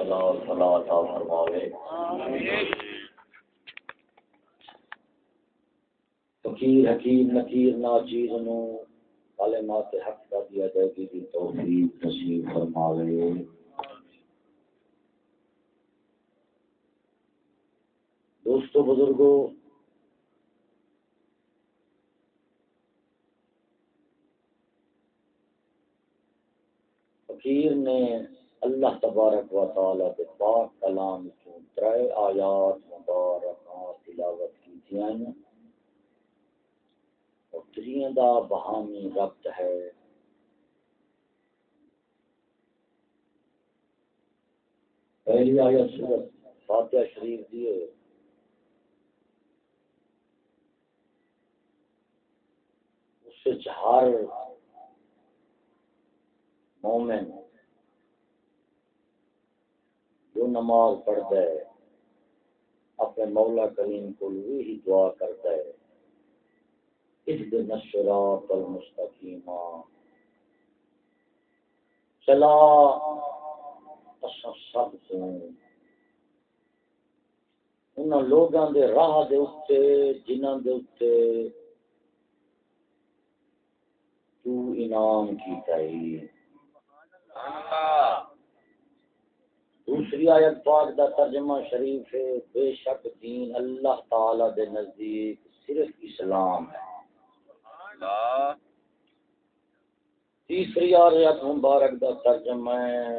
سلام فلا عطا فرماوے فقیر، حکیم، نکیر ناچیز نو کلمات حق کا دیا جائے گی توفیق نصیب فرماوے۔ دوستو بزرگوں فقیر نے اللہ تبارک و تعالی کے پاک کلام کو ترے آیات مبارکات تلاوت کی تھیں اور ترین دا بہامی ربط ہے۔ پہلی آیت سورت فاتحہ شریف دیے اس سے ہر مومن جو نماز پڑھتا ہے، اپنے مولا کریم کو ہی دعا کرتا ہے۔ اس الصراط المستقیم۔ چلا سب کو ان لوگوں دے راہ دے اتے جنہاں دے اتے تو انعام کیتا ہی دوسری آیت پاک دا ترجمہ شریف ہے بے شک دین اللہ تعالی دے نزدیک صرف اسلام ہے۔ تیسری آیت مبارک دا ترجمہ ہے۔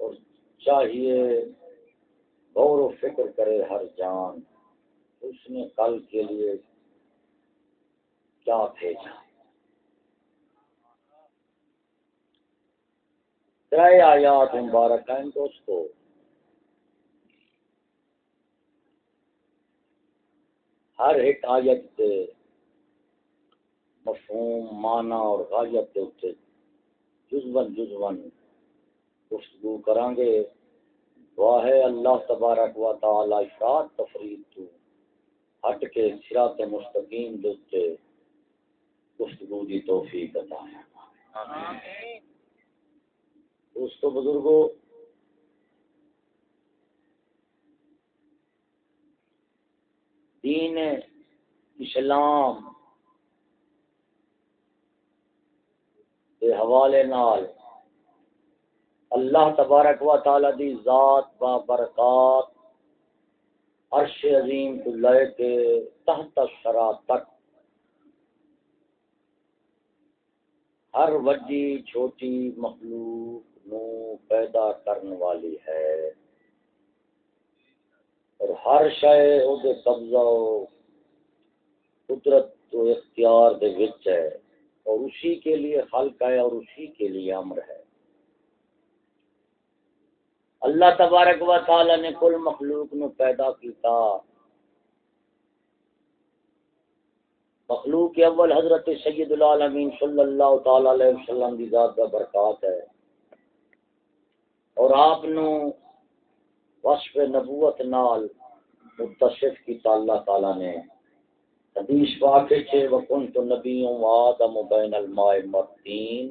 اور چاہیے غور و فکر کرے ہر جان اس نے کل کے لیے کیا بھیجا؟ ترے آیات مبارک ہیں دوستو۔ ہر ایک آیت سے مفہوم، معنی اور غایت کے اتنے جزون جزون گفتگو کریں گے۔ واہ اللہ تبارک و تعالی اشاعت تفرید تو ہٹ کے صراط مستقیم دوتے گفتگو دی توفیق عطا ہے آمین۔ دوستو بزرگو دین اسلام کے حوالے نال اللہ تبارک و تعالی دی ذات با برکات عرش عظیم کو لے کے تحت شرا تک ہر وڈی چھوٹی مخلوق نو پیدا کرنے والی ہے۔ اور ہر شے او دے قبضہ و قدرت و اختیار دے وچ ہے۔ اور اسی کے لیے خلق ہے اور اسی کے لیے امر ہے۔ اللہ تبارک و تعالی نے کل مخلوق نو پیدا کیتا۔ مخلوق اول حضرت سید العالمین صلی اللہ تعالی علیہ وسلم دی ذات کا برکات ہے۔ اور آپ نو وصف نبوت نال متصف کیتا اللہ تعالی نے۔ حدیث پاک چھے وکنت نبیوں و آدم بین الماء مردین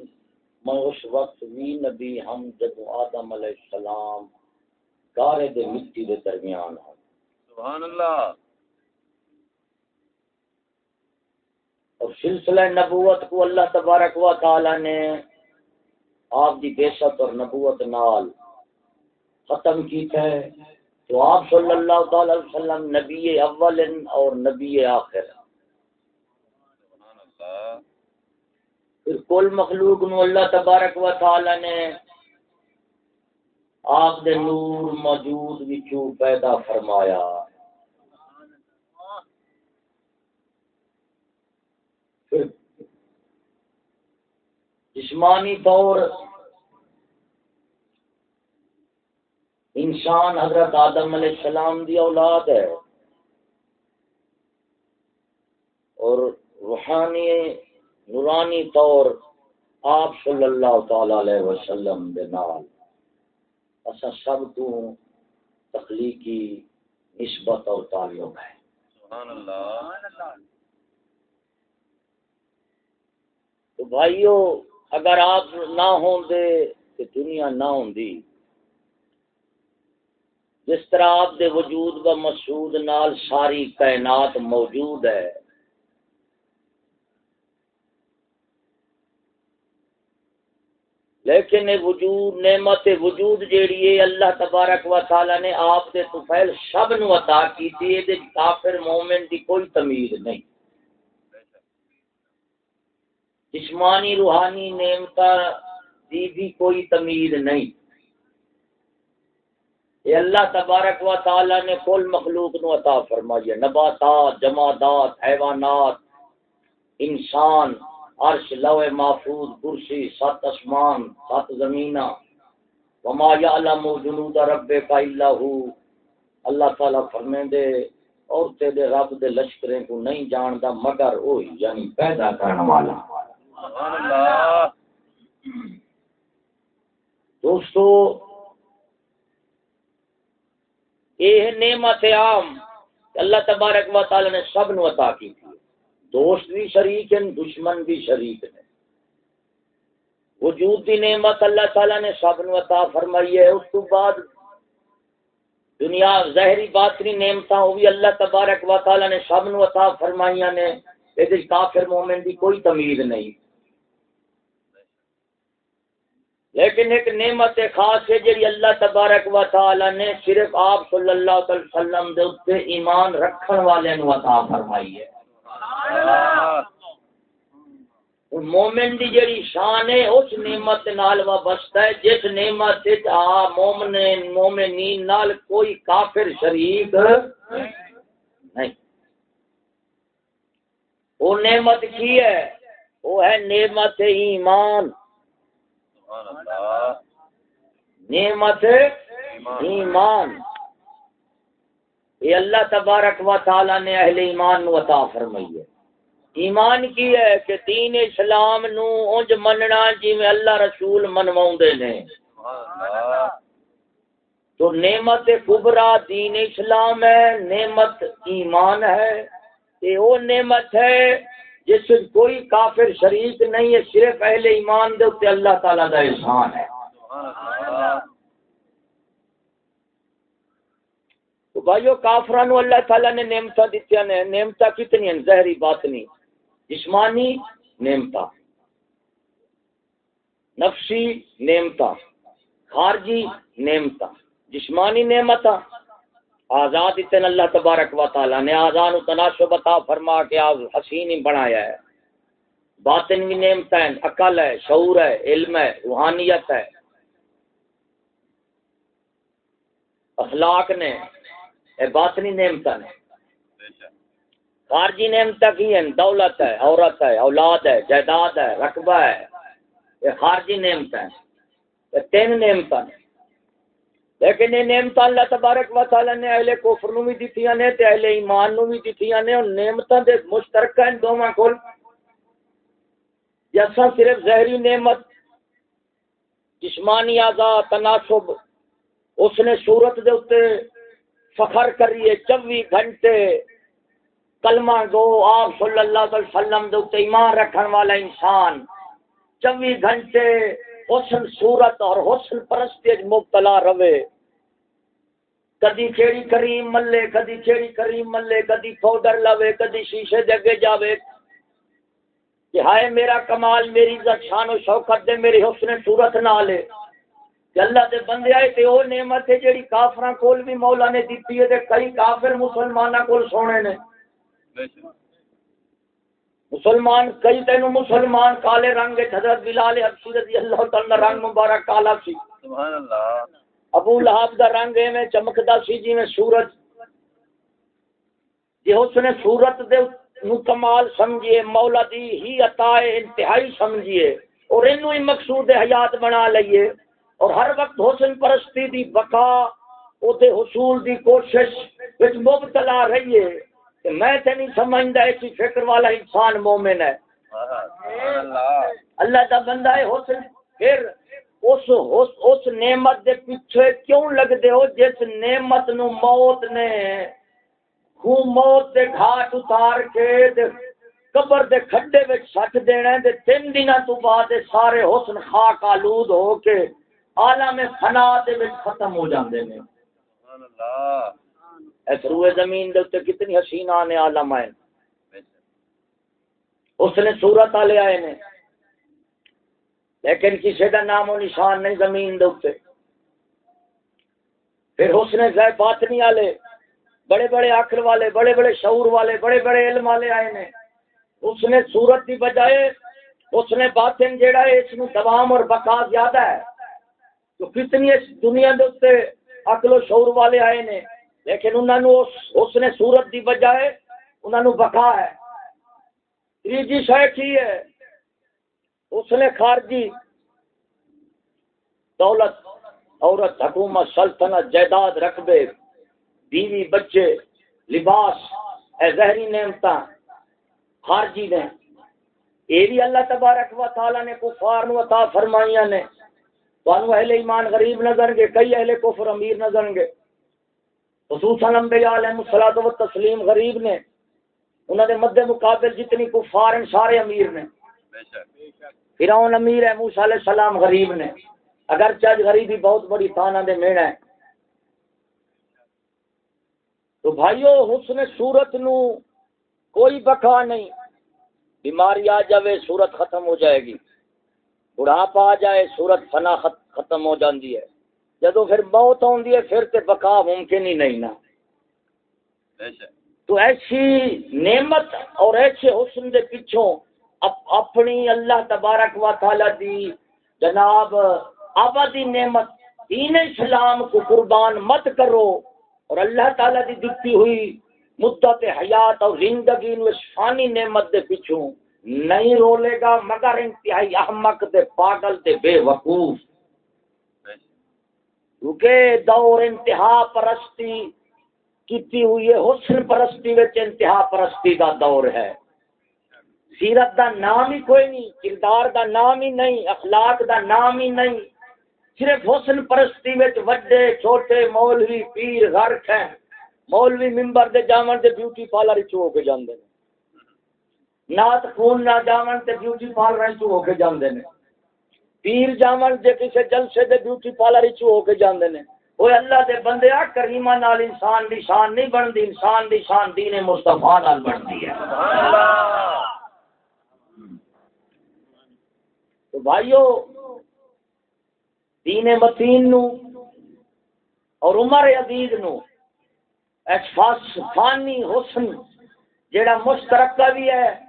میں اس وقت بھی نبی ہم جب آدم علیہ السلام گارے دے مٹی دے درمیان ہوں۔ سبحان اللہ۔ اور سلسلہ نبوت کو اللہ تبارک و تعالی نے آپ دی بیست اور نبوت نال ختم کیتا ہے تو آپ صلی اللہ تعالی وسلم نبی اول اور نبی آخر۔ پھر کل مخلوق نو اللہ تبارک و تعالی نے آپ دے نور موجود وچوں پیدا فرمایا پھر جسمانی طور انسان حضرت آدم علیہ السلام دی اولاد ہے اور روحانی نورانی طور آپ صلی اللہ تعالی علیہ وسلم دے نال اسا سب تو تخلیقی نسبت اور تعلق ہے۔ سبحان اللہ۔ تو بھائیو اگر آپ نہ ہوں دے تو دنیا نہ ہوں دی۔ جس طرح آپ دے وجود و مسعود نال ساری کائنات موجود ہے۔ لیکن وجود، نعمت وجود جیڑی ہے، اللہ تبارک و تعالی نے آپ دے طفیل سب نو عطا کی تھی یہ کافر مومن دی کوئی تمیز نہیں۔ جسمانی روحانی نعمت دی بھی کوئی تمیز نہیں۔ یہ اللہ تبارک و تعالی نے کل مخلوق نو عطا فرمائی ہے۔ نباتات، جمادات، حیوانات، انسان، عرش لو محفوظ، کرسی، سات اسمان سات زمین وما یعلم جنود ربک الا هو۔ اللہ تعالی فرمے دے اور تیرے رب دے لشکریں کو نہیں جاندا، مگر وہی یعنی پیدا کرنے والا۔ دوستو، یہ نعمت عام اللہ تبارک و تعالی نے سب نو عطا کی تھی۔ دوست بھی شریک ہیں، دشمن بھی شریک ہیں۔ وجود کی نعمت اللہ تعالیٰ نے سب نو عطا فرمائی ہے۔ اس کو بعد دنیا ظاہری باطنی نعمت وہ بھی اللہ تبارک و تعالیٰ نے سب نو عطا فرمائیاں نے۔ یہ کافر مومن کی کوئی تمیز نہیں۔ لیکن ایک نعمت خاص ہے جی اللہ تبارک و تعالی نے صرف آپ صلی اللہ علیہ وسلم دے اتنے ایمان رکھن والے نو عطا فرمائی ہے۔ مومن دی جڑی شان ہے، اس نعمت نال وابستہ ہے، جس نعمت آ مومن، مومنین نال کوئی کافر شریک نہیں۔ وہ نعمت کی ہے؟ وہ ہے نعمت ایمان۔ نعمت ایمان۔ یہ اللہ تبارک و تعالی نے اہل ایمان نو عطا فرمائی ہے۔ ایمان کی ہے کہ دین اسلام نو انج مننا جی میں اللہ رسول منواؤں نے۔ تو نعمت کبرا دین اسلام ہے نعمت ایمان ہے۔ یہ وہ نعمت ہے جس کوئی کافر شریک نہیں ہے، صرف اہل ایمان دے اللہ تعالیٰ کا احسان ہے۔ تو بھائیو کافران اللہ تعالیٰ نے نعمت دیتی نے نعمت کتنی ہیں؟ زہری باطنی جسمانی نعمت نفسی نعمت خارجی نعمت جسمانی نعمت آزاد اتن اللہ تبارک و تعالیٰ نے آزان و تناشو بتا فرما کے آز حسین ہی بنایا ہے۔ باطن بھی نعمت ہے عقل ہے، شعور ہے، علم ہے، روحانیت ہے۔ اخلاق نے باطنی نعمت نے۔ خارجی نعمت کی ہیں، دولت ہے، عورت ہے، اولاد ہے، جائیداد ہے، رقبہ ہے۔ یہ خارجی نعمت ہے تین نعمت نے۔ لیکن یہ نعمت اللہ تبارک و تعالی نے اہل کفر نو بھی دتیاں نے تے اہل ایمان نو بھی دتیاں نے، اور نعمتاں دے مشترکہ ہیں دوواں کول۔ جیسا صرف ظاہری نعمت، جسمانی آزاد، تناسب، اس نے صورت دے اوتے فخر کریے چوبی گھنٹے کلمہ گو آپ صلی اللہ علیہ وسلم دے ایمان رکھن والا انسان، چوبی گھنٹے حسن صورت اور حسن پرستی مبتلا رہے۔ کدی کیڑی کریم ملے، کدی کیڑی کریم ملے، کدی پاؤڈر لوے، کدی شیشے دے جاوے۔ کہ ہائے میرا کمال، میری عزت، شان و شوکت دے میری حسن صورت نہ لے کہ اللہ دے بندے آئے تے او نعمت ہے جیڑی کافراں کول بھی مولا نے دتی ہے تے کئی کافر مسلماناں کول سونے نے۔ بے شک مسلمان کئی تینوں مسلمان کالے رنگ حضرت بلال حبشی رضی اللہ تعالی رنگ مبارک کالا سی۔ سبحان اللہ۔ ابو لہب دا رنگ میں چمکدا سی جی میں سورج۔ جی اس نے صورت دے نو کمال سمجھیے مولا دی ہی عطا انتہائی سمجھیے۔ اور انو ہی مقصود حیات بنا لئیے۔ اور ہر وقت حسن پرستی دی بقا اوتے حصول دی کوشش وچ مبتلا رہیے۔ کہ میں تے نہیں سمجھدا ایسی فکر والا انسان مومن ہے۔ اللہ دا بندہ ہے حسن پھر اس اس, اس نعمت دے پیچھے کیوں لگ دے ہو جس نعمت نو موت نے خو موت دے گھاٹ اتار کے دے قبر دے کھڈے وچ سٹ دینا تے تین دنوں تو بعد سارے حسن خاک آلود ہو کے عالم فنا دے وچ ختم ہو جاندے نے۔ سبحان اللہ۔ اس روئے زمین دے اتنے کتنی حسین آنے عالم آئے اس نے صورت والے آئے نے لیکن کسی کا نام و نشان نہیں زمین دے اتنے پھر اس نے غیر باطنی والے بڑے بڑے آخر والے، بڑے بڑے شعور والے، بڑے بڑے علم والے آئے نے اس نے صورت کی بجائے اس نے باطن جیڑا ہے، اس میں دوام اور بقا زیادہ ہے۔ تو کتنی اس دنیا دے عقل و شعور والے آئے نے لیکن انہوں نے اس- نے صورت دی بجائے انہوں نے بقا ہے۔ تیجی شے کی ہے۔ اس نے خارجی دولت، عورت، حکومت، سلطنت، جائیداد رقبے، بیوی، بچے، لباس، اے زہری نعمت خارجی نے۔ یہ بھی اللہ تبارک و تعالی نے کفار نو عطا فرمائیاں نے۔ تانوں اہل ایمان غریب نظر گے، کئی اہل کفر امیر نظر گے۔ خصوصاً انبیاء علیہ الصلوۃ و تسلیم غریب نے انہوں نے مد مقابل جتنی کفار ہیں، سارے امیر نے۔ بے فرعون امیر ہے، موسیٰ علیہ السلام غریب نے۔ اگر چج غریبی بہت بڑی تانا دے میڑ ہے تو بھائیو، حسن صورت نو کوئی بقا نہیں۔ بیماری آ جاوے صورت ختم ہو جائے گی۔ بڑھاپا آ جائے صورت فنا ختم ہو جاندی ہے۔ جدو پھر موت آندی ہے پھر تے بقا ممکن ہی نہیں نا۔ تو ایسی نعمت اور ایسے حسن دے پیچھوں اپ اپنی اللہ تبارک و تعالی دی جناب آبادی نعمت دین اسلام کو قربان مت کرو اور اللہ تعالی دی دتی ہوئی مدت حیات اور زندگی نو اس فانی نعمت دے پیچھوں نہیں رولے گا مگر انتہائی احمق دے پاگل دے بے وقوف۔ کیونکہ دور انتہا پرستی، کیتی ہوئی ہے حسن پرستی وچ انتہا پرستی دا دور ہے۔ سیرت دا نام ہی کوئی نہیں، کردار دا نام ہی نہیں، اخلاق دا نام ہی نہیں۔ صرف حسن پرستی وچ وڈے، چھوٹے، مولوی، پیر، غرق ہیں۔ مولوی ممبر دے جاون تے بیوٹی پارلر چ ہو کے جاندے نے۔ نات خون نہ جاون تے بیوٹی پارلر چ ہو کے جاندے نے۔ پیر جاون دے کسے جلسے دے بیوٹی پارلر چ ہو کے جاندے نے۔ اوے اللہ دے بندے آ، کریمہ نال انسان دی شان نہیں بندی انسان دی شان دین مصطفی نال بندی ہے۔ سبحان اللہ تو بھائیو، دین متین نو اور عمر عزیز نو احساس فانی حسن جیڑا مشترکہ بھی ہے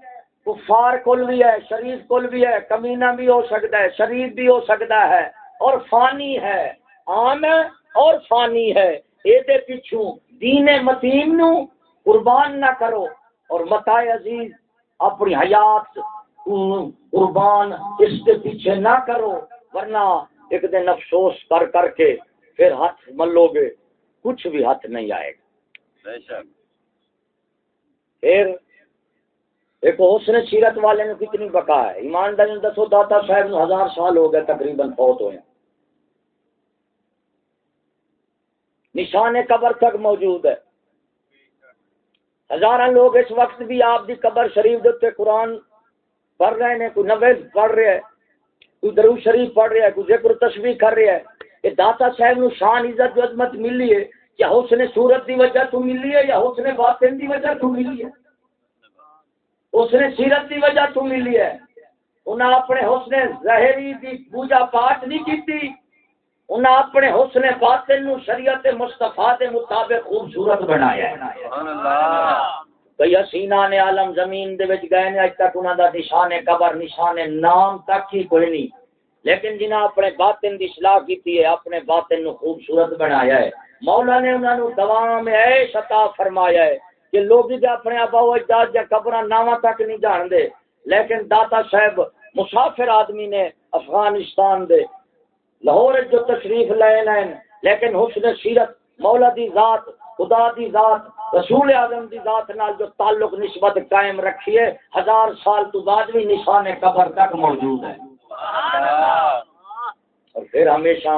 کفار کل بھی ہے شریف کل بھی ہے کمینہ بھی ہو سکتا ہے شریف بھی ہو سکتا ہے اور فانی ہے عام ہے اور فانی ہے۔ یہ دے پیچھوں دین متین نو قربان نہ کرو اور متا عزیز اپنی حیات قربان اس کے پیچھے نہ کرو ورنہ ایک دن افسوس کر کر کے پھر ہاتھ ملو گے کچھ بھی ہاتھ نہیں آئے گا۔ پھر ایک حسن سیرت والے نے کتنی بقا ہے؟ ایمانداری دسو، داتا صاحب نو ہزار سال ہو گئے تقریباً فوت ہوئے۔ نشان قبر تک موجود ہے۔ ہزارہ لوگ اس وقت بھی آپ دی قبر شریف دیتے قرآن پڑھ رہے ہیں، کوئی نویز پڑھ رہے ہے کوئی درو شریف پڑھ رہا ہے کوئی ذکر تشبیح کر رہا ہے کہ داتا صاحب نو شان عزت جو عظمت ملی ہے، یا حسن صورت دی وجہ تو ملی ہے، یا حسن باطن دی وجہ تو ملی ہے۔ اس نے سیرت دی وجہ تو ملی ہے۔ انہاں اپنے حسن ظاہری دی پوجا پاٹ نہیں کیتی۔ انہاں اپنے حسن باطن نو شریعت مصطفیٰ دے مطابق خوبصورت بنایا ہے۔ اللہ۔ کئی حسینہ نے عالم زمین دے وچ گئے نے اج تک انہاں دا نشان قبر نشان نام تک ہی کوئی نہیں۔ لیکن جنہاں اپنے باطن دی اصلاح کیتی ہے اپنے باطن نو خوبصورت بنایا ہے۔ مولا نے انہاں نو دوام عیش عطا فرمایا ہے۔ کہ لوگ جے اپنے ابا و اجداد یا قبراں ناواں تک نہیں جان دے لیکن داتا صاحب مسافر آدمی نے افغانستان دے لاہور جو تشریف لے لین لیکن حسن سیرت مولا دی ذات خدا دی ذات رسول اعظم دی ذات نال جو تعلق نسبت قائم رکھی ہے ہزار سال تو بعد بھی نشان قبر تک موجود ہے۔ اور پھر ہمیشہ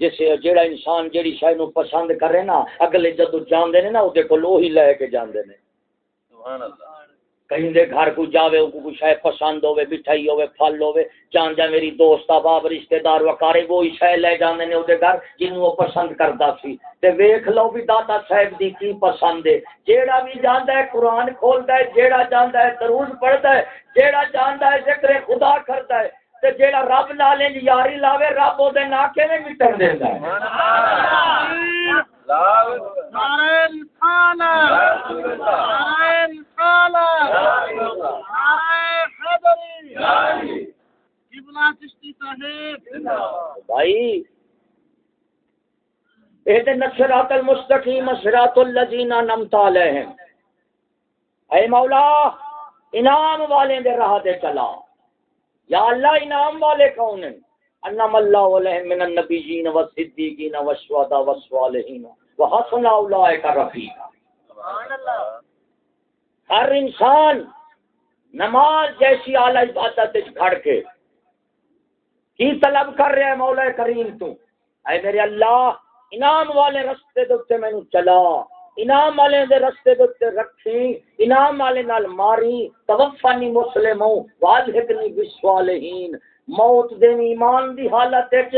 جسے جیڑا انسان جیڑی شے نو پسند کرے نا اگلے جدو جاندے نے نا او دے کول وہی لے کے جاندے نے۔ سبحان اللہ۔ کہیں دے گھر کو جاوے کو کوئی شے پسند ہوے مٹھائی ہوے پھل ہوے جان جا میری دوست احباب رشتہ دار وکارے وہی شے لے جاندے نے اودے گھر جنوں وہ پسند کردا سی۔ تے ویکھ لو بھی داتا صاحب دی کی پسند ہے۔ جیڑا بھی جاندا ہے قرآن کھولدا ہے جیڑا جاندا ہے درود پڑھدا ہے جیڑا جاندا ہے ذکر خدا کردا ہے۔ تے جیڑا رب نال یاری لاوے رب اودے ناکے میں مٹن دیندا ہے؟ بھائی اہد نصرات المستقیم صراط الذین نمت علیہم۔ اے مولا انعام والے دے راہ دے چلا۔ یا اللہ انعام والے کون ہیں؟ انم اللہ علیہم من النبیین والصدیقین والشہداء والصالحین وحسن اولئک رفیقا. ہر انسان نماز جیسی اعلی عبادت کھڑ کے کی طلب کر رہے ہیں مولا کریم تو؟ اے میرے اللہ انعام والے رستے دے میں چلا۔ انعام والے دے رستے دے رکھی، انعام والے نال ماری توفانی مسلم والحقنی بسوالہین موت دین ایمان دی حالت وچ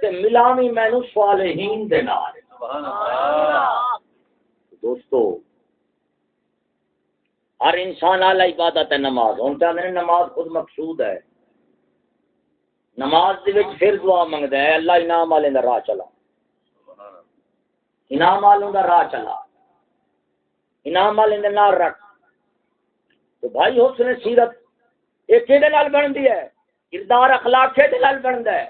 تے ملاوی مینوں صالحین دے نال۔ سبحان اللہ دوستو، ہر انسان اعلی عبادت ہے نماز۔ ہن چاہندے نماز خود مقصود ہے۔ نماز دے وچ پھر دعا منگدا ہے، اللہ انعام والے دا راہ چلا۔ انعام والوں دا راہ چلا۔ انعام والے دے نال رکھ۔ تو بھائی حسن سیرت یہ کیڑے نال بندی ہے؟ کردار اخلاق کیڑے نال بندا ہے۔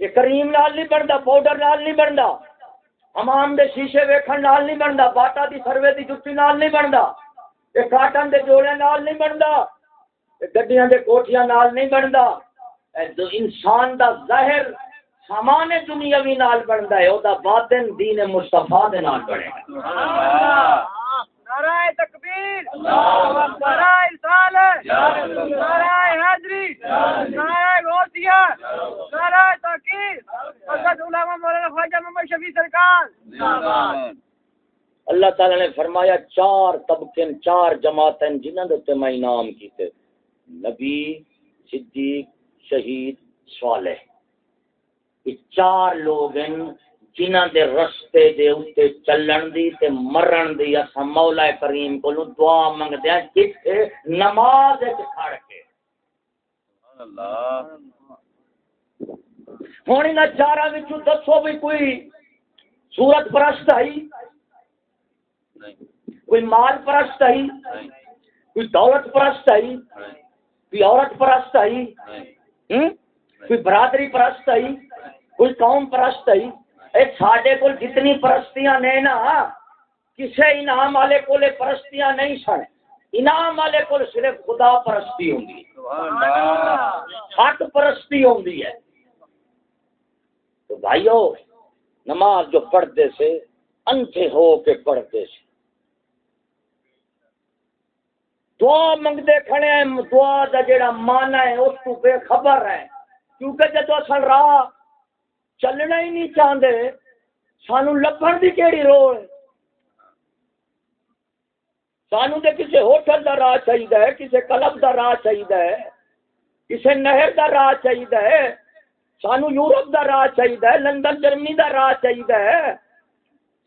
یہ کریم نال نہیں بندا پاؤڈر نال نہیں بندا حمام دے شیشے ویکھن نال نہیں بندا باٹا دی سروے دی جُتی نال نہیں بندا یہ کاٹن دے جوڑے نال نہیں بندا گڈیاں دے کوٹھیاں نال نہیں بندا انسان دا ظاہر سامان دنیاوی نال بندا ہے او دا باطن دین مصطفی دے نال بنے نعرہ تکبیر۔ نعرہ رسالت۔ نعرہ حیدری نعرہ غوثیہ۔ نعرہ تحقیق حضرت علامہ مولانا خواجہ محمد شفیع سرکار۔ اللہ تعالی نے فرمایا چار طبقے چار جماعتیں جنہاں دے میں انعام کیتے نبی صدیق شہید صالح۔ چار لوگ ہیں جنہ دے رستے دے اوتے چلن دی تے مرن دی اسا مولا کریم کو دعا منگدے ہیں کتے نماز وچ کھڑ کے۔ سبحان اللہ ہن انہاں چاراں وچوں دسو بھی کوئی صورت پرست ہے؟ کوئی مال پرست ہے؟ کوئی دولت پرست ہے؟ کوئی عورت پرست ہے؟ کوئی برادری پرست ہے کوئی قوم پرست ہے سڈے کو جتنی پرستیاں نے نا کسی انعام والے کو پرستیاں نہیں سن۔ انعام والے کو صرف خدا پرستی ہوں ہٹ پرستی ہوں تو بھائیو، نماز جو پڑھتے سے انتھے ہو کے پڑھتے سے۔ دعا منگتے کھڑے ہیں، دعا دا جڑا مانا ہے، اس کو بے خبر ہے کیونکہ جب اصل راہ چلنا ہی نہیں چاہتے سانو لبن کی کہڑی روڑ سانو تو کسی ہوٹل کا راہ چاہیے کسی کلب کا راہ چاہیے کسی نہر کا راہ چاہیے سانو یورپ کا راہ چاہیے لندن، جرمنی کا راہ چاہیے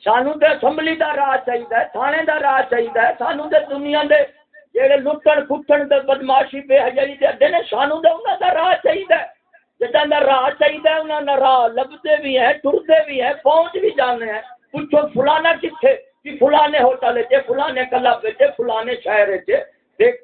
سانو تو اسمبلی کا راہ چاہیے تھانے کا راہ چاہیے سانو تو دنیا کے جہے لٹن فٹن بدماشی، بے حجائی دے نے، سانو تو انہوں کا راہ چاہیے جدا نہ راہ چاہیے انہوں نے راہ لبتے بھی ہیں، ٹرتے بھی ہیں، پہنچ بھی جانے ہیں۔ پوچھو فلانا کتنے کہ فلانے ہوٹل چ فلانے کلب چ فلانے شہر چ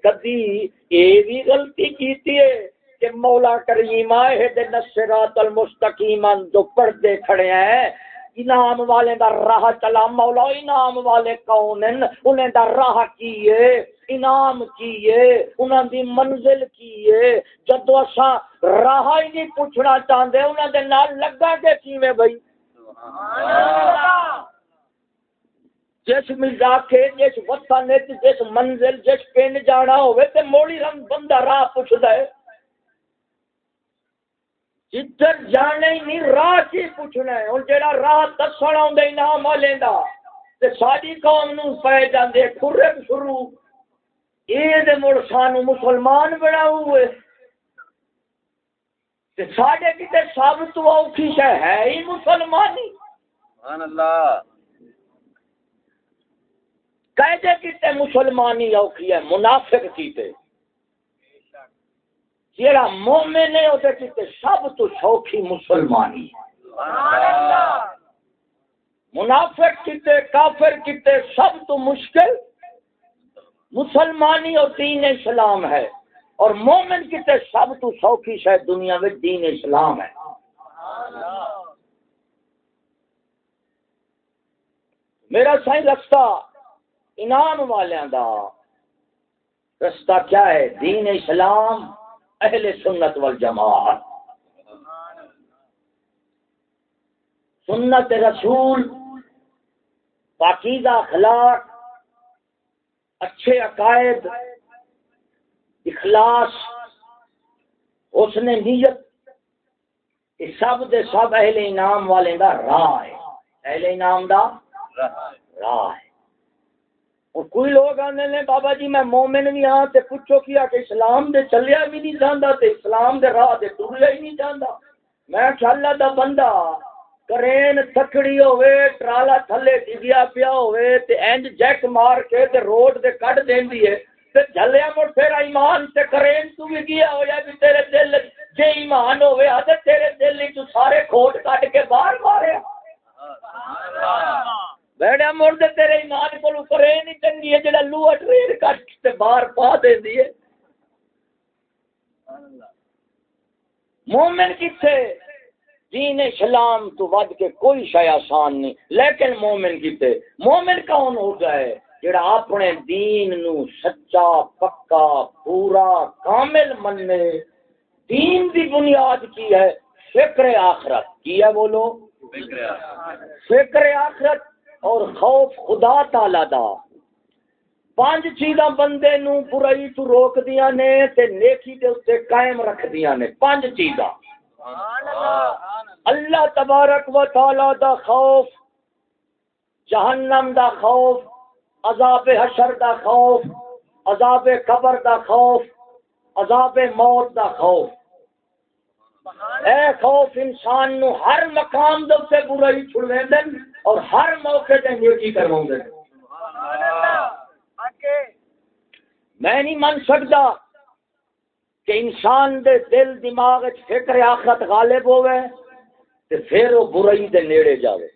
کدی یہ بھی غلطی کیتی ہے کہ مولا کریم آئے نصرات المستقیم جو پردے کھڑے ہیں انعام والے دا راہ چلا، مولا انعام والے کون ہیں؟ انہیں دا راہ کیے انعام کیے انہاں دی منزل کیے جدو اسا راہ ہی نہیں پوچھنا چاہندے، انہاں دے نال لگا کے کیویں بھائی جس مزا کے، جس وطن جس منزل، جس پنڈ جانا ہوئے تے موڑی رنگ بندہ راہ پوچھدا ہے۔ جدھر جانے ہی نہیں راہ کی پوچھنا ہے؟ ہوں جہاں راہ دسن آدھے انعام کا ساری قوم نو پی جاندے کھرے شروع۔ یہ مڑ سانو مسلمان بنا ہوئے۔ ساڈے کتنے سب تو اوکھی شہ ہے ہی مسلمانی۔ سبحان اللہ۔ کہتے کتنے مسلمانی اوکھی ہے منافق کیتے جیڑا مومن ہے وہ کتنے سب تو سوکھی مسلمانی منافق کتے کافر کتے سب تو مشکل مسلمانی اور دین اسلام ہے۔ اور مومن کتے سب تو سوکھی شاید دنیا میں دین اسلام ہے۔ میرا سائیں رستہ انعام والوں دا۔ رستہ کیا ہے؟ دین اسلام۔ اہل سنت والجماعت۔ سنت رسول پاکیزہ اخلاق اچھے عقائد اخلاص حسن نیت یہ سب دے سب اہل انعام والے دا راہ ہے۔ اہل انعام دا راہ ہے۔ اور کوئی لوگ آنے لیں بابا جی میں مومن بھی ہاں تے پوچھو کیا کہ اسلام دے چلیا بھی نہیں جاندا، تے اسلام دے راہ دے ٹریا ہی نہیں جاندا۔ میں کہ اللہ دا بندہ، کرین تکڑی ہوئے ٹرالا تھلے ڈگیا پیا ہوئے، تے اینڈ جیک مار کے تے روڈ دے کٹ دیندی ہے۔ تے جھلیا مڑ پھر ایمان تے کرین تو بھی گیا ہو یا بھی تیرے دل جے ایمان ہوئے ہاں تے تیرے دل وچ سارے کھوٹ کٹ کے باہر مارے۔ بیڑا مڑ دے تیرے ایمان ہی چنگی ہے جڑا لوہ ٹرین کٹ تے باہر پا دیندی ہے۔ مومن کتھے؟ دین اسلام تو ود کے کوئی شے آسان نہیں لیکن مومن کیتے مومن کون ہو جائے جڑا اپنے دین نو سچا پکا پورا کامل مننے دین دی بنیاد کی ہے؟ فکر آخرت کی ہے بولو فکر آخرت اور خوف خدا تعالی دا۔ پانچ چیزاں بندے نو برائی تو روک دیاں نے تے نیکی دے اوتے قائم رکھ دیاں نے۔ پانچ چیزاں۔ اللہ تبارک و تعالی دا خوف، جہنم دا خوف، عذاب حشر دا خوف، عذاب قبر دا خوف، عذاب موت دا خوف۔ اے خوف انسان نو ہر مقام دے برائی چھڑویں دن اور ہر موقع تے نیکی کرواؤں دن میں نہیں من سکتا کہ انسان دے دل دماغ فکر آخرت غالب ہوئے تے پھر وہ برائی دے نیڑے جاوے۔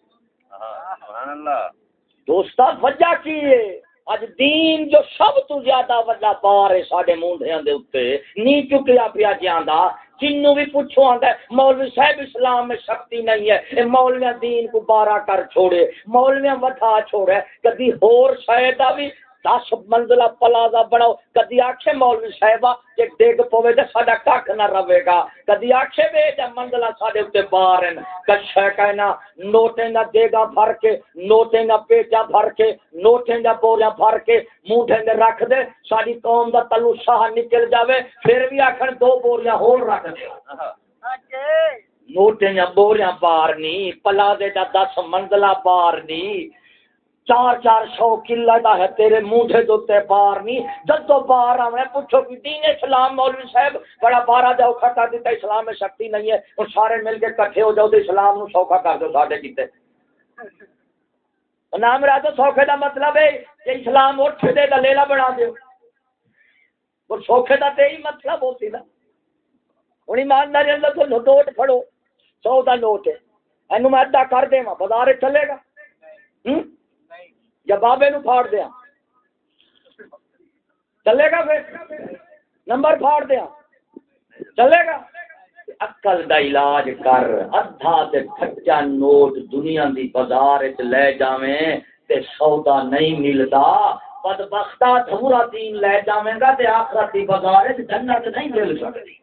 دوستا وجہ کی ہے؟ اج دین جو سب تو زیادہ وڈا بار ہے ساڈے مونڈیاں دے اوتے نی چکیا پیا جاندا جنوں بھی پوچھو آندا ہے، مولوی صاحب اسلام میں شکتی نہیں ہے، اے مولویاں دین کو بارا کر چھوڑے، مولویاں وٹھا چھوڑے، کدی ہور شاید بھی دس منزلہ پلازا بناؤ۔ کدی آخے مولوی صاحبہ جی ڈگ پوے تو ساڈا کھ نہ رہے گا۔ کدی آخے وے جی منزلہ سارے اتنے ہیں کچھ کہنا نوٹیں نہ دے گا بھر کے نوٹیں نہ پیجا بھر کے نوٹیں نہ بوریاں بھر کے منہ نہ رکھ دے۔ ساری قوم کا تلو شاہ نکل جاوے پھر بھی آخر دو بوریاں ہور رکھ دے۔ نوٹیں یا بوریاں باہر نہیں پلازے کا دس منزلہ باہر نہیں چار چار سو کلا دا ہے، تیرے منہ دوتے بار نہیں۔ جب تو بار آوے، پوچھو کہ دین اسلام، مولوی صاحب، بڑا بارا دے اوکھا کر دیتا اسلام میں شکتی نہیں ہے۔ اور سارے مل کے کٹھے ہو جاؤ تو اسلام نو سوکھا کر دو ساڈے کیتے۔ نام رہا تو سوکھے دا مطلب ہے کہ اسلام اٹھ دے دا لیلا بنا دیو۔ اور سوکھے دا تے ہی مطلب ہوتی نا۔ ہوں ایمانداری اندر تو نوٹ پھڑو۔ سو دا نوٹ ہے۔ اینو میں ادا کر دے بازار چلے گا۔ ہوں یا بابے نو پھاڑ دیا۔ چلے گا پھر؟ نمبر پھاڑ دیا۔ چلے گا۔ اکل دا علاج کر ادھا تے کھچا نوٹ دنیا دی بازار وچ لے جاویں تے سودا نہیں ملدا۔ بدبختہ دھورا دین لے جاویں گا تے آخرت دی بازار وچ جنت نہیں مل سکدی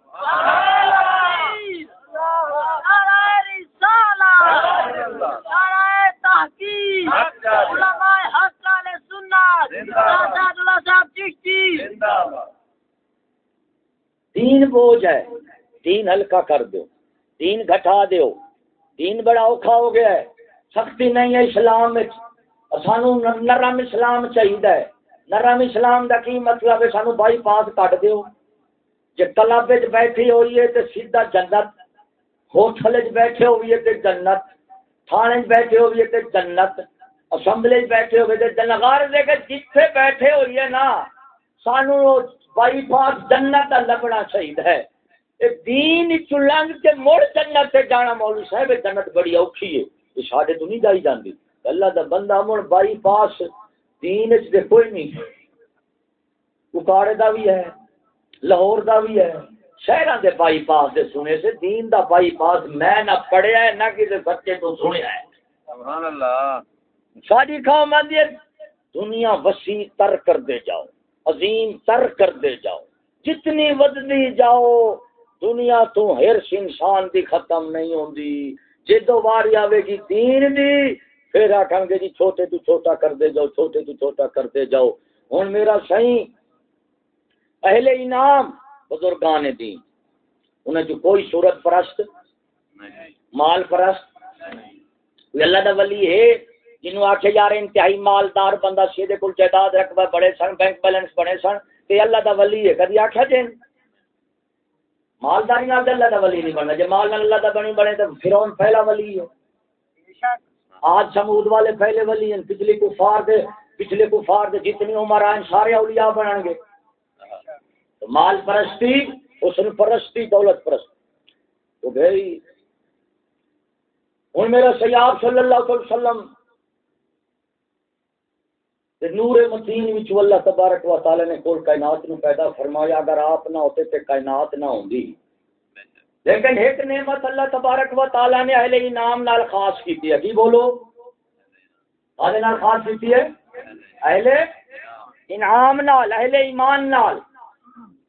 دین بوجھ ہے، دین ہلکا کر دو دین گھٹا دیو۔ دین بڑا اوکھا ہو گیا ہے۔ سختی نہیں ہے اسلام سانو نرم اسلام چاہیے نرم اسلام دا کی مطلب ہے؟ سانو by pass cut Dev. J club بیٹھی ہوئی ہے تے سیدھا جنت۔ ہوٹل بیٹھے ہوئی ہے تے جنت۔ تھانے بیٹھے ہوئی ہے تے جنت۔ اسمبلی بیٹھے ہوئے تے جنت غار دے کہ جتھے بیٹھے ہوئی ہے نا، سانو بائی پاس جنت دا لبنا چاہیے ہے۔ دین چلنگ کے مڑ جنت سے جانا مولوی صاحب جنت بڑی اوکھی ہے یہ ساڈے تو نہیں جائی جاندی۔ اللہ دا بندہ مڑ بائی پاس دین دے کوئی نہیں۔ اکاڑے دا بھی ہے، لاہور دا بھی ہے شہر دے بائی پاس دے سنے سے دین دا بائی پاس میں نہ پڑھیا ہے، نہ کسی بچے تو سنیا ہے۔ سبحان اللہ۔ ساری قوم آدھی دنیا وسیع تر کر دے جاؤ عظیم تر کر دے جاؤ جتنی ودنی جاؤ دنیا تو ہرش انسان دی ختم نہیں ہوندی۔ جدو واری آوے گی دین دی پھر آخان گے جی چھوٹے تو چھوٹا کر دے جاؤ چھوٹے تو چھوٹا کرتے جاؤ۔ ہوں میرا صحیح اہل انعام بزرگان دین۔ انہیں جو کوئی صورت پرست مال پرست اللہ دا ولی ہے۔ جنہوں آخے جا رہے انتہائی مالدار بندہ سیدھے کل جائیداد رقبہ بڑے سن، بینک بیلنس بڑے سن، تے اللہ دا ولی ہے۔ کدی آخیا جی مالداری نال اللہ دا ولی نہیں بننا۔ جی مال نال اللہ دا بنی بنے تو پھر پہلا ولی ہے۔ آج سمود والے پہلے ولی ہیں۔ پچھلے کفار دے، پچھلے کفار دے جتنی عمر آئیں، سارے اولیاء بنیں گے۔ تو مال پرستی، حسن پرستی، دولت پرست تو بھائی ہوں میرا سیاب صلی اللہ علیہ وسلم نور متین وچ اللہ تبارک و تعالی نے کول کائنات نو پیدا فرمایا، اگر آپ نہ ہوتے تے کائنات نہ ہوندی۔ لیکن ایک نعمت اللہ تبارک و تعالی نے اہل انعام نال خاص کیتی ہے۔ کی بولو؟ اہل نال خاص کیتی ہے؟ اہل انعام نال، اہل ایمان نال۔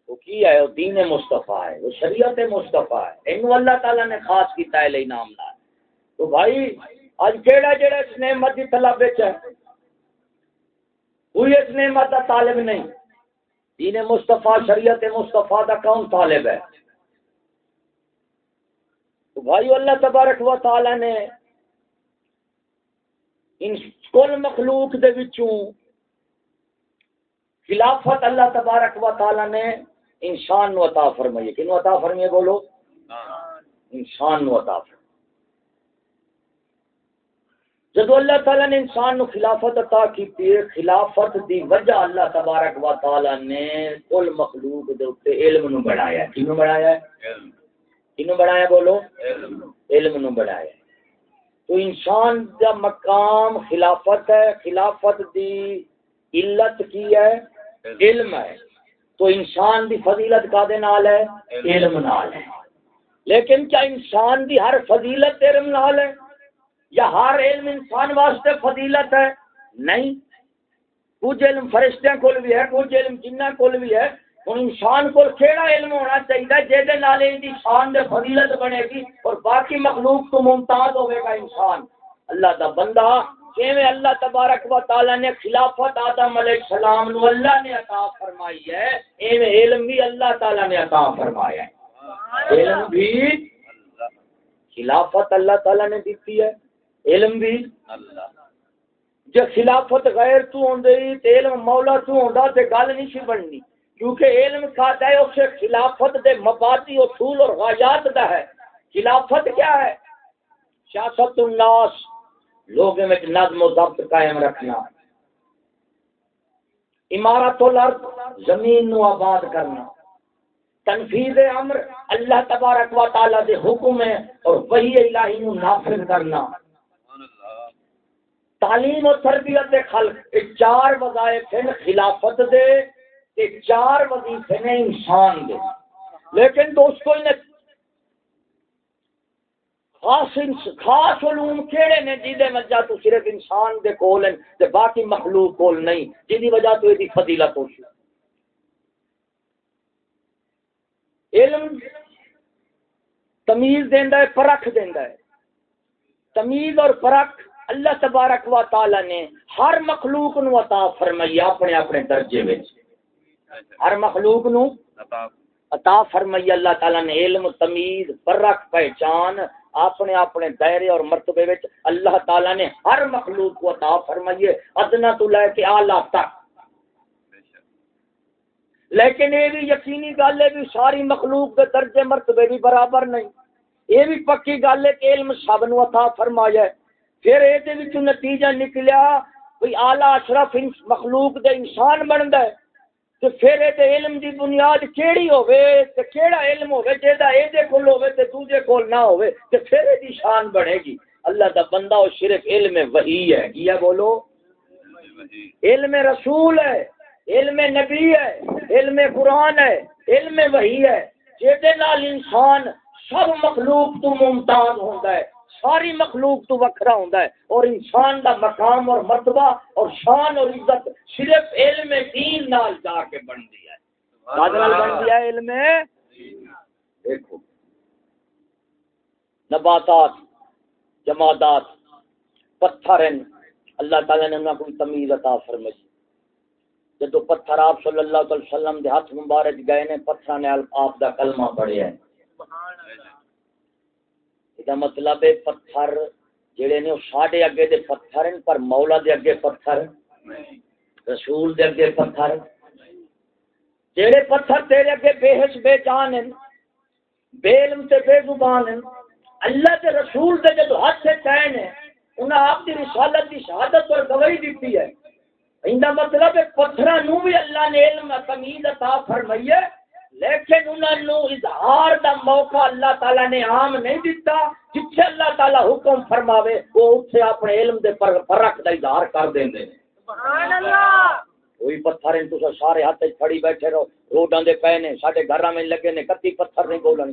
وہ کی ہے؟ وہ دین مصطفیٰ ہے، وہ شریعت مصطفیٰ ہے۔ انو اللہ تعالی نے خاص کیتا ہے اہل انعام نال۔ تو بھائی اج کیڑا جڑا اس نعمت دی طلب وچ ہے؟ کوئی اس نعمت کا طالب نہیں۔ دین مصطفیٰ شریعت مصطفیٰ دا کون طالب ہے؟ تو بھائی اللہ تبارک و تعالی نے ان کل مخلوق دے وچوں خلافت اللہ تبارک و تعالی نے انسان نو عطا فرمائی کنو عطا فرمائے بولو۔ انسان نو عطا فرمائی جب اللہ تعالی نے انسان نو خلافت عطا کی خلافت دی وجہ اللہ تبارک و تعالی نے کل مخلوق دے اوپر علم نو بڑھایا کینو بڑھایا ہے؟ کنو بڑھایا بولو؟ علم۔ نو بڑھایا تو انسان کا مقام خلافت ہے خلافت دی علت کی ہے؟ علم ہے۔ تو انسان دی فضیلت کا دے نال ہے؟ علم نال ہے۔ لیکن کیا انسان دی ہر فضیلت علم نال ہے؟ یا ہر علم انسان واسطے فضیلت ہے؟ نہیں۔ کچھ علم فرشتوں کو بھی ہے، کچھ علم جنہ کو بھی ہے۔ ہوں انسان کو کہڑا علم ہونا چاہیے جہد نال شان دے فضیلت بنے گی اور باقی مخلوق تو ممتاز ہوئے گا انسان۔ اللہ دا بندہ کیویں اللہ تبارک و تعالی نے خلافت آدم علیہ السلام نو اللہ نے عطا فرمائی ہے، ایویں علم بھی اللہ تعالی نے عطا فرمایا ہے۔ علم بھی خلافت اللہ تعالی نے دیتی ہے۔ علم بھی۔ اللہ جے خلافت غیر تو ہوندی، تے علم مولا تو ہوندا تے گل نہیں سی بننی۔ کیونکہ علم کھاتا ہے، اسے خلافت دے مبادی، اصول اور غایات دا ہے۔ خلافت کیا ہے؟ سیاست الناس۔ لوگوں میں نظم و ضبط قائم رکھنا۔ عمارت الارض زمین نو آباد کرنا۔ تنفیذ امر، اللہ تبارک و تعالی دے حکم ہے اور وہی الہی نو نافذ کرنا۔ تعلیم و تربیت دے خلق چار وظائف ہیں خلافت دے کہ چار وظیفے نے انسان دے۔ لیکن دوستو انہیں خاص خاص علوم کیڑے نے جی دے وجہ تو صرف انسان دے کول ہیں تے باقی مخلوق کول نہیں جی دی وجہ تو یہ فضیلت ہو علم تمیز دیندا ہے، پرکھ دیندا ہے۔ تمیز اور پرکھ اللہ تبارک و تعالی نے ہر مخلوق نو عطا فرمائی اپنے اپنے درجے وچ۔ ہر مخلوق نو عطا فرمائی اللہ تعالی نے علم، تمیز فرق پہچان، اپنے اپنے دائرے اور مرتبے وچ اللہ تعالی نے ہر مخلوق کو عطا فرمائیے ادنا تو لے کے اعلی تک۔ لیکن یہ بھی یقینی گل ہے بھی ساری مخلوق کے درجے مرتبے بھی برابر نہیں۔ یہ بھی پکی گل ہے کہ علم سب نو عطا فرمایا ہے۔ پھر یہ نتیجہ نکلیا کوئی آلہ اشرف مخلوق دے انسان بنتا ہے۔ تو پھر یہ علم دی بنیاد کیڑی ہوے تے کیڑا علم ہوے جیدا اے دے کول ہوے تے دوجے کول نہ ہوے تے پھر دی شان بنے گی۔ اللہ دا بندہ او صرف علم وحی ہے۔ کیا بولو؟ علم رسول ہے، علم نبی ہے، علم قرآن ہے، علم وحی ہے۔ جیدے نال انسان سب مخلوق تو ممتاز ہوندا ہے۔ ساری مخلوق تو وکھرا ہوندا ہے اور انسان دا مقام اور مرتبہ اور شان اور عزت صرف علم دین نال جا کے بندی ہے۔ بادل بن ہے علم۔ دیکھو۔ نباتات جمادات پتھر ہیں اللہ تعالی نے انہاں کو تمیز عطا فرمائی۔ جدو پتھر آپ صلی اللہ علیہ وسلم دے ہاتھ مبارک گئے نے پتھر نے آپ دا کلمہ پڑھیا ہے۔ یہ مطلب ہے پتھر جڑے نے ساڈے اگے دے پتھر ہیں، پر مولا دے اگے پتھر رسول دے اگے پتھر جڑے پتھر تیرے اگے بے حس بے جان ہیں، بے علم تے بے زبان ہیں، اللہ کے رسول دے جدو ہاتھ سے چین ہے انہیں آپ کی رسالت کی شہادت اور گواہی دیتی ہے۔ اندا مطلب ہے پتھراں نو بھی اللہ نے علم تمیز عطا فرمائی ہے۔ لیکن انہوں نے اظہار دا موقع اللہ تعالی نے عام نہیں دیتا جتھے اللہ تعالی حکم فرماوے وہ اتھے اپنے علم دے پر فرق دا اظہار کر دیندے سبحان اللہ۔ کوئی پتھر ہیں تو سارے ہاتھ پھڑی بیٹھے رہو۔ روڈاں دے پے نے ساڈے گھراں میں لگے نے کتی پتھر نہیں بولن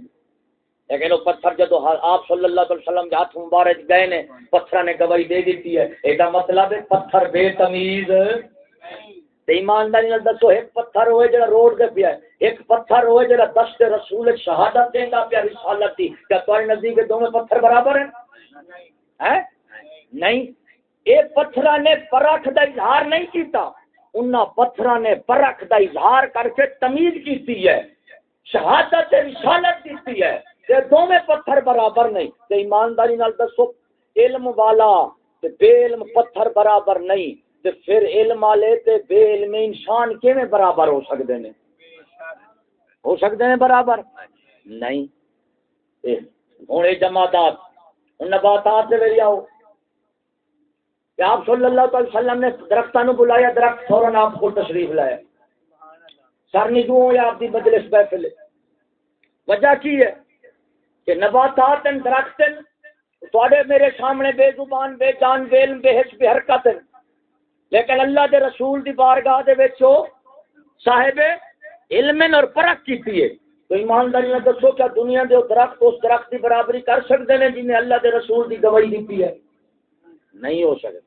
لیکن وہ پتھر جدو آپ صلی اللہ علیہ وسلم کے ہاتھ مبارک گئے نے پتھر نے گواہی دے دیتی ہے۔ ایڈا مطلب ہے پتھر بے تمیز۔ ایمانداری دسو، ایک پتھر ہوئے جڑا روڈ دے پیا ایک پتھر ہوئے جڑا دست رسول شہادت دیندا پیا، رسالت دی۔ کیا تمہارے نزدیک دونوں پتھر برابر ہیں؟ نہیں۔ اے پتھر نے پرکھ دا اظہار نہیں کیتا، انہاں پتھر نے پرکھ دا اظہار کر کے تمیز کیتی ہے، شہادت رسالت دیتی ہے، تے دونوں پتھر برابر نہیں۔ تے ایمانداری نال دسو، علم والا تے بے علم پتھر برابر نہیں۔ تے پھر علم والے تے بے علم انسان کیویں برابر ہو سکدے نے؟ ہو سکدے نے برابر؟ نہیں۔ ہوں یہ جماعتات نباتات سے لے آؤ۔ کہ آپ صلی اللہ علیہ وسلم نے درختوں نے بلایا، درخت فوراً آپ کو تشریف لایا سر نجو یا آپ کی مجلس بیٹھے وجہ کی ہے؟ کہ نباتات درخت تھوڑے میرے سامنے بے زبان، بے جان، بے علم، بے حس، بے حرکت ہیں لیکن اللہ دے رسول دی بارگاہ دے وچو صاحب علم اور پرکھ کیتی ہے۔ تو ایمانداری نے دسو کیا دنیا دے درخت اس درخت دی برابری کر سکتے ہیں جنہیں اللہ دے رسول دی گواہی دیتی ہے؟ نہیں ہو سکتے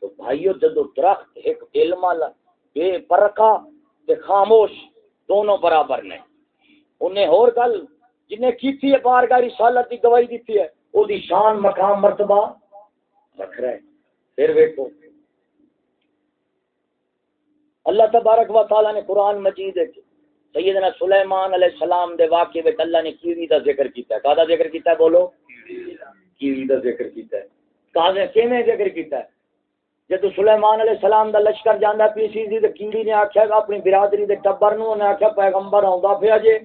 تو بھائیو، جدو درخت ایک علم والا، بے پرکھا بے خاموش، دونوں برابر نے۔ انہیں اور گل، جنہیں کیتی ہے بارگاہ رسالت دی گواہی دیتی ہے، او دی شان، مقام، مرتبہ وکھرا ہے پھر ویکھو۔ اللہ تبارک و تعالی نے قرآن مجید سیدنا سلیمان علیہ السلام دے واقعے وچ اللہ نے کیڑی دا ذکر کیتا ہے۔ کادا ذکر کیتا ہے؟ بولو۔ کیڑی دا ذکر کیتا ہے۔ کانے کیویں ذکر کیتا ہے؟ جب سلیمان علیہ السلام دا لشکر جاندا پی سی جی دی تے کیڑی نے آکھیا اپنی برادری دے ٹبر نو نے آکھیا پیغمبر آوندا پیا جے۔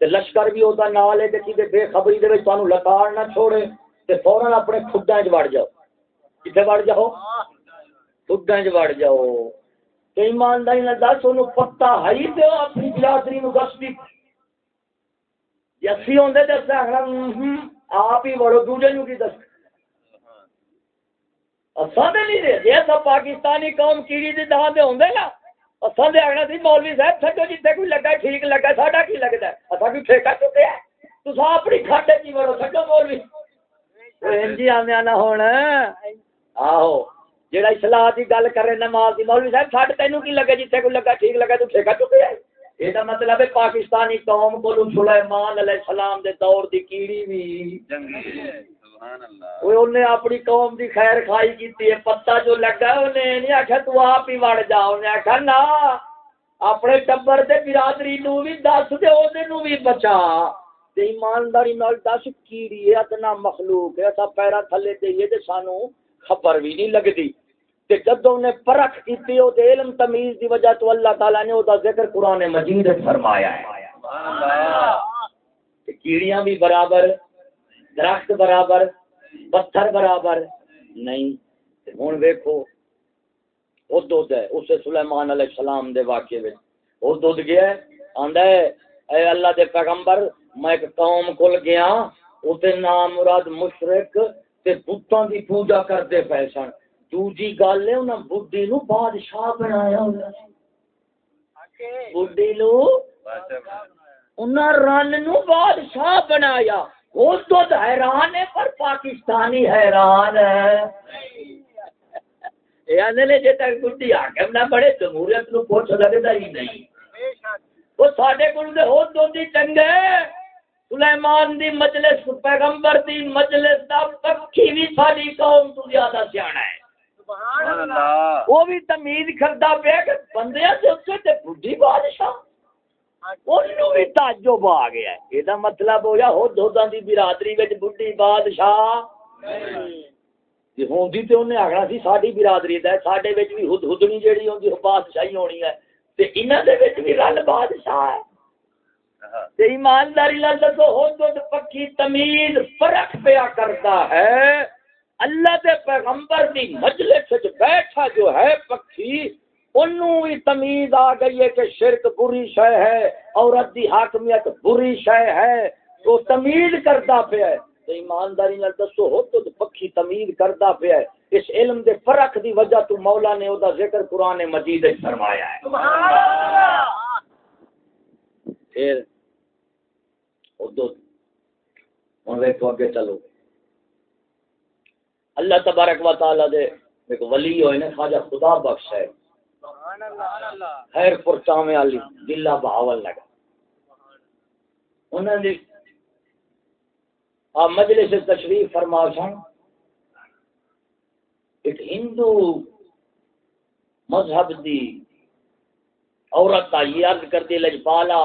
تے لشکر بھی ہوتا نال ہے تے کدے بے خبری دے وچ تانوں لکاڑ نہ چھوڑے۔ تے فوراً اپنے کھڈاں وچ وڑ جاؤ۔ کتے وڑ جاؤ؟ کھڈاں وچ وڑ جاؤ۔ ایمانداری دس اونوں پتہ ہئی تے اپنی برادری نو دس دی جسی ہوندے سہنا آپ ہی وڑو دوجے نو کی دس اساں دے نہیں دے جے سب پاکستانی قوم کیڑی دے ہوندے نا۔ مولوی صاحب چھڈو جتنے کوئی لگا ٹھیک لگا ساڈا کی لگتا ہے؟ اصل بھی ٹھیکا چکے تو اپنی کھاٹے کی بڑو چھڈو مولوی۔ جی ہوں آہو۔ جہاں اصلاح کی گل کرے نماز کی مولوی صاحب چھڈ تینوں کی لگے جتنے کوئی لگا ٹھیک لگا تو ٹھیکا چکے ہے یہ مطلب ہے پاکستانی قوم کو سلیمان علیہ السلام دے دور دی کیڑی بھی اپنی قوم دی خیر خائی کیتی ہے پتا جو لگا انہیں نہیں آخیا تو آپ ہی وڑ جا۔ نا اپنے ٹبر دے برادری نو بھی دس دے نو بھی بچا۔ تے ایمانداری نال دس کیڑی ہے اتنا مخلوق ہے اسا پیرا تھلے دئیے تے سانو خبر بھی نہیں لگدی۔ کہ جدو نے پرکھ کیتی او دے علم تمیز دی وجہ تو اللہ تعالی نے او دا ذکر قرآن مجید وچ فرمایا ہے۔ سبحان اللہ کہ کیڑیاں بھی برابر، درخت برابر، پتھر برابر نہیں۔ ہوں ویکو وہ دودھ ہے، اسے سلیمان علیہ السلام دے واقعے میں وہ دودھ گیا ہے، آندا ہے، اے اللہ دے پیغمبر، میں ایک قوم کول گیا اوتے نام مراد مشرک تے بتاں دی پوجا کردے پے سن۔ دوجی گل ہے انہاں بڈھی نو بادشاہ بنایا ہویا سی بڈھی نو بادشاہ انہاں رن نو بادشاہ بنایا وہ تو حیران ہے پر پاکستانی حیران ہے جے تک بڈھی حاکم نہ بڑے جمہوریت نو پوچھ لگدا ہی نہیں وہ ساڈے کول دے ہو دو دی چنگے سلیمان دی مجلس پیغمبر دی مجلس دا پکھی بھی ساری قوم تو زیادہ سیاںا ہے وہ بھی تمیز کردا پیا کہ بندیاں دے اوتے تے بڈھی بادشاہ۔ انہوں بھی تعجب آ گیا ہے۔ یہ مطلب ہویا ہو دوداں دی برادری وچ بڈھی بادشاہ۔ جی ہوندی تے سی ساڈی برادری دا ہے ساڈے وچ بھی ہد ہدنی جیڑی ہوندی وہ بادشاہی ہونی ہے۔ تے انہاں دے وچ بھی رل بادشاہ ہے۔ ہاں۔ تے ایمانداری نال دسو ہو پکی تمیز فرق پیا کرتا ہے۔ اللہ دے پیغمبر دی مجلس وچ بیٹھا جو ہے پکی انہوں بھی تمیز آ گئی ہے کہ شرک بری شے ہے، عورت دی حاکمیت بری شے ہے تو تمیز کرتا پیا ہے۔ تو ایمانداری نال دسو، ہو تو پکی تمیز کرتا پیا ہے۔ اس علم دے فرق دی وجہ تو مولا نے او دا ذکر قرآن مجید وچ فرمایا ہے۔ سبحان اللہ پھر اردو ہوں ویکو اگے چلو۔ اللہ تبارک و تعالی دے ایک ولی ہوئے نے، خواجہ خدا بخش ہے۔ خیر پور چاویں والی دلہ بہاول لگا۔ انہوں نے آپ مجلس تشریف فرما سن۔ ایک ہندو مذہب دی عورت کا یہ عرض کر دی لجپالا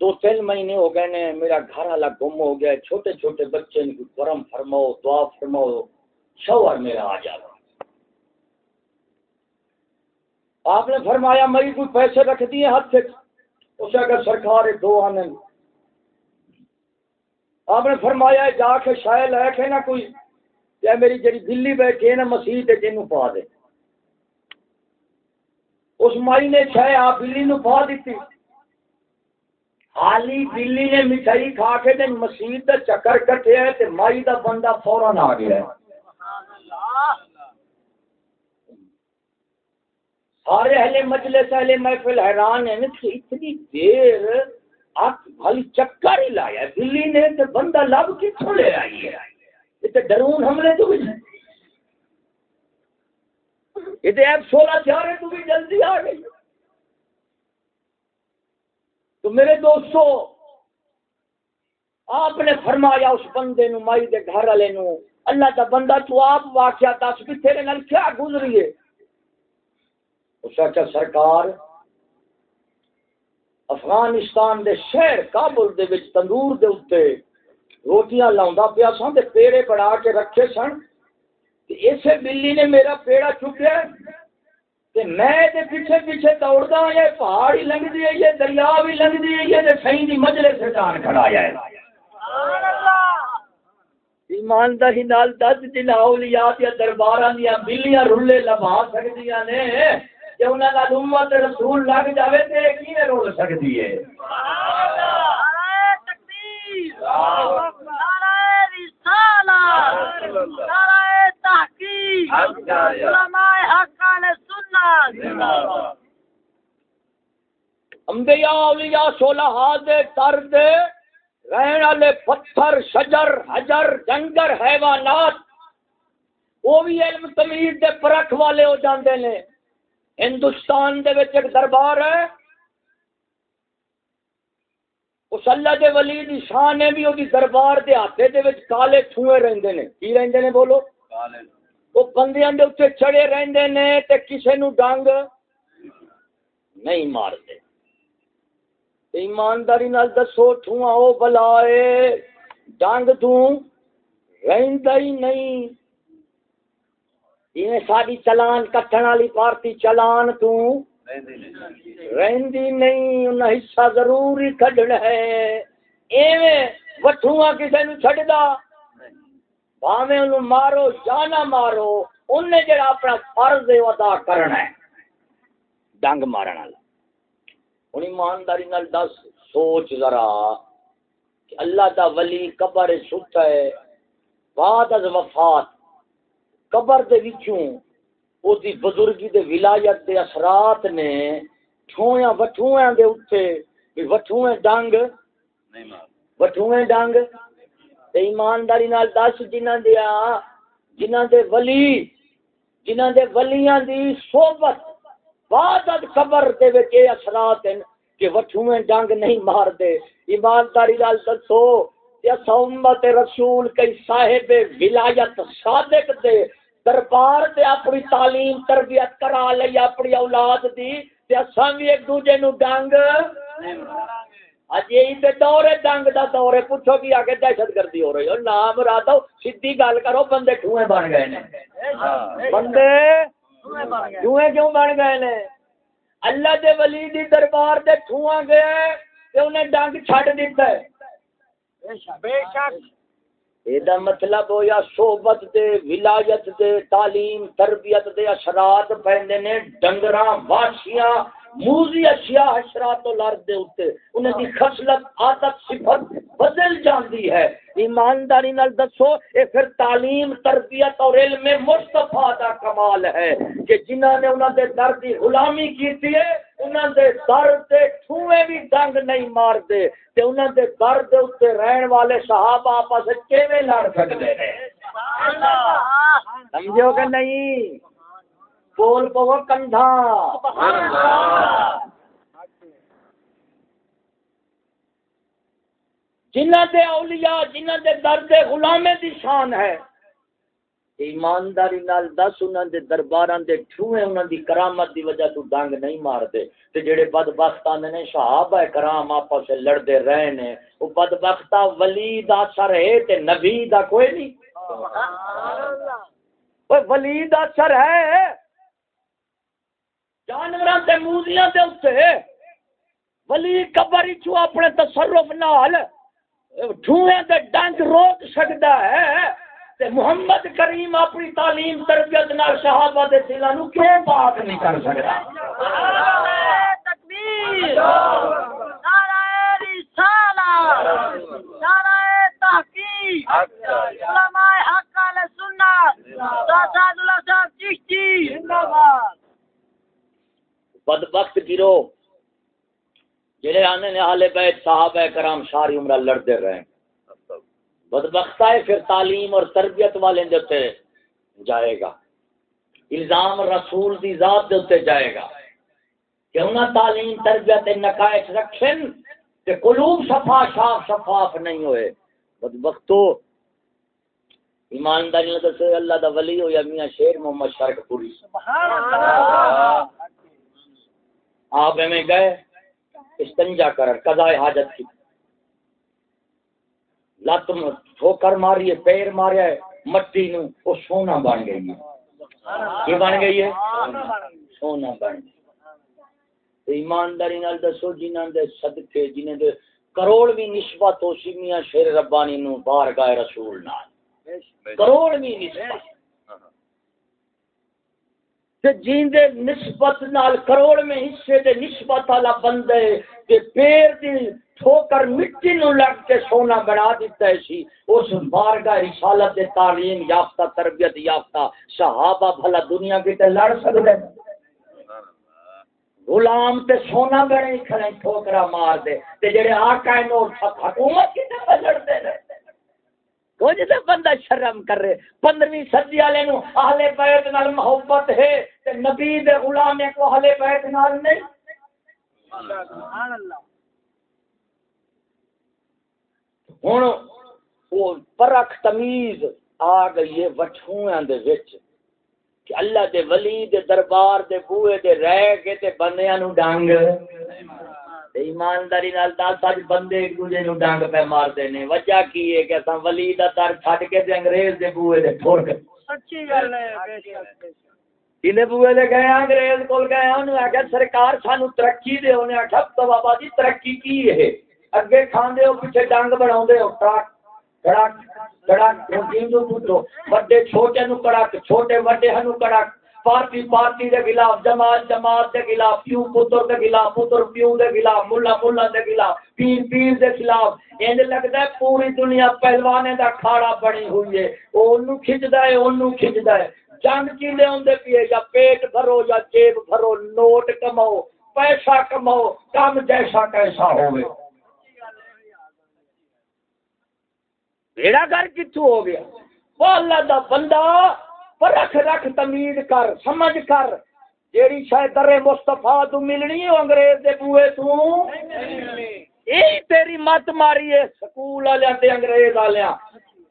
دو تین مہینے ہو گئے نے، میرا گھر والا گم ہو گیا، چھوٹے چھوٹے بچے ان کو کرم فرماؤ، دعا فرماؤ، شوہر میرا آ جا آپ نے فرمایا مری کوئی پیسے رکھ دیے ہاتھ سے۔ اسے اگر سرکار دو آنے آپ نے فرمایا، جا کے شاید لے کے نا کوئی۔ یا میری جڑی بلی بیٹھی ہے نا، مسیح تے جنوں پا دے۔ اس مائی نے شاید آپ بلی نو پا دیتی۔ حالی بلی نے مٹھائی کھا کے تے مسیح تے چکر کٹے ہے تے مائی دا بندہ فوراً آ گیا ہے۔ سارے اہل مجلس، اہل محفل حیران ہیں کہ اتنی دیر آپ خالی چکر ہی لایا ہے۔ بلی نے تے بندہ لب کتوں لے آئی ہے۔ یہ تے ڈرون حملے تو بھی یہ تے ایپ سولہ چارے تو بھی جلدی آ گئی۔ تو میرے دوستو، آپ نے فرمایا اس بندے نو، مائی دے گھر والے نو، اللہ کا بندہ تو آپ واقعہ دس بھی تیرے نال کیا گزری ہے؟ اس آخیا سرکار، افغانستان دے شہر کابل دے وچ تندور دے اوتے روٹیاں لاوندا پیا سن تے پیڑے بنا کے رکھے سن، تے اسے بلی نے میرا پیڑا چکیا تے میں تے پیچھے پیچھے دوڑدا ہوں یہ پہاڑ ہی لنگ دی ہے یہ دریا بھی لنگ دی ہے یہ تے سائیں دی مجلس کھڑایا ہے۔ ایمانداری نال دس اولیاء یا درباراں دیاں بلیاں رلے لبا سکدیاں نے۔ انہاں امت رسول لگ جاوے تے کیویں رول سکدی ہے؟ نعرہ تکبیر۔ نعرہ رسالت۔ نعرہ تحقیق۔ علماء انبیاء، اولیاء، صلحاء دے تر دے رہن والے پتھر، شجر، حجر، جنگر، حیوانات، وہ بھی علم تمیز دے پرکھ والے ہو جاندے نے۔ ہندوستان دے وچ ایک دربار ہے۔ اس اللہ دے ولی دی شان ہے بھی، وہ دربار دے ہاتھے دے وچ کالے چھوئے رہندے نے۔ کی رہندے نے بولو؟ کالے۔ وہ بندیاں دے اوتے چڑے رہندے نے تے کسے نو ڈنگ نہیں مارتے۔ ایمانداری نال دسو، ٹھواں او بلائے ڈنگ تو رہندا ہی نہیں۔ ایویں ساری چلان کٹن والی پارٹی چلان تو رہندی نہیں رہندی حصہ ضرور ہی کڈنا ہے۔ ایویں وٹھواں کسے نو چھڈدا۔ بھاویں انہوں مارو یا نہ مارو انہیں جڑا اپنا فرض ادا کرنا ہے۔ ڈنگ مارن والا۔ ہن ایمانداری نال دس سوچ ذرا کہ اللہ دا ولی قبر ستا ہے بعد از وفات۔ قبر دے وچوں او دی بزرگی دے ولایت دے اثرات نے ٹھویاں وٹھویاں دے اوتے وٹھویں ڈنگ۔ نہیں مار۔ وٹھویں ڈنگ۔ تے ایمانداری نال دس جنہاں دیا جنہاں دے ولی، جنہاں دے ولیاں دی صحبت بعد قبر دے وچ اے اثرات ہیں کہ وٹھویں ڈنگ نہیں مار دے ایمانداری نال دسو یا امت رسول کئی صاحب ولایت صادق دے دربار تے اپنی تعلیم تربیت کرا لئی اپنی اولاد دی، تے اساں بھی ایک دوجے نو ڈنگ اج یہی تے دور ہے ڈنگ دا دور ہے پوچھو کہ آگے دہشت گردی ہو رہی ہے نام راتو سیدھی گل کرو بندے ٹھوئے بن گئے نے بندے ٹھوئے کیوں بن گئے نے اللہ دے ولی دی دربار تے ٹھواں گئے تے انہیں ڈنگ چھڈ دیتا ہے یہ مطلب ہو یا صحبت دے ولایت دے تعلیم تربیت دے اثرات پیندے نے ڈنگراں واشیاں موزی اشیاء حشرات و لرد دے اوتے انہیں دی خصلت عادت صفت بدل جاندی ہے۔ ایمانداری نال دسو اے پھر تعلیم تربیت اور علم مصطفیٰ دا کمال ہے کہ جنہاں نے انہاں دے در دی غلامی کیتی ہے انہاں دے در تے ٹھوئے بھی ڈنگ نہیں مار دے تے انہاں دے در دے اوتے رہن والے صحابہ آپس کیویں لڑ سکدے نے؟ سمجھو کہ نہیں؟ بول پو کندھا۔ جنہ دے اولیاء جنہ دے درد غلامے دی شان ہے۔ ایمانداری نال دس انہاں دے درباراں دے ٹھوئے انہاں دی کرامت دی وجہ تو ڈنگ نہیں مار دے تے جڑے بدبخت آندے نے صحابہ کرام آپس وچ لڑدے رہے نے او بدبختا ولی دا اثر ہے تے نبی دا کوئی نہیں۔ اوے ولی دا اثر ہے۔ جانوراں تے موزیاں دے اوتے ولی قبر چو اپنے تصرف نال ٹھوئے دے ڈنگ روک سکتا ہے تے محمد کریم اپنی تعلیم تربیت نال صحابہ دے دلاں نو کیوں پاک نہیں کر سکتا تکبیر، نعرہ رسالہ، نعرہ تحقیق، علماء حق علیہ سنت سعد اللہ صاحب چشتی، زندہ باد۔ بدبخت گرو جڑے آنے نے اہل بیت، صحابہ کرام ساری عمرہ لڑتے رہے۔ بدبختہ ہے پھر تعلیم اور تربیت والے دے تے جائے گا۔ الزام رسول دی ذات دے تے جائے گا۔ کہ انہاں تعلیم، تربیت نقائص رکھن کہ قلوب صفا، شاف شفاف نہیں ہوئے۔ بد بدبختو، ایمانداری نے دسے اللہ دا ولی ہو یا میاں شیر محمد شرک پوری۔ آپ میں گئے استنجا کر قضاء حاجت کی۔ لت ٹھوکر ماری ہے پیر ماریا ہے مٹی نو وہ سونا بن گئی۔ ہے کی بن گئی ہے؟ سونا بن گئی۔ ایمانداری نال دسو جنہاں دے صدقے جنہاں دے کروڑ بھی نسبت ہو سی میاں شیر ربانی نو بار گائے رسول نال۔ کروڑ بھی نسبت۔ تے جین دے نسبت نال کروڑ میں حصے دے نسبت والا بندے تے پیر دی ٹھوکر مٹی نو لگ کے سونا بنا دیتا ہے سی۔ اس بارگاہ رسالت دے تعلیم یافتہ، تربیت یافتہ صحابہ بھلا دنیا کی تے لڑ سکدے۔ غلام تے سونا بنے کھڑے ٹھوکرا مار دے۔ تے جڑے آقا نو حکومت کی تے لڑتے رہے۔ کچھ تے بندہ شرم کر رہے پندرہویں صدی والے نو اہل بیت نال محبت ہے تے نبی دے غلام کو اہل بیت نال نہیں۔ سبحان اللہ۔ ہن وہ پرکھ تمیز آ گئی ہے وٹھویاں دے وچ کہ اللہ دے ولی دے دربار دے بوئے دے رہ کے تے بندیاں نو ڈانگ۔ ایمانداری نال دس اج بندے ایک دوجے نو ڈانگ پہ مار دے نے وجہ کی ہے کہ اساں ولی دا در چھڈ کے تے انگریز دے بوئے دے ٹھور کے سچی گل ہے کنے بوئے دے گئے انگریز کول گئے انہوں آخیا سرکار سانو ترقی دے انہیں آخیا تو بابا جی ترقی کی ہے اگے کھاندے ہو پیچھے ڈنگ بناؤندے ہو ٹرک کڑک کڑک جیندو پوچھو بڑے چھوٹے نو کڑک چھوٹے بڑے ہنو کڑک پارٹی پارٹی دے خلاف، جماعت جماعت دے خلاف، پیو پتر دے خلاف، پتر پیو دے خلاف، ملا ملا دے خلاف، پیر پیر دے خلاف۔ انج لگدا ہے پوری دنیا پہلوانے دا کھاڑا بنی ہوئی ہے۔ اونوں کھچدا ہے، اونوں کھچدا ہے۔ جنگ کی لے آدھے پیے یا پیٹ بھرو، یا جیب بھرو، نوٹ کماؤ، پیسہ کماؤ کم جیسا کیسا ہوئے بیڑا گھر کتوں ہو گیا؟ وہ اللہ دا بندہ پر رکھ رکھ تمیز کر، سمجھ کر۔ جیڑی شاید در مستفا تو ملنی ہے انگریز دے بوئے تو۔ یہی تیری مت ماری ہے، سکول والے انگریز والے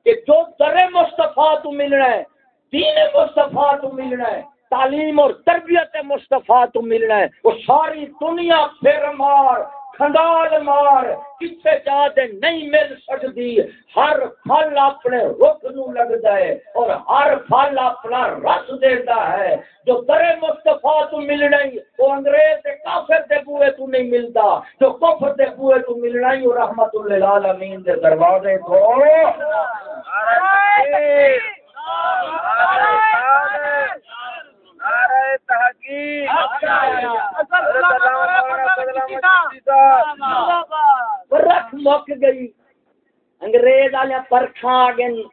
کہ جو در مستفا تو ملنا ہے، دین مصطفیٰ تو ملنا ہے، تعلیم اور تربیت مصطفیٰ تو ملنا ہے، وہ ساری دنیا پھر مار۔ کھنڈال مار کسے جاتے نہیں مل سکتی ہر پھل اپنے رخ نو لگتا ہے اور ہر پھل اپنا رس دیتا ہے جو درے مصطفیٰ تو ملنا ہی وہ انگریز دے کافر دے بوئے تو نہیں ملتا جو کفر دے بوئے تو ملنا ہی وہ رحمت اللہ العالمین دے دروازے کو رکھ مک گئی۔ انگریز والے پرکھا آ گئے۔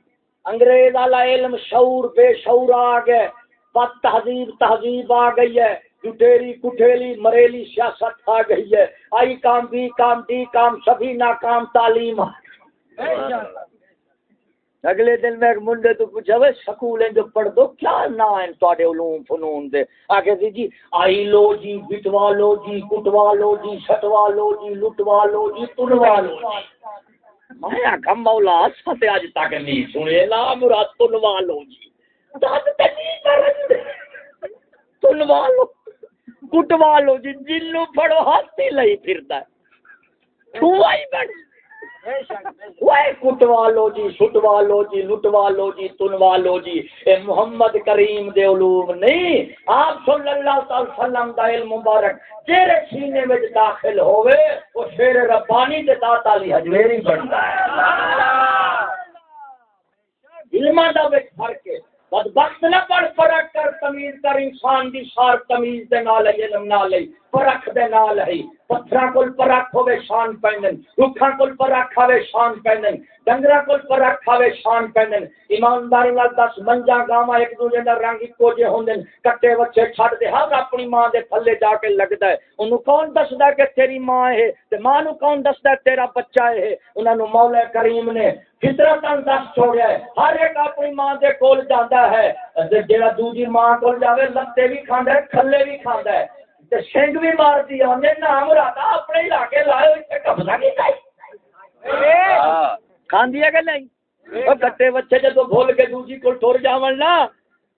انگریز والا علم شعور بے شعور آ گئے۔ بد تہذیب تہذیب آ گئی ہے۔ لٹیری کٹھیلی مریلی سیاست آ گئی ہے۔ آئی کام بی کام ڈی کام سبھی ناکام تعلیم اگلے دن میں ایک منڈے تو پوچھا وہ سکول جو پڑھ دو کیا نا ہے تواڈے علوم فنون دے؟ آگے دی جی آئی لو جی بٹوا لو جی کٹوا لو جی سٹوا لو جی لٹوا لو جی تنوا لو جی. میں آخا مولا ستے اج تک نہیں سنے لا مراد تنوا لو جی۔ دس تے نہیں کرن تنوا لو کٹوا لو جی جنوں پڑھو ہاتھ ہی لئی پھردا ہے۔ تو آئی بڑھ کٹوا لو جی سٹوا لو جی لٹوا لو جی تنوا لو جی۔ اے محمد کریم دے علوم نہیں، آپ صلی اللہ تعالی وسلم دا علم مبارک تیرے سینے میں داخل ہوئے وہ شیر ربانی دے داتا علی حجویری بنتا ہے علمہ دا وچ فرق ہے۔ بدبخت نہ پڑھ، فرق کر، تمیز کر، انسان دی سار تمیز دے نال علم نال پرکھ دے نال ہے۔ پتھراں کول پرکھ ہوے شان پہنن رکھاں کول پرکھ ہوے شان پہنن ڈنگراں کول پرکھ ہوے شان پہنن ایمانداری نال دس منجا گاواں ایک دوجے دا رنگ اکو جے ہوندن کٹے بچے چھڈ دے ہر اپنی ماں دے تھلے جا کے لگدا ہے اونوں کون دسدا کہ تیری ماں ہے تے ماں نو کون دسدا تیرا بچہ ہے انہاں نو مولا کریم نے فطرت دس چھوڑیا ہے ہر ایک اپنی ماں دے کول جاندا ہے جڑا دوجی ماں کول جاوے لتے بھی کھاندا ہے کھلے بھی کھاندا ہے سنگ بھی مار انہیں نام راتا اپنے علاقے لائے قبضہ کیتا ہے کھان دیا کہ نہیں؟ کٹے بچے جدو بھول کے دوسری کو ٹر جاون نا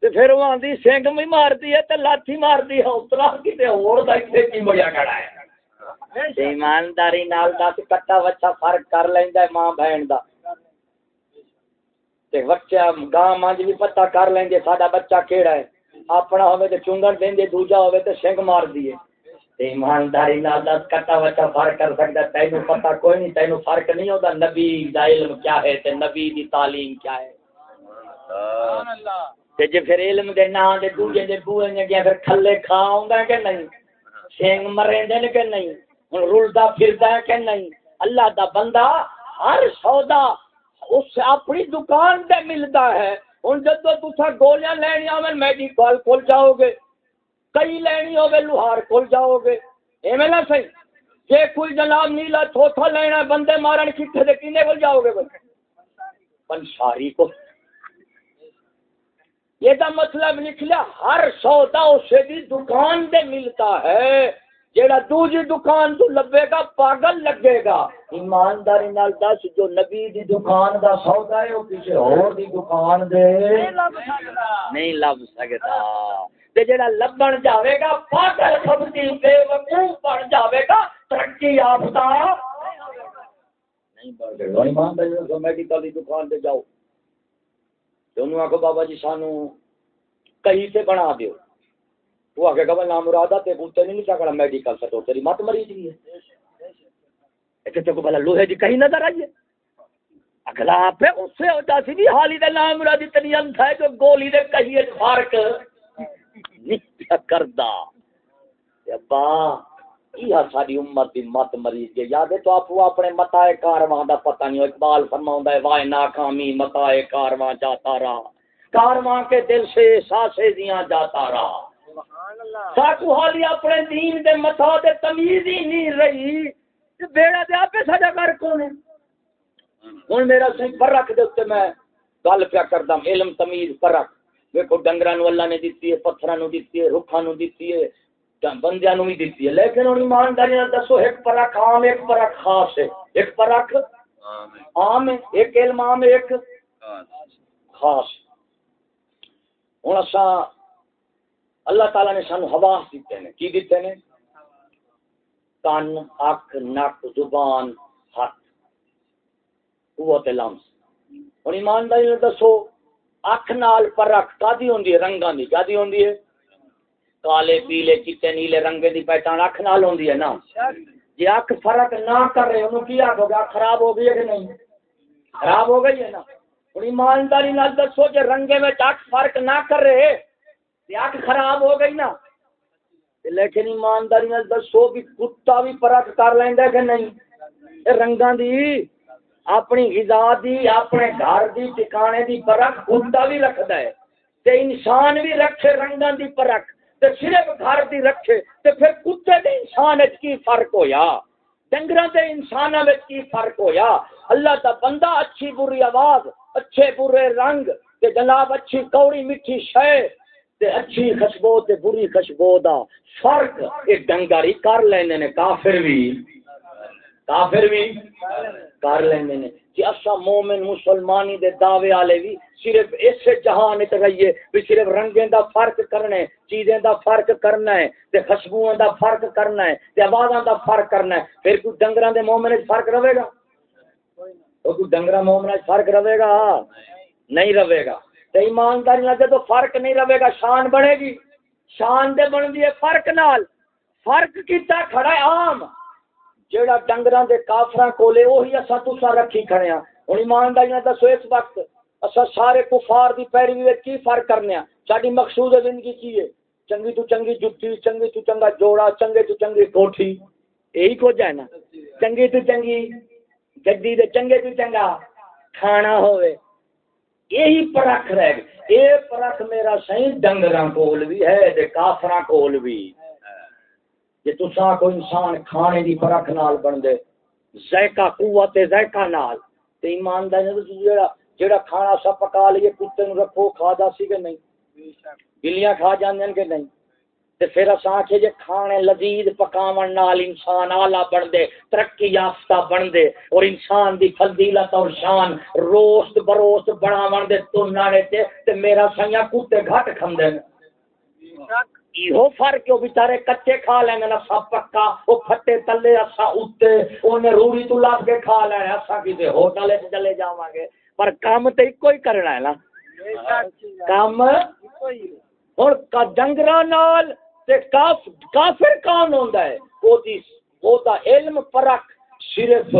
تے پھر وہ آندی سنگ بھی مار دی ہے تے مار دی ہے اترا اور دا کی بڑیا کھڑا ہے؟ ایمانداری نال کٹا بچہ فرق کر لیندا ہے ماں بہن دا۔ تے بچہ گاں مانج بھی پتہ کر لیں گے ساڈا بچہ کیڑا ہے؟ اپنا ہوے تے چونگن دین دے دوجا ہوے تے سنگ مار دیے تے ایمانداری نال دس کٹا وچا فرق کر سکدا تینوں پتہ کوئی نہیں تینوں فرق نہیں ہوندا نبی دا علم کیا ہے تے نبی دی تعلیم کیا ہے۔ سبحان اللہ۔ تے جے پھر علم دے دے دوجے دے بوئے نے گیا پھر کھلے کھاؤں گا کہ نہیں؟ سنگ کہ نہیں؟ ہن رلدا پھردا ہے کہ نہیں؟ اللہ دا بندہ ہر سودا اس اپنی دکان تے ملتا ہے۔ ہوں جب تصا گولیاں لینیا ہو میڈیکل کھول جاؤ گے، کئی لینی ہو لوہار کھول جاؤ گے۔ ایویں نہ صحیح جی کوئی جناب نیلا تھوتھا لینا بندے مارن کتنے دے کنے کول جاؤ گے بندے؟ پنساری کو۔ یہ دا مطلب لکھ لیا، ہر سودا اسے بھی دکان دے ملتا ہے۔ جیڑا دوجی دکان تو لبے گا پاگل لگے گا۔ ایمانداری نال دس جو نبی دی دکان دا سودا ہے وہ کسی اور دی دکان دے۔ نہیں لب سکتا۔ تے جیڑا لبن جاوے گا پاگل سبتی بے وقوف بن جاوے گا۔ ترقی یافتہ۔ نہیں بڑھ گئے ایمانداری نال میڈیکل دی دکان تے جاؤ۔ تو انہوں آکھو بابا جی سانو کہیں سے بنا دیو۔ وہ آگے گا نام مرادہ تے کتے نہیں لکھا کرا میڈیکل سٹو تیری مت مری جی ہے۔ ایک تو کو بلا لوہے دی کہیں نظر آئیے اگلا پہ اس سے ہوتا سی بھی حالی دے نام مرادی تنی انت ہے جو گولی دے کہیں فرق نہیں کردا ابا یہ ساری امت دی مت مریض کے یاد ہے تو آپ وہ اپنے متائے کارواں دا پتہ نہیں، اقبال فرماوندا ہے، وائے ناکامی متائے کارواں جاتا رہا۔ کارواں کے دل سے ساسے دیاں جاتا رہا۔ ساکو حالی اپنے دین دے متا دے تمیز ہی نہیں رہی۔ بیڑا دے آپ سجا کر کون ہے؟ ہن میرا سی فرق دے تے میں گل پیا کردم علم تمیز فرق دیکھو ڈنگراں نو اللہ نے دتی ہے پتھراں نو دتی ہے رکھاں نو دتی ہے بندیاں نو بھی دتی ہے۔ لیکن ہن ایمانداری نال دسو ایک فرق عام ایک فرق خاص ہے۔ ایک فرق عام ہے ایک علم عام ایک خاص۔ ہوں اساں اللہ تعالی نے سانو حواس دیتے ہیں۔ کی دیتے ہیں؟ کن اک نک زبان، ہاتھ۔ قوت لمس۔ ہوں ایمانداری نے دسو اکھ نال پرکھ کادی ہوندی ہے؟ رنگاں دی کادی ہوندی ہے؟ کالے، پیلے چٹے نیلے رنگے دی پہچان اکھ نال ہوندی ہے نا جی اکھ فرق نہ کر رہے، انہوں کی آخو گا خراب ہو گئی ہے کہ نہیں؟ خراب ہو گئی ہے نا ہوں ایمانداری نال دسو جی رنگے میں اکھ فرق نہ کر رہے۔ اکھ خراب ہو گئی نا لیکن ایمانداری نال دسو بھی کتا بھی پرکھ کر لینا کہ نہیں۔ رنگاں دی، اپنی غذا دی، اپنے گھر دی ٹکانے دی پرکھ کتا بھی رکھدا ہے۔ تے انسان بھی رکھے رنگاں دی پرکھ۔ تے صرف گھر دی رکھے، تے پھر کتے دے انسان وچ کی فرق ہویا؟ ڈنگراں دے انساناں وچ کی فرق ہویا؟ اللہ دا بندہ اچھی بری آواز، اچھے برے رنگ، تے جناب اچھی کوڑی میٹھی شے تے اچھی خوشبو تے بری خوشبو دا فرق ایک ڈنگاری کر لینے نے، کافر بھی۔ کافر بھی کر لینے نے۔ جی کہ اصا مومن مسلمانی دے دعوے والے بھی صرف اس جہان وچ رہیے بھی صرف رنگیں دا فرق کرنا ہے چیزیں دا فرق کرنا ہے، تے خوشبوؤں دا فرق کرنا ہے، تے آوازاں دا فرق کرنا ہے۔ پھر کوئی ڈنگراں دے مومن وچ فرق رہے گا؟ کوئی ڈنگراں مومن وچ فرق رہے گا؟ نہیں رہے گا۔ ایمانداری نال جدوں فرق نہیں رہے گا، شان بنے گی۔ شان دے بندی ہے فرق نال۔ فرق کیتا کھڑا ہے عام۔ جیڑا ڈنگراں دے کافراں کولے وہی اساں تساں رکھی کھڑے ہاں۔ ہن ایمانداری نال دسو، اس وقت اساں سارے کفار دی پیروی وچ کی فرق کرنے ہاں؟ ساڈی مقصود زندگی کی ہے؟ چنگی تو چنگی جُتی، چنگی تو چنگا جوڑا، چنگے تو چنگی کوٹھی۔ یہی کچھ ہے نا۔ چنگی تو چنگی، گڈی دے چنگے تو چنگا، کھانا ہوئے یہی پرکھ رہ گئے یہ پرکھ میرا صحیح ڈنگراں کول بھی ہے، تے کافراں کول بھی جی تساں کو انسان کھانے دی پرکھ نال بن دے ذائقہ قوت ذائقہ نال۔ تے ایمان دا جڑا جڑا کھانا سب پکا لیے، کتے نو رکھو کھا جا سی کہ نہیں؟ بلیاں کھا جاندے کہ نہیں؟ تے پھر اساں کہ جے کھانے لذیذ پکاون نال انسان اعلی بن دے ترقی یافتہ بن دے اور انسان دی فضیلت اور شان روست بروست بناون دے تنانے تے تے میرا سیاں کتے گھٹ کھندے یہ فرق ہے بیچارے کچے کھا لیں گے نسا پکا وہ پھٹے تلے اسا اتے انہیں روڑی تو لگ کے کھا لینا اسا کسی ہوٹل چلے جاواں گے۔ پر کام تو ایک ہی کرنا ہے نا۔ کام ہوں ڈنگر نال تے کافر کون ہوتا ہے؟ وہ علم پرکھ صرف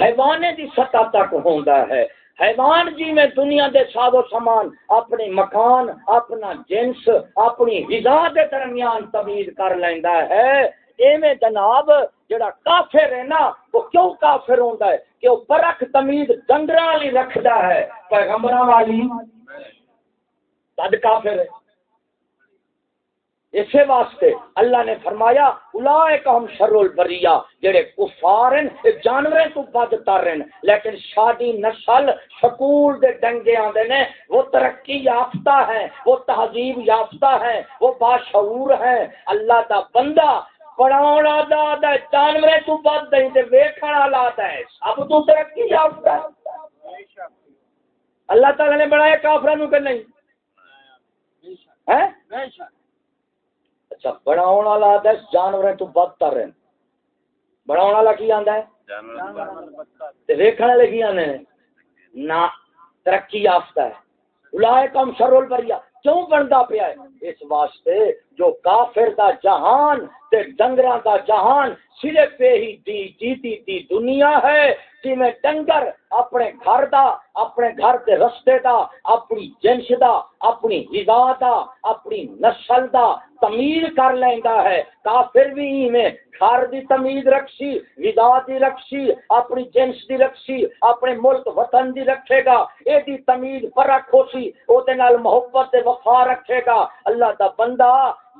حیوانے دی سطح تک ہوتا ہے۔ حیوان جی میں دنیا دے ساد و سامان، اپنی مکان، اپنا جنس، اپنی غذا دے درمیان تمیز کر لینا ہے۔ ایویں جناب جڑا کافر ہے نا، وہ کیوں کافر ہوندا ہے؟ کہ وہ پرکھ تمیز ڈنگراں والی رکھدا ہے۔ پیغمبراں والی تد کافر ہے۔ اسی واسطے اللہ نے فرمایا اولائک ہم شر البریہ جڑے کفار ہیں جانوریں تو بد تر ہیں لیکن شادی نسل سکول دے ڈنگے آندے نے وہ ترقی یافتہ ہیں وہ تہذیب یافتہ ہیں وہ باشعور ہیں۔ اللہ دا بندہ پڑھاونا دا دا جانوریں تو بد نہیں تے ویکھن والا دا ہے سب تو ترقی یافتہ ہے اللہ تعالی نے بنایا کافروں کو کہ نہیں ہے اچھا بناؤ والا آتا ہے جانور تو بدتر والا کی آتا ہے؟ والے کی ترقی یافتہ ہے۔ کیوں بنتا پیا ہے؟ اس واسطے جو کافر دا جہان تے ڈنگراں دا جہان صرف ہی دی جیتی دی دنیا ہے۔ جی ڈنگر، اپنے گھر دا، اپنے گھر دے رستے دا، اپنی جنس دا، اپنی غذا دا، اپنی نسل دا تمیز کر لیندا ہے۔ کافر بھی ہی میں گھر دی تمیز رکھسی غذا دی رکھسی اپنی جنس دی رکھسی اپنے ملک وطن دی رکھے گا۔ اے دی تمیز فرق ہوسی او دے نال محبت تے وفا رکھے گا۔ اللہ دا بندہ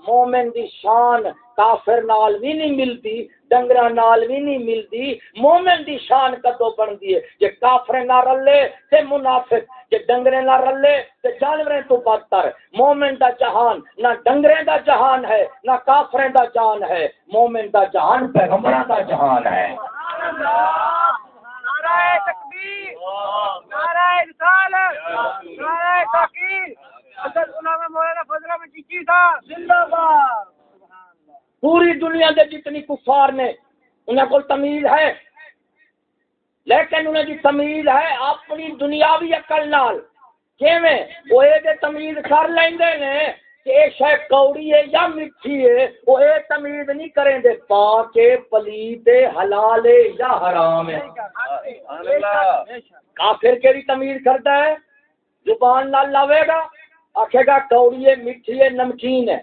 مومن دی شان کافر نال بھی نہیں ملتی ڈنگر نال بھی نہیں ملتی۔ مومن دی شان کدو بنتی ہے؟ جی کافر نہ رلے تے منافق جی ڈنگرے نہ رلے تے جانوریں تو بدتر۔ مومن دا جہان نہ ڈنگرے دا جہان ہے، نہ کافریں دا جان ہے۔ مومن دا جہان پیغمبر دا جہان ہے۔ نعرہ تکبیر، نعرہ رسالت، نعرہ تحقیق پوری دنیا دے جتنی کفار نے انہیں کو تمیز ہے لیکن انہیں دی تمیز ہے اپنی دنیاوی عقل نال۔ کیویں؟ وہ اے دے تمیز کر لیندے نے کہ اے شے کوڑی ہے یا میٹھی ہے وہ اے تمیز نہیں کریں دے پاک ہے پلیت ہے حلال ہے یا حرام ہے کافر کیڑی تمیز کرتا ہے؟ زبان نال لاوے گا؟ آکھے گا کوڑی ہے میٹھی ہے نمکین ہے۔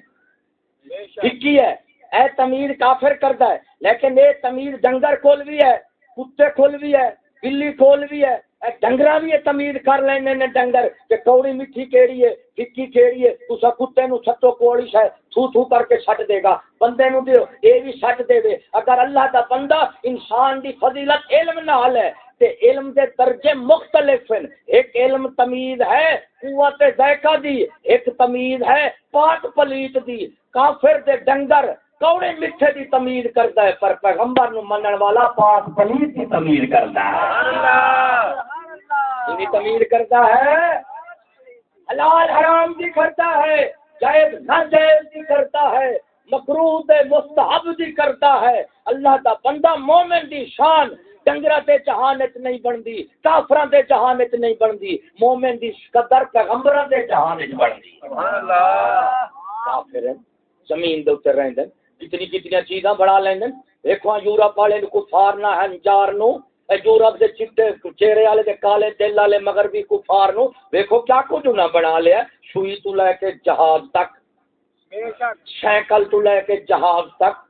فکی ہے۔ اے تمیر کافر کرتا ہے۔ لیکن یہ تمیر ڈنگر کھول بھی ہے، کتے کھول بھی ہے، بلی کھول بھی ہے۔ اے ڈنگرا بھی تمیر کر لینے نے ڈنگر کہ کوڑی میٹھی کیڑی ہے فکی کیڑی ہے۔ تسا کتے نو چھتو کوڑی ہے تھو تھو کر کے چھٹ دے گا۔ بندے نو دیو، اے بھی چھٹ دے دے۔ اگر اللہ دا بندہ انسان دی فضیلت علم نال ہے تے علم دے درجے مختلف ہیں۔ ایک علم تمیز ہے، قوت ذائقہ دی، ایک تمیز ہے، پاک پلیت دی۔ کافر دے ڈنگر کوڑے میٹھے دی تمیز کرتا ہے، پر پیغمبر نو منن والا پاک پلیت دی تمیز کرتا ہے۔ دی تمیز کرتا ہے۔ حلال حرام دی کرتا ہے، جائز ناجائز دی کرتا ہے مکروہ دے مستحب دی کرتا ہے۔ اللہ دا بندہ مومن دی شان ڈنگرا تے جہانت نہیں بندی کافراں دے جہانت نہیں بندی مومن دی قدر پیغمبراں دے جہانت بندی سبحان اللہ کافر زمین دے اوپر رہندے کتنی کتنی چیزاں بڑا لیندے دیکھو یورپ والے کفار نہ ہنجار نو یورپ دے چٹے چہرے والے دے کالے دل والے مغربی کفار نو دیکھو کیا کچھ نہ بنا لیا سوئی تو لے کے جہاز تک سائیکل تو لے کے جہاز تک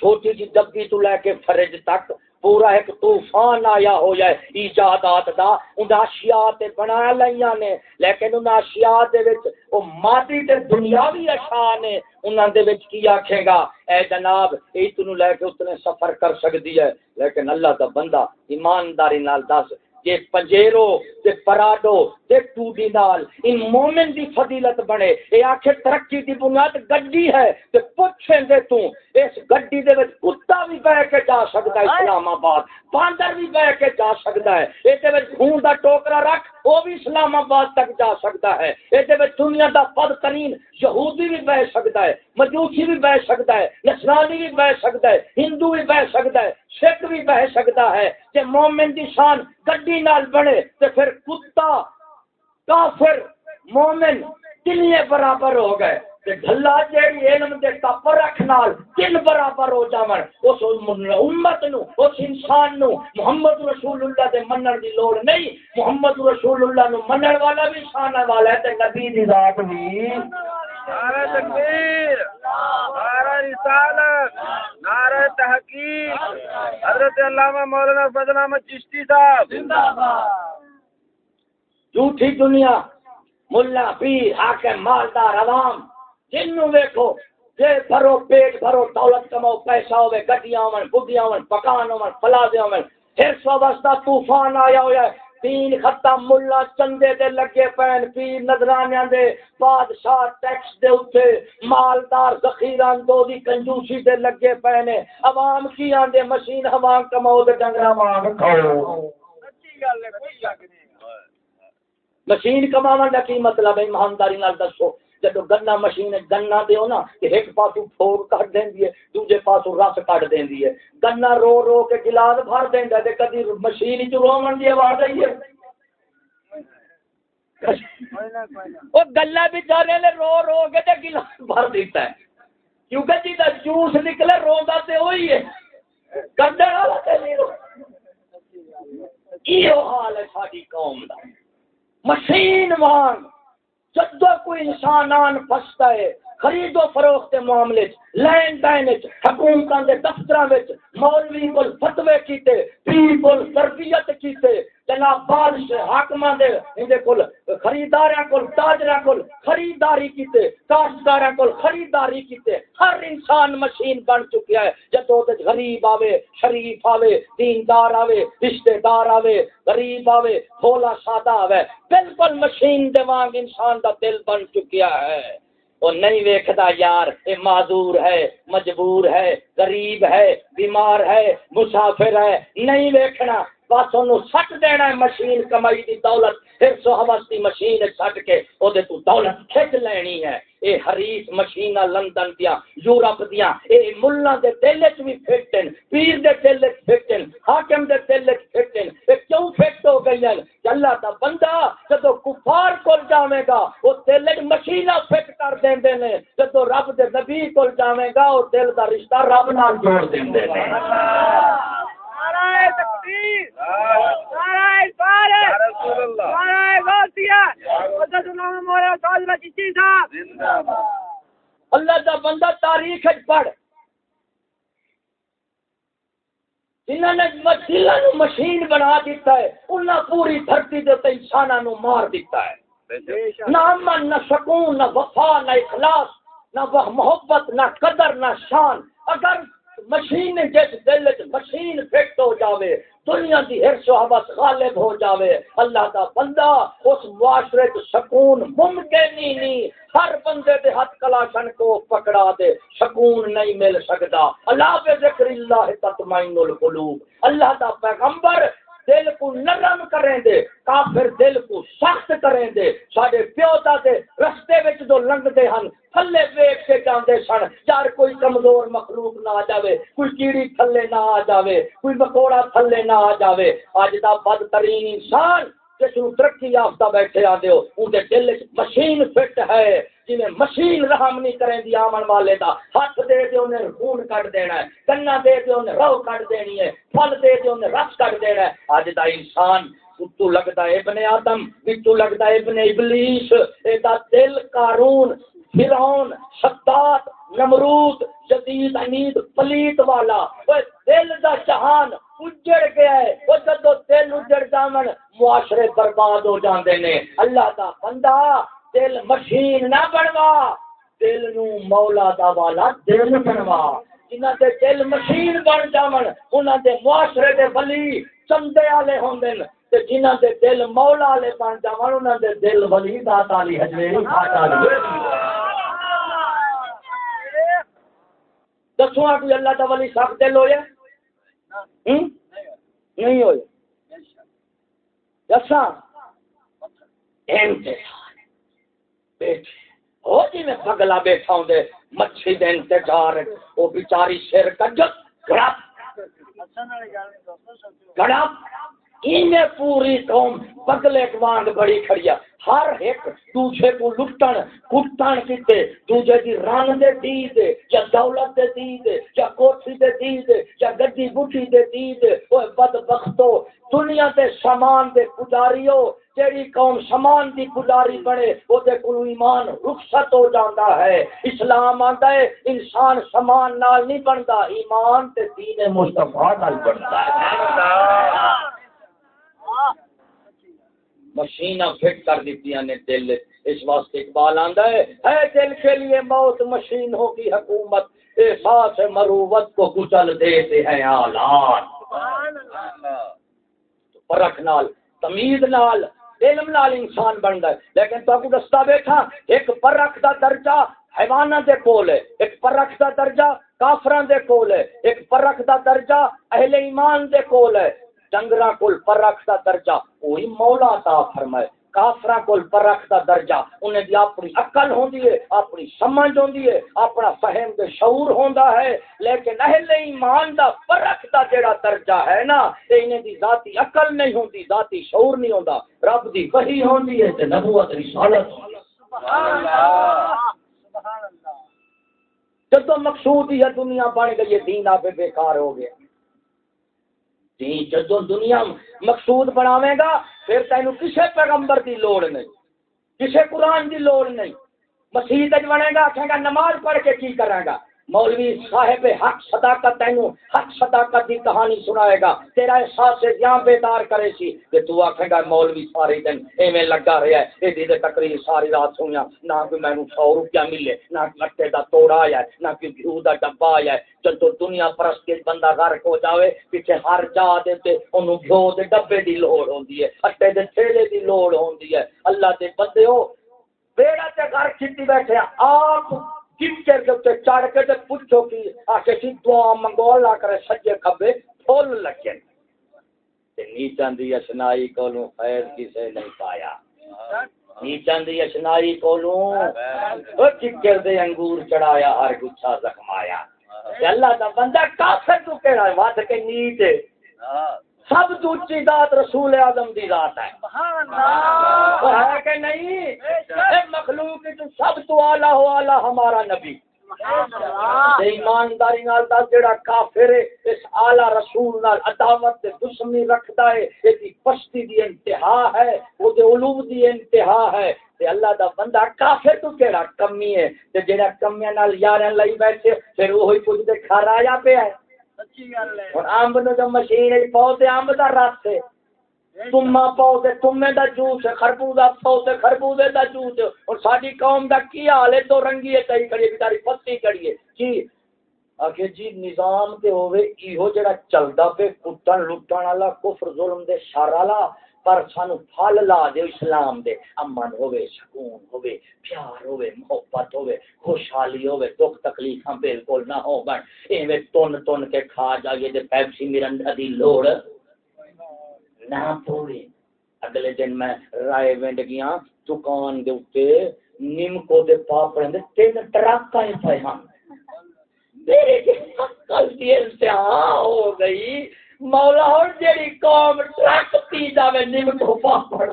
چھوٹی جی ڈبی تو لے کے فرج تک۔ پورا ایک طوفان آیا ہو جائے، ایجادات دا انہاں اشیاء تے بنا لیاں نے۔ لیکن انہاں اشیاء دے وچ، او مادی تے دنیاوی اشیاء نے، انہاں دے وچ کی آکھے گا؟ اے جناب اتنو لے کے اتنے سفر کر سکدی ہے۔ لیکن اللہ دا بندہ ایمانداری نال دس جے پنجیرو تے پراڈو تے ٹوڈی نال۔ ان مومن دی فضیلت بنے۔ اے آخر ترقی دی بنیاد گڈی ہے۔ تے پوچھیں دے تو اس گڈی دے وچ کتا بھی بہ کے جا سکدا ہے اسلام آباد؟ باندر بھی بہ کے جا سکدا ہے۔ اے دے وچ خون دا ٹوکرا رکھ وہ بھی اسلام آباد تک جا سکتا ہے۔ اے دے وچ دنیا دا بدترین یہودی بھی بہ سکتا ہے، مجوسی بھی بہ سکتا ہے، نصرانی بھی بہ سکتا ہے، ہندو بھی بہ سکتا ہے۔ سکھ بھی بہ سکتا ہے کہ مومن دی شان گڈی نال بنے تے پھر کتا کافر مومن کنیے برابر ہو گئے تے ڈھلا جیڑی علم دے کپر رکھ نال کن برابر ہو جاون، اس امت نو، اس انسان نو محمد رسول اللہ دے منن دی لوڑ نہیں، محمد رسول اللہ نو منن والا بھی شان والا ہے تے نبی دی ذات بھی۔ نعرہ تکبیر، نعرہ رسالت، نعرہ تحقیق۔ حضرت علامہ مولانا فضل احمد چشتی صاحب۔ زندہ جھوٹی دنیا، ملا، پیر، حاکم، مالدار، عوام جنوں ویکھو جے بھرو، پیٹ بھرو، دولت کماؤ، پیسہ ہوے گڈیاں ہون بڈیاں ہون، مکان ہون پلازے ہون۔ پھر سو واسطہ طوفان آیا ہوا ہے۔ تین ختم ملا چندے دے لگے پین پیر نظرانے دے۔ بادشاہ ٹیکس دے اوتے مالدار ذخیرہ دو دی کنجوسی دے لگے پینے عوام کی آندے؟ مشین عوام کماؤ دے ڈنگرا مانگ کھاؤ مشین کماون کا کی مطلب ہے؟ ایمانداری نال دسو۔ جب گنا مشین گنا دیو نا کہ ایک پاسو پھوڑ کٹ دیندی ہے دوجے پاسو رس کٹ دیندی ہے۔ گنا رو رو کے گلاس بھر دیندا تے کدی مشین روون دی آواز آئی ہے؟ وہ گلا بچارے نے رو رو کے تے گلاس بھر دیتا ہے۔ کیونکہ جی جوس نکلے روندا تے وہی ہے۔ والا تے نہیں رو۔ یہ حال ہے ساری قوم دا۔ مشین وان جدو کوئی انسان آن پستا ہے خرید و فروخت معاملے لین دین حکومتوں کے دفتر مولوی کو فتوے کیتے، پیر کو تربیت کیتے، جناب بادشاہ دے اندے کول خریداراں کول، تاجراں کول خریداری کیتے، کاشتکاراں کول خریداری کیتے، ہر انسان مشین بن چکیا ہے جدوں تے غریب آوے، شریف آوے، دیندار آوے، رشتہ دار آوے، غریب آوے، بھولا سادہ آوے، بالکل مشین دے وانگ انسان دا دل بن چکیا ہے۔ وہ نہیں ویکھدا یار یہ معذور ہے، مجبور ہے، غریب ہے، بیمار ہے، مسافر ہے، نہیں ویکھنا۔ بس انہوں سٹ دینا ہے مشین کمائی دی دولت۔ پھر سو حوث دی مشین سٹ کے او دے تو دولت کھچ لینی ہے۔ اے حریص مشین لندن دیا یورپ دیا اے ملہ دے دل وچ بھی فٹن پیر دے دل وچ فٹن حاکم دے دل وچ فٹن اے کیوں فٹ ہو گئی ہیں اللہ دا بندہ جدو کفار کول جاوے گا، او دل وچ مشیناں فٹ کر دیندے نے۔ جدو رب دے نبی کول جاوے گا، او دل دا رشتہ رب نال جوڑ دیندے نے۔ رسول اللہ دا بندہ تاریخ پڑھ۔ جنہاں نے دلوں نو مشین بنا دیتا ہے انہاں پوری دھرتی دے تے انساناں نو مار دیتا ہے۔ نہ امن نہ سکون نہ وفا نہ اخلاص نہ وہ محبت نہ قدر نہ شان۔ اگر مشین جس دل مشین فٹ ہو جاوے، دنیا دی ہرس و حوث غالب ہو جاوے۔ اللہ دا بندہ اس معاشرے چ سکون ممکن ہی نہیں ہر بندے دے ہاتھ کلاشن کو پکڑا دے، سکون نہیں مل سکتا اللہ پہ ذکر اللہ تطمئن القلوب۔ اللہ دا پیغمبر دل کو نرم کریں دے، کافر دل کو سخت کریں دے۔ سارے پیو دے رستے وچ جو لنگ دے ہن، تھلے ویکھ کے جاندے سن۔ یار کوئی کمزور مخلوق نہ آ جاوے، کوئی کیڑی تھلے نہ آ جاوے، کوئی مکوڑا تھلے نہ آ جاوے۔ اج دا بدترین انسان جس نو ترقی یافتہ بیٹھے آ دیو اون دے دل وچ مشین فٹ ہے جی مشین رحم نہیں کریں دی آمن والے دا۔ ہاتھ دے دے، انہیں خون کٹ دینا ہے۔ کنا دے دے، انہیں رو کٹ دینی ہے۔ پھل دے دے، انہیں رس کٹ دینا ہے۔ اج دا انسان تو لگتا ہے ابن آدم تو لگتا ہے ابن ابلیس۔ اے دا دل قارون، فرعون شداد نمرود، جدید انید پلیت والا دل دا جہان اجڑ گیا ہے، وہ جدو دل اجڑ جامن معاشرے برباد ہو جاندے نے۔ اللہ دا بندہ دل مشین نہ بنوا، دل نو مولا دا والا دل بنوا۔ جنہاں دے دل مشین بن جاون، انہاں دے معاشرے دے ولی چندے والے ہوندے نے۔ تے جنہاں دے دل مولا والے بن جاون، انہاں دے دل ولی ذات علی حجویری خاص علی دسو کوئی اللہ دا ولی سخت دل ہویا ہم؟ نہیں ہویا دساں امتحان بیٹھے ہو جی میں پگلا بیٹھا ہوں دے مچھی دے انتظار وہ بیچاری گڑپ گڑپ انہیں پوری قوم پگلے وانگ بڑی کھڑیا ہر ایک دوسرے کو لٹن، کٹن کیتے دوسرے دی رنگ دے دی دے یا دولت دے دی دے یا کوٹھی دے دی دے یا گڈی بوٹی دے دی دے اوے بدبختو، دنیا دے سامان دے پجاریو، جیڑی قوم سامان دی پجاری بنے وہ دے کلو ایمان رخصت ہو جاندہ ہے۔ اسلام آندا ہے، انسان سامان نال نہیں بندا، ایمان تے دین مصطفیٰ نال بندا ہے۔ مشینہ فٹ کر دیتی نے دل۔ اس واسطے اقبال آندا ہے ہے دل کے لیے موت مشین ہوگی حکومت۔ احساس مروت کو کچل دیتے ہیں آلات۔ فرق نال تمیز نال، علم نال انسان بن گئے لیکن تو کو دستا بیٹھا، ایک پرکھ دا درجہ حیوانہ دے کول ہے۔ ایک پرکھ دا درجہ کافراں دے کول ہے۔ ایک پرکھ دا درجہ اہل ایمان دے کول ہے۔ ڈنگرا کول پرکھ دا درجہ وہی مولا عطا فرمائے۔ کافرا کو پرکھ دا درجہ انہیں دی اپنی عقل ہوندی ہے، اپنی سمجھ ہوندی ہے، اپنا فہم دے شعور ہوندا ہے۔ لیکن اہل ایمان دا پرکھ دا جڑا درجہ ہے نا، تے انہیں دی ذاتی عقل نہیں ہوندی، ذاتی شعور نہیں ہوندا۔ رب دی وحی ہوندی ہے تے نبوت رسالت سبحان اللہ سبحان اللہ۔ جدو مقصود ہی دنیا بن گئی دین آپ بیکار ہو گیا۔ جی جدو دنیا مقصود بناوے گا، پھر تین کسے پیغمبر دی لوڑ نہیں، کسے قرآن دی لوڑ نہیں۔ مسیح بنے گا آخے گا نماز پڑھ کے کی کرے گا؟ مولوی صاحب حق صداقت تینو حق صداقت دی کہانی سنائے گا۔ تیرا احساس جہاں بیدار کرے سی کہ تو آکھے گا مولوی ساری دن ایویں لگا رہا ہے، اے دی تقریر ساری رات سنیا نہ کوئی مینوں 100 روپیہ ملے، نہ کٹے دا توڑا آیا ہے، نہ کوئی گھیو دا ڈبا آیا ہے۔ جب تو دنیا پرست کے بندہ غرق ہو جاوے، پیچھے ہر جا دے تے اونوں گھیو دے ڈبے دی لوڑ ہوندی ہے، اٹے دے تھیلے دی لوڑ ہوندی ہے۔ اللہ دے بندے ہو بیڑا تے گھر کھٹی بیٹھے آپ کچر کے اتنے چڑھ کے تے پوچھو کی آکے سی دعا منگو لا کرے سجے کھبے، پھول لگے۔ تے نیچان دی اشنائی کولوں خیر کسے نہیں پایا۔ نیچان دی اشنائی کولوں او چکر دے انگور چڑھایا، ہر گچھا زخمایا۔ اللہ دا بندہ کافر تو کہڑا ہے واد کے نیچ سب تو اچھی ذات رسول اعظم دی ذات ہے۔ وہ ہے کہ نہیں؟ مخلوق تو سب تو اعلی ہو اعلی ہمارا نبی۔ ایمانداری نال دا جڑا کافر ہے اس اعلی رسول نال عداوت تے دشمنی رکھدا ہے اے دی پستی دی انتہا ہے او دے علوم دی انتہا ہے۔ تے اللہ دا بندہ کافر تو کیڑا کمی ہے؟ تے جڑا کمیاں نال یاراں لئی بیٹھے پھر وہی کچھ دے کھرایا پیا ہے؟ امب نو جو مشین وچ پاؤ تے امب دا رس ہے۔ تما پاؤ تے تمے دا جوس خربوزہ پاؤ تے خربوزے دا جوس اور ساری قوم دا کی حال ہے؟ تو رنگی ہے کئی کڑی بیچاری پتی کڑی ہے۔ کی آخر جی نظام تے ہوے ایہو جڑا چلدا پے کٹن لٹن والا کفر ظلم دے شر والا۔ پر سانو پھل لا دے اسلام دے۔ امن ہوے سکون ہوے پیار ہوے محبت ہوے خوشحالی ہوے دکھ تکلیفاں بالکل نہ ہو بن۔ ایویں تن تن کے کھا جائیے تے پیپسی مرنڈا دی لوڑ نہ پوری اگلے دن میں رائے ونڈ گیا، دکان دے اوتے نمکو دے پاپڑ دے تین ٹرک آئے پے ہاں۔ میرے کل دی انتہا ہو گئی۔ مولا اور جیڑی قوم ٹرک پی جاوے نمکو پاپڑ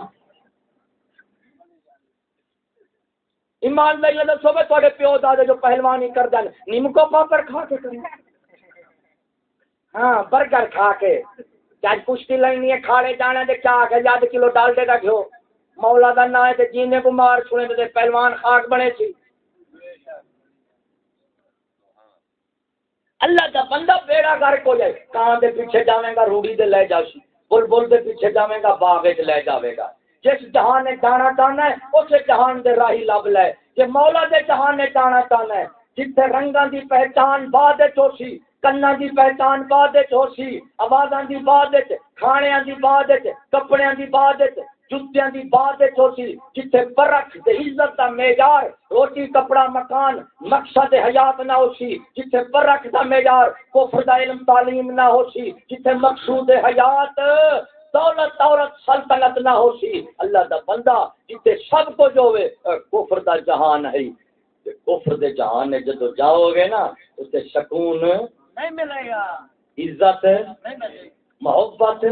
ایمان لئی دسو میں تھوڑے پیو دادے جو پہلوانی کر دن نمکو پاپڑ کھا کے کریں ہاں برگر کھا کے۔ جج کشتی لینی ہے، کھاڑے جانا دے کیا کہ یاد کلو ڈال دے گا گھو مولا دا نا ہے تے جینے کو مار چھوڑے تے پہلوان خاک بنے سی۔ اللہ دا بندہ بیڑا گھر کو جائے کان دے پیچھے جاویں گا، روڑی دے لے جاؤ سی بل بل دے پیچھے جاویں گا، باغ وچ لے جاوے گا۔ جس جہان نے جانا چاہنا ہے، اسے جہان دے راہی لب لے۔ جے مولا دے جہان نے جانا چاہنا ہے، جتھے رنگاں دی پہچان بعد وچ ہوسی کنا دی پہچان بعد وچ ہوسی، آوازاں دی بعد وچ، کھانیاں دی بعد وچ، کپڑیاں دی بعد وچ جتیاں دی بعد وچ ہوسی جتھے برکھ تے عزت دا معیار روٹی کپڑا مکان مقصد حیات نہ ہوسی جتھے برکھ دا معیار کفر دا علم تعلیم نہ ہوسی جتھے مقصود حیات دولت دولت سلطنت نہ ہوسی اللہ دا بندہ جتھے سب کچھ ہوے کفر دا جہان ہے۔ کفر دے جہان میں جدو جاؤ گے نا اسے سکون نہیں ملے گا۔ عزت محبت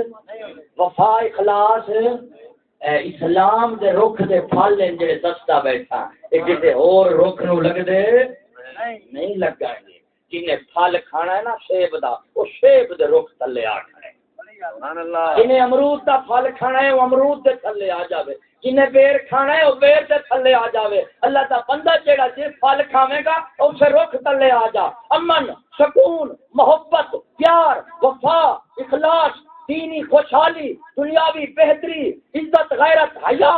وفا اخلاص اسلام دے رخ دے پھل ہیں جڑے دستا بیٹھا اے کسے اور رخ نو لگ دے نہیں نہیں لگا گے جنہیں پھل کھانا ہے نا سیب دا وہ سیب دے رخ تھلے آ کھڑے سبحان اللہ۔ جنہیں امرود دا پھل کھانا ہے وہ امرود دے تھلے آ جاوے۔ جنہیں بیر کھانا ہے وہ بیر دے تھلے آ جاوے۔ اللہ دا بندہ جیڑا جی پھل کھاوے گا اسے رخ تھلے آ جا۔ امن سکون محبت پیار وفا اخلاص دینی خوشحالی، دنیاوی بہتری، عزت، غیرت، حیا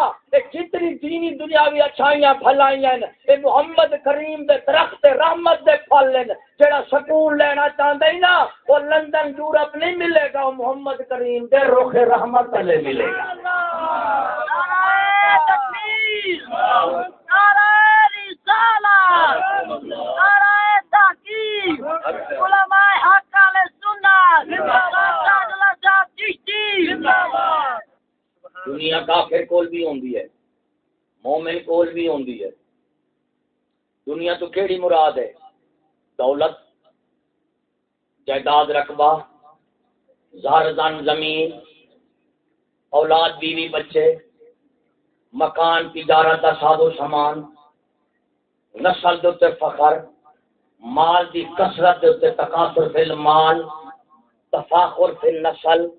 جتنی دینی دنیاوی اچھائیاں، پھلائیاں ہیں یہ محمد کریم دے درخت رحمت دے پھل ہیں، جڑا سکون لینا چاہتا ہے نا، وہ لندن یورپ نہیں ملے گا، وہ محمد کریم دے رخ رحمت والے ملے گا۔ نعرہ تکبیر، نعرہ رسالت، نعرہ تحقیق، علماء حق علیہ سنت، زندہ باد شاہ چشتی زندہ باد دنیا کافر کول بھی ہوندی ہے، مومن کول بھی ہوندی ہے۔ دنیا تو کیڑی مراد ہے؟ دولت، جائیداد رقبہ زار زن زمین، اولاد، بیوی، بچے، مکان، تجارت کا سادو سامان، نسل دے فخر، مال دی کثرت دے تقاصر فی المال، تفاخر فی النسل۔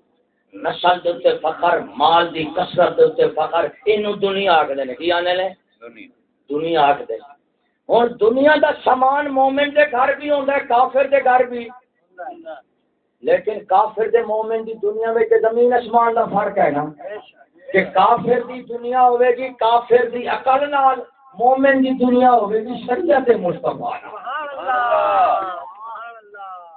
نسل دے فخر مال دی کثرت دے فخر اینو دنیا آکھدے نے کی آنے نے؟ دنیا۔ آکھدے۔ ہن دنیا دا سامان مومن دے گھر بھی ہوندا ہے کافر دے گھر بھی لیکن کافر دے مومن دی دنیا وچ زمین اسمان دا فرق ہے نا۔ کہ کافر دی دنیا ہوے گی کافر دی عقل نال مومن دی دنیا ہوے گی شریعت مصطفی۔ نال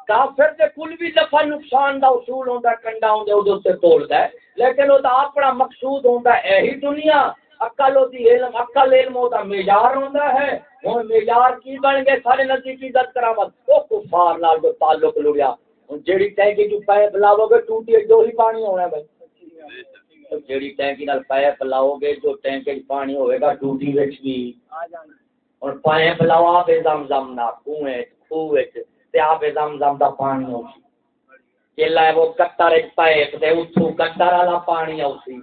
کافر دے کل بھی دفعہ نقصان دا اصول ہوندا کنڈا ہوندا او دے تولدا ہے۔ لیکن او دا اپنا مقصود ہوندا ہے یہی دنیا۔ عقل دی علم عقل علم دا معیار ہوندا ہے۔ ہن معیار کی بن گئے سارے نزدیک عزت کرامت او کفار نال جو تعلق لڑیا۔ جیڑی ٹینکی جو پائپ لاؤ گے ٹوٹی جو ہی پانی ہونا ہے بھائی۔ جیڑی ٹینکی نال پائپ لاؤ گے جو ٹینکی چ ہوئے گا ٹوٹی وچ بھی۔ اور پائپ لاؤ بے زم زم نہ کنویں خوہ وچ۔ تے آپ زم زم دا پانی ہو سی کلا وہ کٹر ایک پائپ تے اتھو کٹر والا پانی ہو سی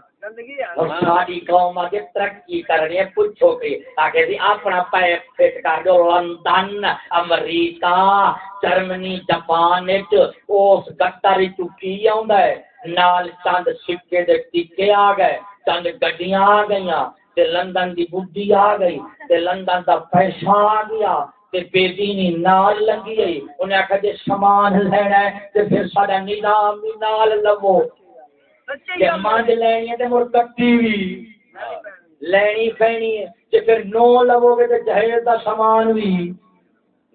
اور ساری قوم آگے ترقی کرنی ہے پوچھو کہ تاکہ دی اپنا پائپ فٹ کر دو۔ لندن امریکہ جرمنی جاپان وچ اس گٹر چکی آوندا ہے؟ نال چند سکے دے ٹکے آ گئے چند گڈیاں آ گئیاں۔ تے لندن دی بڈھی آ گئی تے لندن دا پیسہ آ گیا۔ تے بے دینی نال لگی گئی انہیں آخر جی سامان لینا ہے تے پھر سارا نظام بھی نال لو مانج لینی ہے تے مڑ کٹی بھی لینی پینی ہے تے پھر نو لو گے تے جہیز دا سامان بھی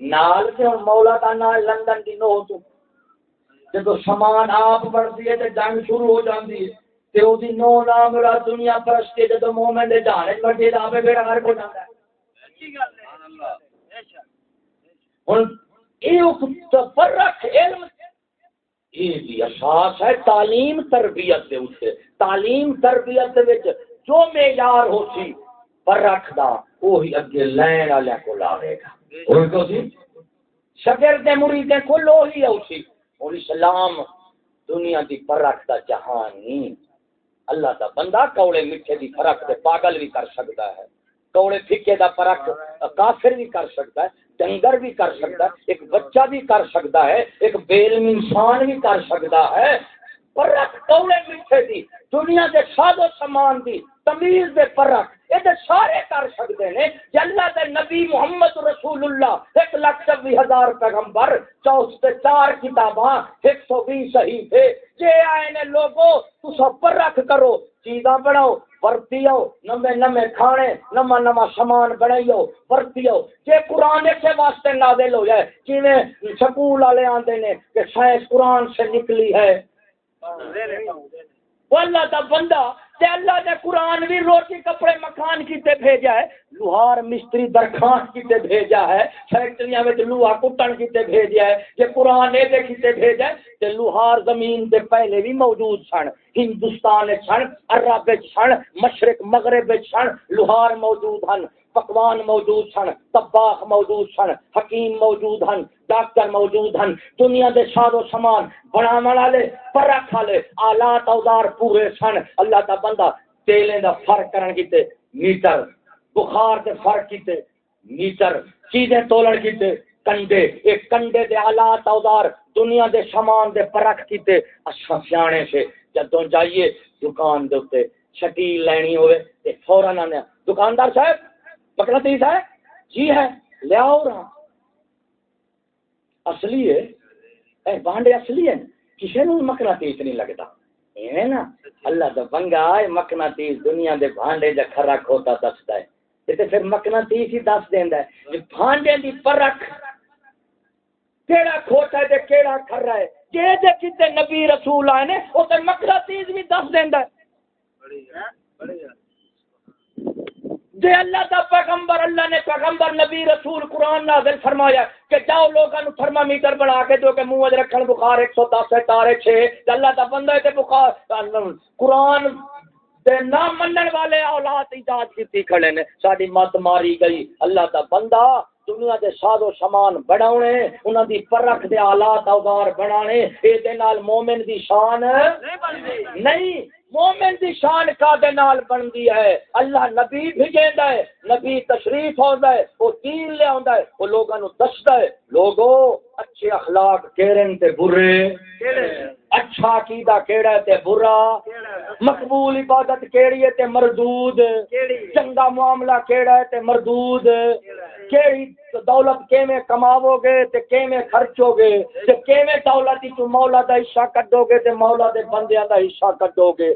نال تے ہن مولا دا نال لندن دی نو تو۔ جدو سامان آپ بڑھتی ہے تے جنگ شروع ہو جاندی ہے۔ تے او دی نو نام دنیا پرستی جدو مومن دے جانے بڑھتی ہے تے بیڑا گھر کو جاندا ہے۔ اچھی گل ہے۔ ہوں علم، یہ بھی اساس ہے تعلیم تربیت دے اتنے تعلیم تربیت دے وچ جو معیار ہو سی، فرق دا وہی اگے لین والے کو لاوے گا۔ اور کو سی؟ شاگرد مرید کو لو ہے اسی اور اسلام دنیا دی فرق دا جہان نہیں اللہ دا بندہ کوڑے میٹھے دی فرق دے پاگل بھی کر سکتا ہے۔ کوڑے پھکے دا فرق کافر بھی کر سکتا ہے، ڈنگر بھی کر سکتا ہے، ایک بچہ بھی کر سکتا ہے، ایک بے انسان بھی کر سکتا ہے۔ فرق کوڑے میٹھے دی، دنیا دے ساد و سامان دی، تمیز دے فرق یہ سارے کر سکتے ہیں۔ کہ اللہ دے نبی محمد رسول اللہ، ایک لاکھ چوبی ہزار پیغمبر، چوس چار کتاباں، ایک سو بیس صحیح تھے جے آئے نے لوگو تو سب پر رکھ کرو۔ چیزاں بناؤ ورتی آؤ نمے نمے کھانے نما نما سامان بنائی آؤ ورتی آؤ جے قرآن کے واسطے نازل ہو جائے کیویں سکول والے آندے نے کہ سائنس قرآن سے نکلی ہے۔ اللہ دا بندہ تے اللہ نے قرآن بھی روٹی، کپڑے مکان کیتے بھیجا ہے، لوہار مستری درخواست کیتے بھیجا ہے، فیکٹریاں میں لوہا کٹن کیتے بھیجا ہے کہ قرآن دے کیتے بھیجا ہے، تے لوہار زمین دے پہلے بھی موجود سن۔ ہندوستان سن عرب سن مشرق، مغرب سن لوہار موجود ہن، پکوان موجود سن تباخ موجود سن حکیم موجود ہن، ڈاکٹر موجود ہن، دنیا دے ساد و سامان بنا والے، پرکھ والے، آلات اوزار پورے سن اللہ دا بندہ تیلیں دا فرق کرن کیتے میٹر، بخار دے فرق کیتے میٹر، چیزیں تولن کیتے کنڈے۔ ایک کنڈے دے آلات اوزار دنیا دے سامان دے پرکھ کیتے اچھا سیانے سے جدوں جائیے دکان دے اوتے شکیل لینی ہوئے تے فوراً آنے۔ دکاندار صاحب، پکڑا تیس ہے جی ہے لیا ہو رہا۔ اصلی ہے، اے بانڈے اصلی ہے کسی نے مکنا تیز نہیں لگتا۔ نا، اللہ تو بنگا ہے مکنا تیز دنیا دے بانڈے جا کھرا کھوتا دستا ہے۔ یہ پھر مکنا تیز ہی دس دینا ہے۔ بانڈے دی پرکھ، کیڑا کھوتا ہے تے کیڑا کھرا ہے؟ جے جے کتے نبی رسول آئے نے وہ تو مکنا تیز بھی دس دینا ہے۔ جے اللہ دا پیغمبر، اللہ نے پیغمبر نبی رسول قرآن نازل فرمایا کہ جاؤ لوگوں نے تھرما میٹر بنا کے دو کہ منہ رکھن، بخار ایک سو دس ہے، تارے چھ۔ اللہ دا بندہ ہے بخار قرآن تے نہ منن والے اولاد ایجاد کیتی کھڑے نے ساری مت ماری گئی۔ اللہ دا بندہ دنیا دے ساز و سامان بناونے انہاں دی پرکھ دے آلات اوزار بنانے اے دے نال مومن دی شان نہیں۔ مومن دی شان کا دے نال بندی ہے۔ اللہ نبی بھیجیندا ہے نبی تشریف ہوندا ہے او دین لے آندا ہے او لوگاں نو دسدا ہے۔ لوگو اچھے اخلاق کیڑن تے برے؟ اچھا عقیدہ کیڑا ہے تے برا؟ مقبول عبادت کیڑی ہے تے مردود؟ چنگا معاملہ کیڑا ہے تے مردود؟ کیڑی دولت کیویں کماو گے تے کیویں خرچو گے؟ تے کیویں دولت تو مولا دا حصہ کڈو گے تے مولا دے بندیاں دا حصہ کڈو گے؟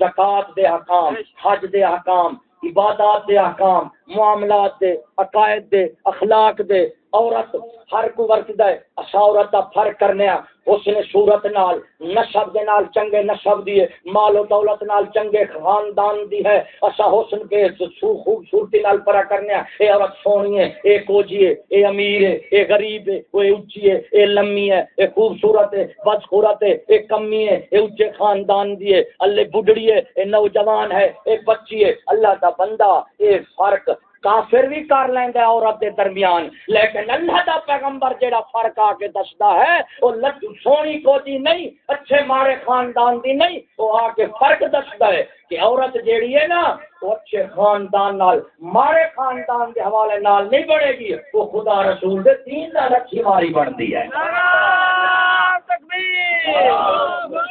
زکات دے حکام، حج دے حکام، عبادات دے احکام معاملات دے، عقائد دے، اخلاق دے عورت ہر کو ورتدا ہے اسا عورت دا فرق کرنے اس نے صورت نال نسب دے نال چنگے نسب دی ہے مال و دولت نال چنگے خاندان دی ہے اسا حسن کے خوبصورتی نال پرا کرنے اے عورت سونی ہے اے کوجی ہے اے امیر ہے اے غریب ہے اے اونچی ہے اے لمبی ہے اے خوبصورت ہے بدخورت ہے اے کمی ہے اے اونچے خاندان دی ہے اللہ بڈڑی ہے اے نوجوان ہے اے بچی ہے اللہ دا بندہ اے فرق کافر بھی کر لینا عورت دے درمیان، لیکن اللہ دا پیغمبر جیڑا فرق آ کے دستا ہے، وہ لڈو سونی کو دی نہیں، اچھے مارے خاندان دی نہیں، وہ آ کے فرق دستا ہے کہ عورت جیڑی ہے نا، وہ اچھے خاندان نال، مارے خاندان دے حوالے نال نہیں بڑھے گی، وہ خدا رسول دے دین نال اچھی ماری بنتی ہے۔ نعرہ تکبیر!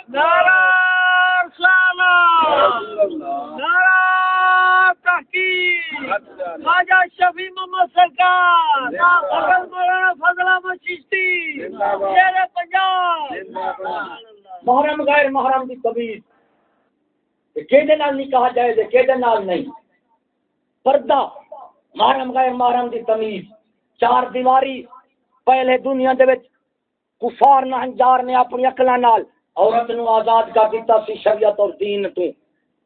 نعرہ رسالہ نعرہ خواجہ شفیع محمد سرکار مولانا فضل احمد چشتی محرم غیر محرم کی طبیعت۔ کہ نہیں کہا جائے کہ نہیں۔ پردہ۔ محرم غیر محرم کی تمیز۔ چار دیواری۔ پہلے دنیا دے وچ کفار نہ انجار نے اپنی اکلا نال عورت نو آزاد کر دیتا سی شریعت اور دین تو۔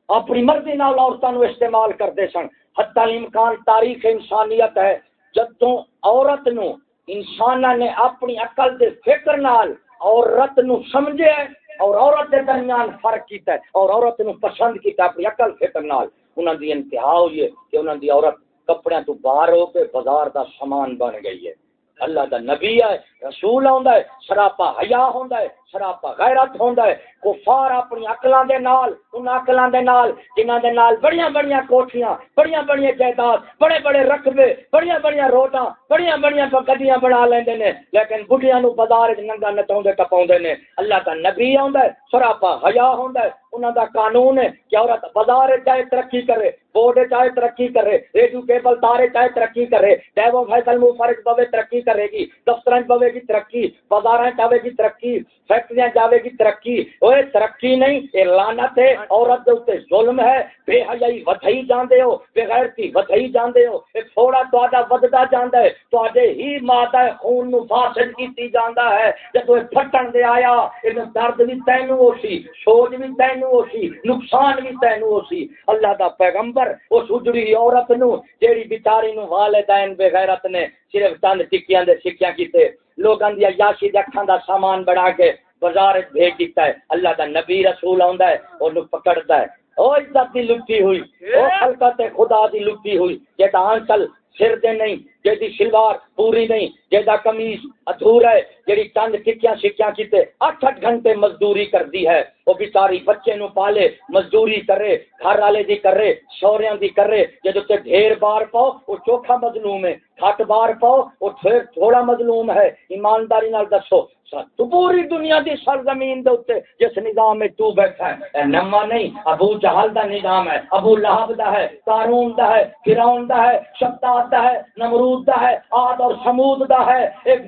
اپنی مرضی نال عورتوں استعمال کرتے سن۔ حتی امکان تاریخ انسانیت ہے، جدوں عورت نو انسان نے اپنی عقل دے فکر نال عورت نو سمجھے اور عورت دے درمیان فرق کیتا ہے اور عورت نو پسند کیتا ہے اپنی عقل فکر نال۔ انہاں دی انتہا ہوئی ہے کہ انہاں دی عورت کپڑے تو باہر ہو کے بازار دا سامان بن گئی ہے۔ اللہ دا نبی ہے، رسول ہوندا ہے، سراپا حیا ہوندا ہے۔ سراپا غیرت ہوندا ہے۔ کفار اپنی عقلاں دے نال، ان عقلاں دے نال، جنہاں دے نال بڑیاں بڑیاں کوٹھیاں، بڑیاں بڑیاں جائیداد، بڑے بڑے رقبے، بڑیاں بڑیاں روٹاں بڑیاں بڑیاں گڈیاں بنا لیندے نے۔ لیکن بڈھیاں نو بازار وچ ننگا نچاوندے ٹپاوندے نے۔ اللہ دا نبی ہوندا ہے، سراپا حیا ہوندا ہے۔ انہاں دا قانون ہے کہ عورت بازار چاہے ترقی کرے، بورڈ چاہے ترقی کرے، ریڈیو کیبل تارے چاہے ترقی کرے۔ ڈیو فیصل مفرج پوے ترقی کرے گی دفتر پوے گی ترقی بازار چاہے گی ترقی۔ فیکٹری جاوے گی، ترقی۔ اوے ترقی نہیں، اے لعنت ہے، عورت دے اوتے ظلم ہے۔ بے حیائی ودھئی جاندے ہو، بے غیرتی ودھئی جاندے ہو۔ اے تھوڑا تہاڈا وددا جاندا ہے تہاڈے ہی مادہ خون نو فاسد کیتی جاندا ہے۔ جدوں پھٹن دے آیا، اے درد بھی تینوں ہو سی سوج بھی تینوں ہو سی نقصان بھی تینوں ہو سی اللہ دا پیغمبر، اس اجڑی عورت نو، جیڑی بیچاری نو والدین بے غیرت نے صرف چند ٹکیاں دے سکیاں کیتے، لوگاں دی عیاشی دے اکھاں دا سامان بنا کے بازار بھیج دیتا ہے۔ اللہ دا نبی رسول آندا ہے اور لوگ پکڑتا ہے۔ او عزت دی لٹی ہوئی، او خلقت خدا دی لٹی ہوئی جے آنسل سر دے نہیں جی شلوار پوری نہیں جہاں کمیز ادھورا ہے جی چند ٹکیاں شکیاں کیتے، اٹھ اٹھ گھنٹے مزدوری کر دی ہے وہ بیچاری بچے نو پالے، مزدوری کرے، گھر والے دی کرے شوریاں دی کرے جدو تے ڈھیر بار پاؤ وہ چوکھا مظلوم ہے۔ کھٹ بار پاؤ وہ تھوڑا مظلوم ہے۔ ایمانداری نال دسو۔ تو پوری دنیا دی سرزمین دے اوتے جس نظام میں تو بیٹھا ہے نما نہیں، ابو جہل دا نظام ہے، ابو لہب دا ہے، قارون دا ہے، فرعون دا ہے شداد دا ہے، نمرود دا ہے، آد اور سمود دا ہے۔ ایک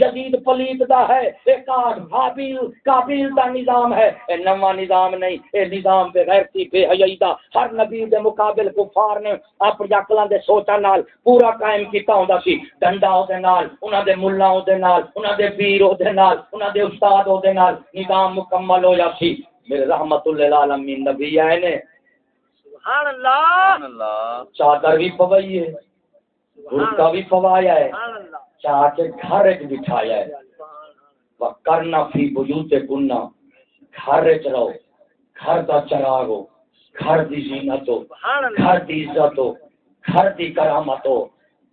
جدید پلیت دا ہے، ایک آد حابیل قابیل دا نظام ہے۔ اے نما نظام نہیں، اے نظام بے غیرتی، بے حیائی دا۔ ہر نبی دے مقابل کفار نے اپنی عقلاں دے سوچا نال پورا قائم کیتا ہوندا سی۔ ڈنڈا او دے نال، انہاں دے ملہ او دے نال، انہاں دے پیر او دے نال انہاں دے استاد او دے نال نظام مکمل ہو جاسی میرے رحمت للعالمین نبی آئے نے۔ سبحان اللہ چادر بھی پوائی ہے گھرکا بھی پوایا ہے۔ چاہ کے گھر ایک بٹھایا ہے۔ کرنا فی بجوتے کننا۔ گھر رہو۔ گھر کا چراغ ہو۔ گھر دی زینت ہو۔ گھر دی عزت ہو۔ گھر دی کرامت ہو۔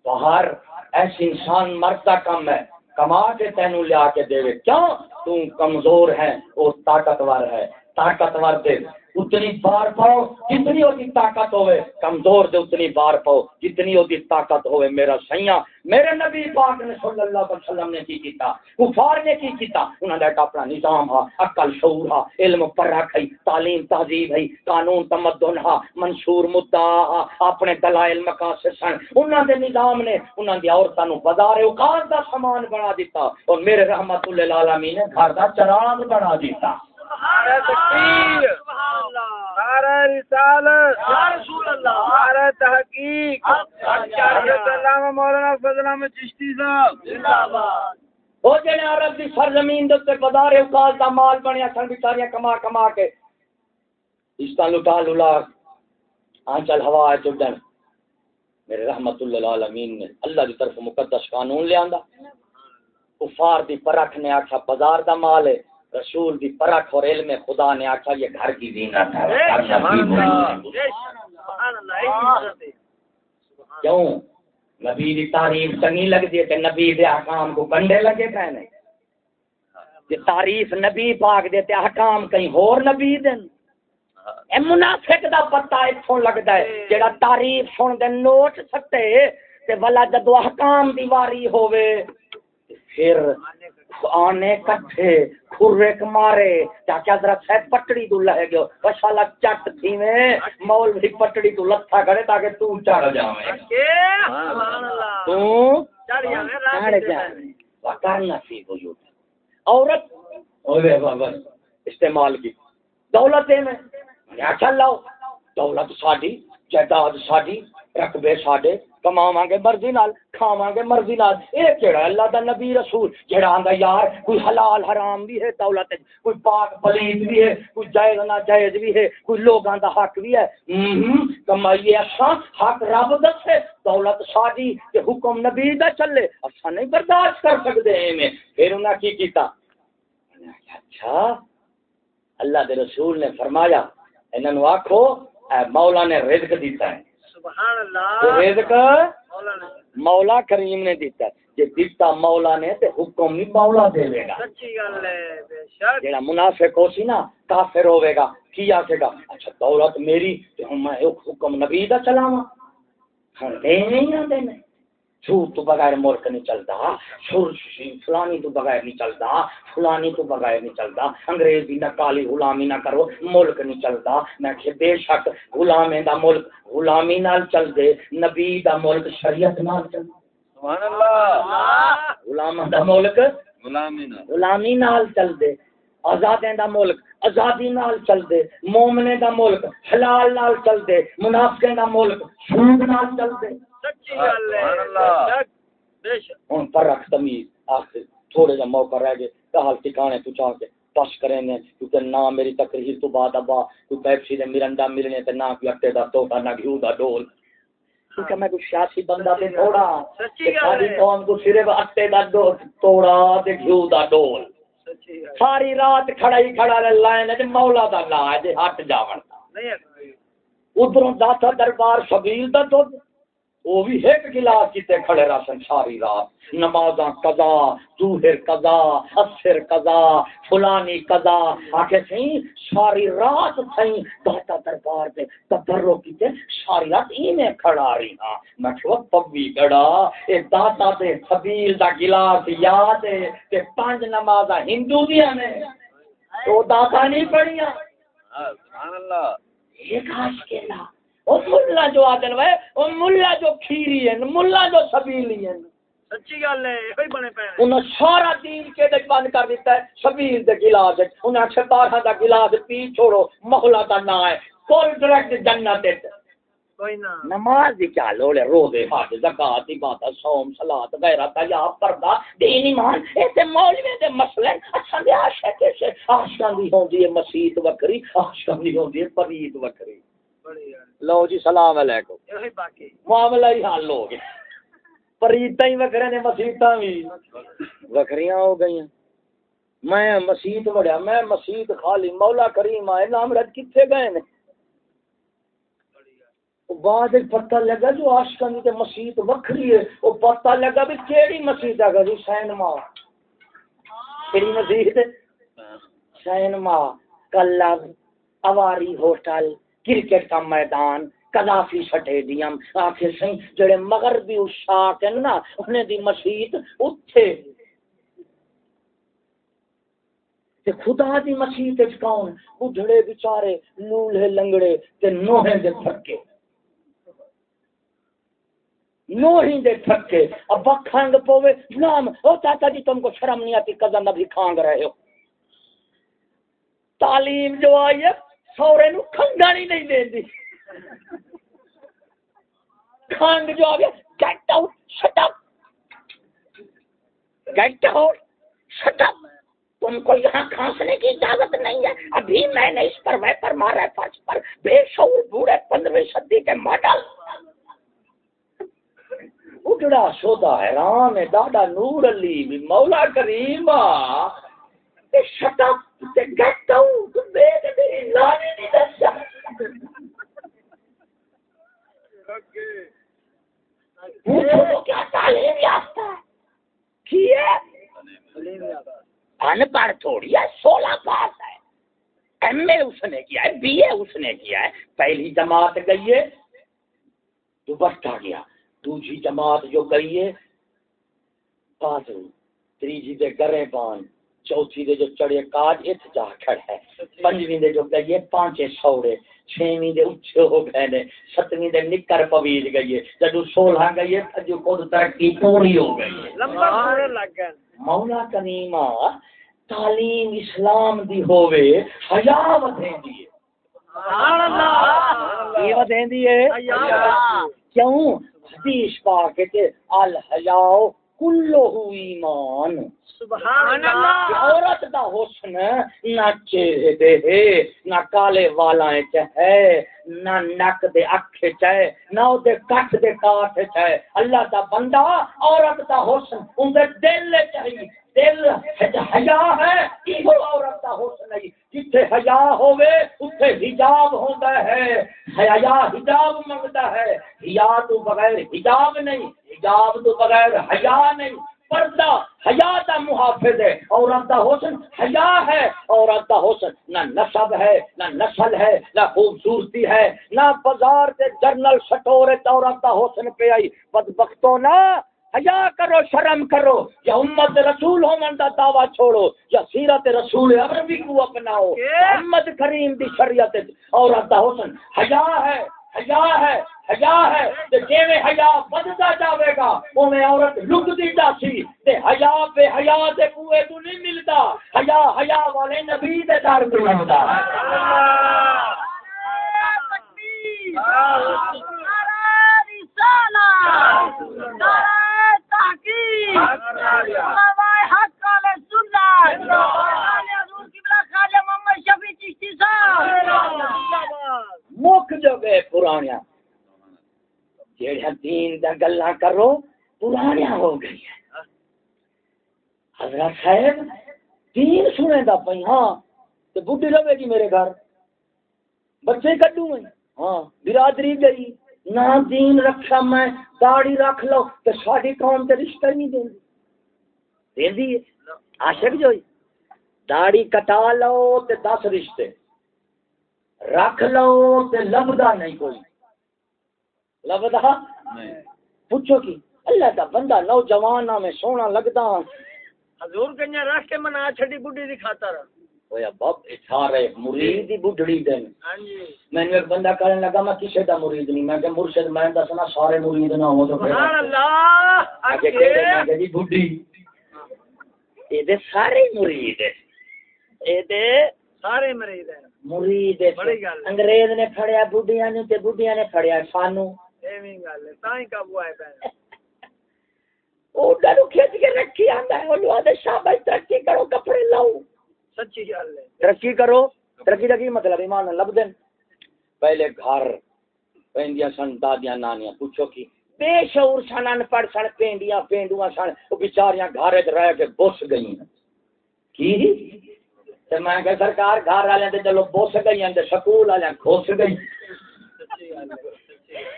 باہر ایسے انسان مرتا کم ہے۔ کما کے تینوں لیا کے دے کیوں؟ تم کمزور ہے وہ طاقتور ہے طاقتور دے۔ اتنی بار پاؤ، جتنی وہ طاقت ہوئے، کمزور دے اتنی بار پاؤ، جتنی وہ طاقت ہوئے، میرا سیاں، میرے نبی پاک نے صلی اللہ علیہ وسلم نے کی کیتا، کفار نے کی کیتا انہوں نے اپنا نظام ہا، عقل شعور ہا، علم پر رکھ تعلیم تہذیب ہے قانون تمدن ہا منشور مدعا ہا، اپنے دلائل مقاصد سن انہوں نے نظام نے انہوں نے عورتوں بازار اوقات دا سامان بنا دیتا، اور میرے رحمت اللہ العالمین نے گھر دا چراغ بنا دیتا۔ نعرہ تکبیر نعرہ رسالت نعرہ تحقیق۔ حضرت علامہ مولانا فضل احمد چشتی صاحب۔ وہ جنے عرب دی سرزمین دے تے بازار اوقات دا مال بنیا سن بیچاریاں کما کما کے۔ اس لٹا لولا آنچل ہوا چڈن میرے رحمت اللہ العالمین نے اللہ دی طرف مقدس قانون لے آندا کفار دی پرکھ نے آکھا بازار دا مال ہے۔ رسول دی پرکھ اور علم خدا نے آخا یہ گھر کی زینت ہے کیوں؟ نبی دی تعریف چنگی لگتی ہے نبی دے احکام کو کنڈے لگے کہنے یہ تعریف نبی پاک دیتے احکام کہیں اور نبی دن۔ اے منافق دا پتہ اتھوں لگدا ہے جڑا تعریف سن دے نوٹ سٹے تے ولا جدو احکام دی واری ہووے۔ پھر آنے کٹھے کھرے مارے چاچا ذرا سہ پٹڑی تو لہ گیو؟ وشالا چٹ تھی میں مول بھی پٹڑی تو لتھا کرے تاکہ تو چڑھ جاویں۔ تو چڑھ جاویں وکرنا سی کو عورت اوے بابا استعمال کی۔ دولت میں۔ اچھا لاؤ دولت ساڈی جائیداد ساڈی رقبے ساڈے۔ کماواں گے مرضی نال کھاواں گے مرضی نال۔ اے کیڑا اللہ دا نبی رسول؟ جڑا آندا یار، کوئی حلال حرام بھی ہے دولت کوئی پاک پلیت بھی ہے، کوئی جائز نہ جائز بھی ہے، کوئی لوگاں دا حق بھی ہے۔ کمائیے اساں، حق رب دسے، دولت ساڈی تے حکم نبی دا چلے۔ اساں نہیں برداشت کر سکدے ایویں۔ پھر انہاں کی کیتا؟ اچھا اللہ دے رسول نے فرمایا، انہاں نو آکھو، اے مولا نے رزق دیتا ہے۔ رزق مولا کریم نے دیتا جی دیتا مولا نے تے حکم نہیں مولا دے گا۔ جڑا منافق ہو سی نا کافر ہوے گا کی آکھے گا؟ اچھا دولت میری تے ہن میں حکم نبی دا چلاواں۔ ہن دے نہیں نہ دے نہیں جھوٹ تو بغیر ملک نہیں چلتا فلانی تو بغیر نہیں چلتا فلانی تو بغیر نہیں چلتا انگریزی نہ کالی غلامی نہ کرو ملک نہیں چلتا۔ میں کہ بے شک غلامی دا ملک غلامی نال چل دے نبی دا ملک شریعت نال چل سبحان اللہ غلام دا ملک غلامی نال۔ چل دے آزادیں دا ملک آزادی نال چل دے مومنے دا ملک حلال نال چل دے منافقیں دا ملک سود نال چل دے ہوں پر رکھ تمیز۔ آخر تھوڑے جا موقع رہ گئے کہال تو چاہ کے پش کریں گے کیونکہ نہ میری تقریر تو بعد ابا کوئی پیپسی دے مرنڈا ملنے تے نہ کوئی اٹے دا نہ گھیو دا ڈول۔ کیونکہ میں کوئی سیاسی بندہ تے تھوڑا ساری قوم کو صرف اٹے دا ڈول توڑا تے گھیو دا ڈول۔ ساری رات کھڑا ہی کھڑا رہ لائن تے مولا دا لا ہے ہٹ جاون دا۔ ادھروں داتا دربار شبیل دا دودھ وہ بھی ایک گلاس کیتے کھڑے رسن ساری رات۔ نمازاں قضا ظہر قضا اثر قضا فلانی قضا۔ آکھے سہیں ساری رات سہیں داتا دربار دے تبرو کیتے ساری رات اینے کھڑا رہی ہاں۔ میں چھو پبی گڑا اے داتا دے خبیل دا گلاس یاد ہے کہ پانچ نمازاں ہندو دیا نے۔ تو داتا نہیں پڑھیا سبحان اللہ۔ ایک آش کے ملا جو آدن وے ملا جو کھیری ملا جو سبیلی ہے سچی گل ہے بنے پے انہاں سارا دین کے دے بند کر دیتا ہے سبیل دے گلاس انہاں چھتارا دا گلاس پی چھوڑو محلہ دا نہ ہے۔ ڈائریکٹ جنت ہے نماز دی کیا لوڑ ہے روزے حج زکات عبادت صوم صلات غیرت یا پردہ دین ایمان۔ اے تے مولوی دے مسئلے دے عاشق سے عاشقاں دی ہوندی ہے مسیت وکری عاشقاں دی ہوندی ہے پرید وکری۔ لو جی سلام علیکم معاملہ ہی حل ہو گیا پریتا ہی وکرے نے مسیطا بھی وکریاں ہو گئی میں مسیت بڑھیا میں مسیت خالی مولا کریم آئے نام رد کتنے گئے نے بعد پتہ لگا جو آشکانی تے مسیت وکھری ہے وہ پتہ لگا بھی کیڑی مسیت ہے گا سینما کیڑی مسیت cinema club Avari hotel cricket کا میدان کلافی سٹیڈیم، آخر سی جڑے مغربی اشاق ہیں نا، انہیں دی مسیت اتھے۔ تے خدا دی مسیت کون؟ اجڑے بیچارے لولے لنگڑے تے نوہے دے تھکے۔ نوہی دے تھکے۔ اب کھانگ پوے نام، او چاچا جی تم کو شرم نہیں آتی قدم ابھی کھانگ رہے ہو۔ تعلیم جو آئی ہے سورے نو کھنگانی نہیں دے دی کھانگ جو آگے get out shut up get out shut up تم کو یہاں کھانسنے کی اجازت نہیں ہے ابھی میں نے اس پر ویپر مارا ہے فرش پر بے شعور بوڑھے پندرہویں صدی کے ماڈل اجڑا سودا حیران ہے دادا نور علی بھی مولا شٹ اپ گیٹ آؤٹ دسا کیا تعلیم یافتہ ہے؟ ان پڑھ تھوڑی ہے، سولہ پاس ہے۔ ایم اے اس نے کیا ہے، بی اے اس نے کیا ہے۔ پہلی جماعت گئی ہے، تو بس گیا۔ دوسری جماعت جو گئی ہے، پاس تیجی دے گرے پان چوتھی دے جو چڑے کاج ات جا کھڑ ہے۔ پنجویں دے جو گئی ہے پانچے سوڑے۔ چھویں دے اچھے ہو گئے نے۔ ستویں دے نکر پویج گئی ہے۔ جدو سولہ گئی ہے جو خود ترقی پوری ہو گئی ہے۔ مولا کریمہ تعلیم اسلام دی ہووے حیا ودیں دی سبحان اللہ۔ یہ ودیں دی کیوں؟ حدیث پاک تے الحیا کلو ایمان۔ سبحان اللہ۔ عورت دا حسن نہ چہرے دے نہ کالے والا ہے نہ نک دے اکھ چے نہ او دے کٹ دے کاٹ چے اللہ دا بندہ عورت دا حسن اون دے دل چاہیے۔ دل حیا ہے، ایہو عورت دا حسن ہے۔ جتھے حیا ہوے اوتھے حجاب ہوندا ہے۔ حیا حجاب منگدا ہے۔ حیا تو بغیر حجاب نہیں، حجاب تو بغیر حیا نہیں۔ پردہ حیا کا محافظ ہے۔ عورت کا حسن حیا ہے۔ عورت کا حسن نہ نصب ہے، نہ نسل ہے، نہ خوبصورتی ہے۔ نہ بازار کے جرنل سٹور عورت کا حسن پہ آئی۔ بدبختوں نہ حیا کرو شرم کرو یا امت رسول ہومن دا دعویٰ چھوڑو یا سیرت رسول عربی کو اپناؤ محمد کریم دی شریعت عورت دا حسن حیا ہے حیا ہے حیا ہے تے جویں حیا بددا جاوے گا اوویں عورت لکدی جاسی تے حیا بے حیا دے کوئے تو نہیں ملدا حیا حیا والے نبی دے در تو ملدا پرانیا دین دا گلا کرو پرانیا ہو گئی ہے حضرت صاحب دین سنے دا پئی ہاں تو بڈی رہے گی میرے گھر۔ بچے میں ہاں برادری گئی۔ نہ دین رکھا میں رکھ لو تو ساری قوم تے رشتہ نہیں دیں دیں دی عاشق جو داڑی کٹا لو تے دس رشتے۔ رکھ لو تے لبدا نہیں کوئی۔ لبدا پوچھو کی؟ اللہ دا بندہ نوجوان میں سونا لگدا۔ حضور کنیا رکھ کے منا بڈھی دی خاطر۔ ہویا باب سارے مرید دی بڈھڑی دین میں نے ایک بندہ کہنے لگا میں کسے دا مرید نہیں میں کہ مرشد میں دسنا سارے مرید نہ ہو تو سبحان اللہ اگے میں کہ جی بڈھی اے دے سارے مرید ہیں اے دے سارے مرید ہیں مرید بڑی گل ہے۔ انگریز نے پھڑیا بڈھیاں نو تے بڈھیاں نے پھڑیا سانو ایویں گل ہے تاں ہی قابو آئے پے او ڈرو کھچ کے رکھی آندا ہے اونوں آدے شاباش ترقی کرو کپڑے لاؤ سچی گل ہے۔ ترقی کرو۔ ترقی کا کی مطلب؟ ایمان لب دین۔ پہلے گھر پہندیاں سن دادیاں نانیاں پوچھو کی؟ بے شعور سن ان پڑھ سن پینڈیاں پینڈواں سن۔ وہ بیچاریاں گھر وچ رہ کے بس گئی کی؟ تے میں کہ سرکار گھر والے تے چلو بس گئی تے سکول والے گھس گئی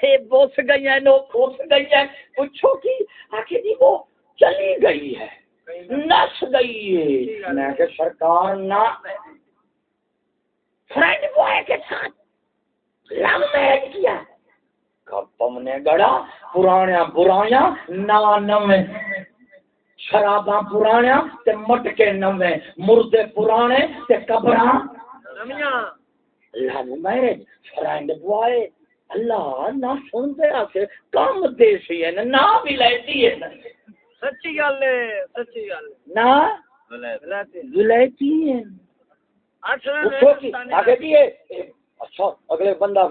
یہ بوس گئی ہیں نو کھوس گئی ہیں پوچھو کی؟ آخر جی وہ چلی گئی ہے۔ نس گئی ہے۔ میں کہ سرکار نہ فرینڈ بوائے کے ساتھ لو میرج کیا۔ کپم نے گڑا پرانیا برایاں نا نویں شراباں پرانیا تے مٹکے نویں مردے پرانے تے قبراں لو میرج فرینڈ بوائے اللہ نہ سن دے آکے کم دیسی ہے نہ بھی لیتی ہے۔ سچی گل سچی گل نہ بھی ہے۔ اچھا اگلے بندہ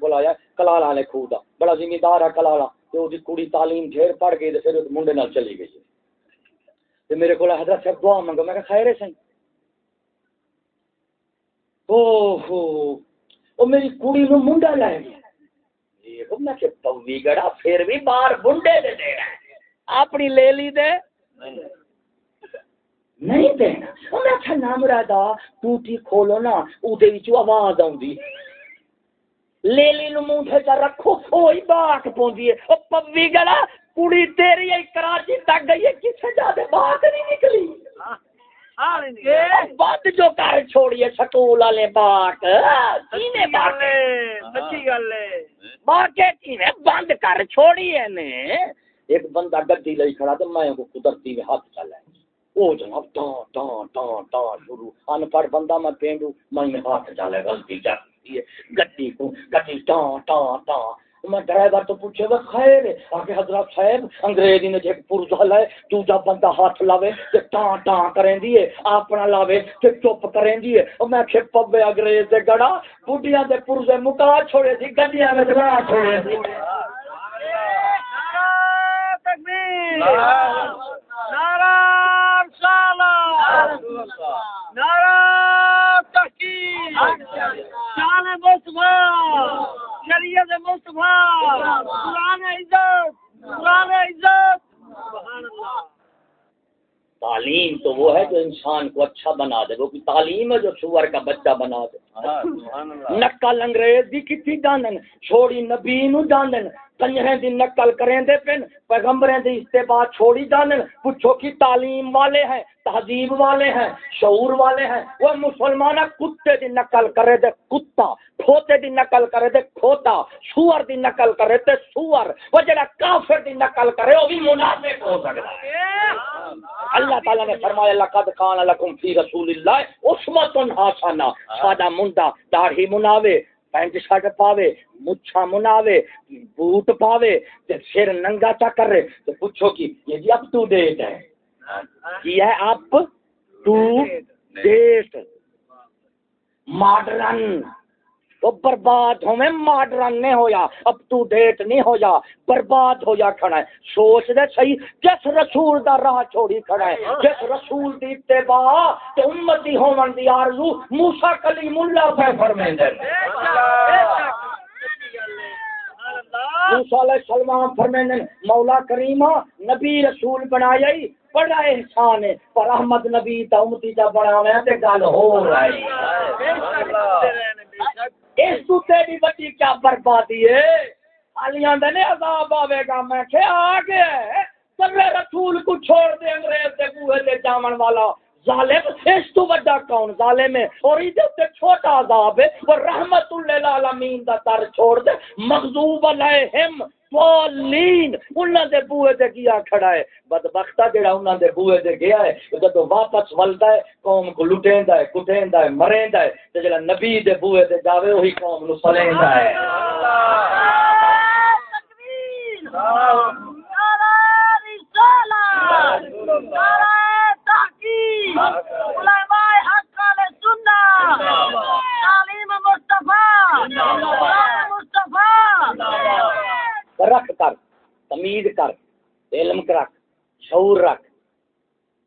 بلایا کلالا نے کھودا بڑا زمیندار ہے کلالا تے اودی کڑی تعلیم ڈھیر پڑھ گئی تے پھر منڈے نال چلی گئی۔ تے میرے کول حضرت صاحب دعا منگو۔ میں کہ خیر ہے سی او ہو او میری کڑی نو منڈا لے گیا۔ دیکھو میں کہ پوی گڑا پھر بھی بار بنڈے دے دے رہا ہے۔ اپنی لے لی دے۔ نہیں دینا۔ میں اچھا ٹوٹی کھولو نا او دے وچ آواز آوندی۔ لے لی نو منہ تے چا رکھو اوہی باک پوندی ہے۔ او پوی گڑا کڑی تیری ہے کراچی تک گئی ہے کسے جا دے باہر نہیں نکلی۔ بند جو کر چھوڑیے سکول والے کینے سچی گل ہے باقی کینے؟ بند کر چھوڑیے نے۔ ایک بندہ گڈی لئی کھڑا تے میں کو قدرتی میں ہاتھ چلا او جناب، ٹاں ٹاں ٹاں ٹاں، شروع۔ ان پڑھ بندہ میں پینڈو، میں میں ہاتھ چلے غلطی جاتی ہے۔ گڈی کو، گڈی، ٹاں ٹاں ٹاں۔ میں ڈرائیور تو پوچھے وہ خیر آگے حضرت صاحب، انگریزی نے ایک پرزا لائے دوجا بندہ ہاتھ لاوے تے ٹاں ٹاں کریں دیے اپنا لاوے تے چپ کریں دیے اور میں کہ پبے انگریز دے گڑا بڈیاں دے پرزے مکا چھوڑے سی گڈیاں میں چلا چھوڑے سی تکبیر نعرہ رسالت نعرہ تحقیق شان مصطفیٰ شریعت مصطفیٰ قرآن عزت قرآن عزت سبحان اللہ تعلیم تو وہ ہے جو انسان کو اچھا بنا دے وہ تعلیم ہے جو سور کا بچہ بنا دے۔ نقل انگریز دی کتنی جانن چھوڑی نبی نو جانن کنجریں دی نقل کریں دے پن پیغمبریں دی استباع چھوڑی جانن پوچھو کی تعلیم والے ہیں تہذیب والے ہیں شعور والے ہیں وہ مسلمان کتے دی نقل کرے دے کتا کھوتے دی نقل کرے دے کھوتا سور دی نقل کرے تے سور وہ جڑا کافر دی نقل کرے وہ بھی منافق ہو سکتا ہے اللہ تعالیٰ نے فرمایا لقد کان لکم فی رسول اللہ اسمت حسنہ ساڈا منڈا داڑھی مناوے پینٹ شرٹ پاوے مچھا مناوے بوٹ پاوے تے سر ننگا چا کرے تو پوچھو کی یہ جی اپ ٹو ڈیٹ ہے؟ یہ ہے اپ ٹو ڈیٹ ماڈرن وہ برباد ہوئے ماڈرن نہیں ہویا اپ ٹو ڈیٹ نہیں ہویا، برباد ہویا کھڑا ہے۔ سوچ دے صحیح، جس رسول دا راہ چھوڑی کھڑا ہے، جس رسول دی اتباع تے امتی ہون دی آرزو، موسی کلیم اللہ پہ فرمیندے موسیٰ علیہ السلام فرمیندے مولا کریمہ نبی رسول بنایا ہی، بڑا احسان ہے۔ پر احمد نبی تا امتی جا بناوے تے گل ہو رہی اس تو تیری بچی کیا بربادی ہے؟ علیاں دے نے عذاب آوے گا۔ میں کہ آ گیا ہے۔ سرے رسول کو چھوڑ دے انگریز دے بوہے دے جامن والا۔ ظالم، اس تو بڑا کون ظالم ہے؟ اور ادھر تے چھوٹا عذاب ہے۔ وہ رحمت للعالمین دا تر چھوڑ دے۔ مغضوب علیہم۔ ضالین انہاں دے بوئے تے کیا کھڑا ہے؟ بدبختہ جڑا انہاں دے بوئے تے گیا ہے جدوں واپس ولدا ہے، قوم کو لٹیندا ہے، کٹیندا ہے، مریندا ہے، تے جڑا نبی دے بوئے تے جاوے وہی قوم نو سلیندا ہے۔ رکھ کر تمید کر، علم رکھ، شعور رکھ۔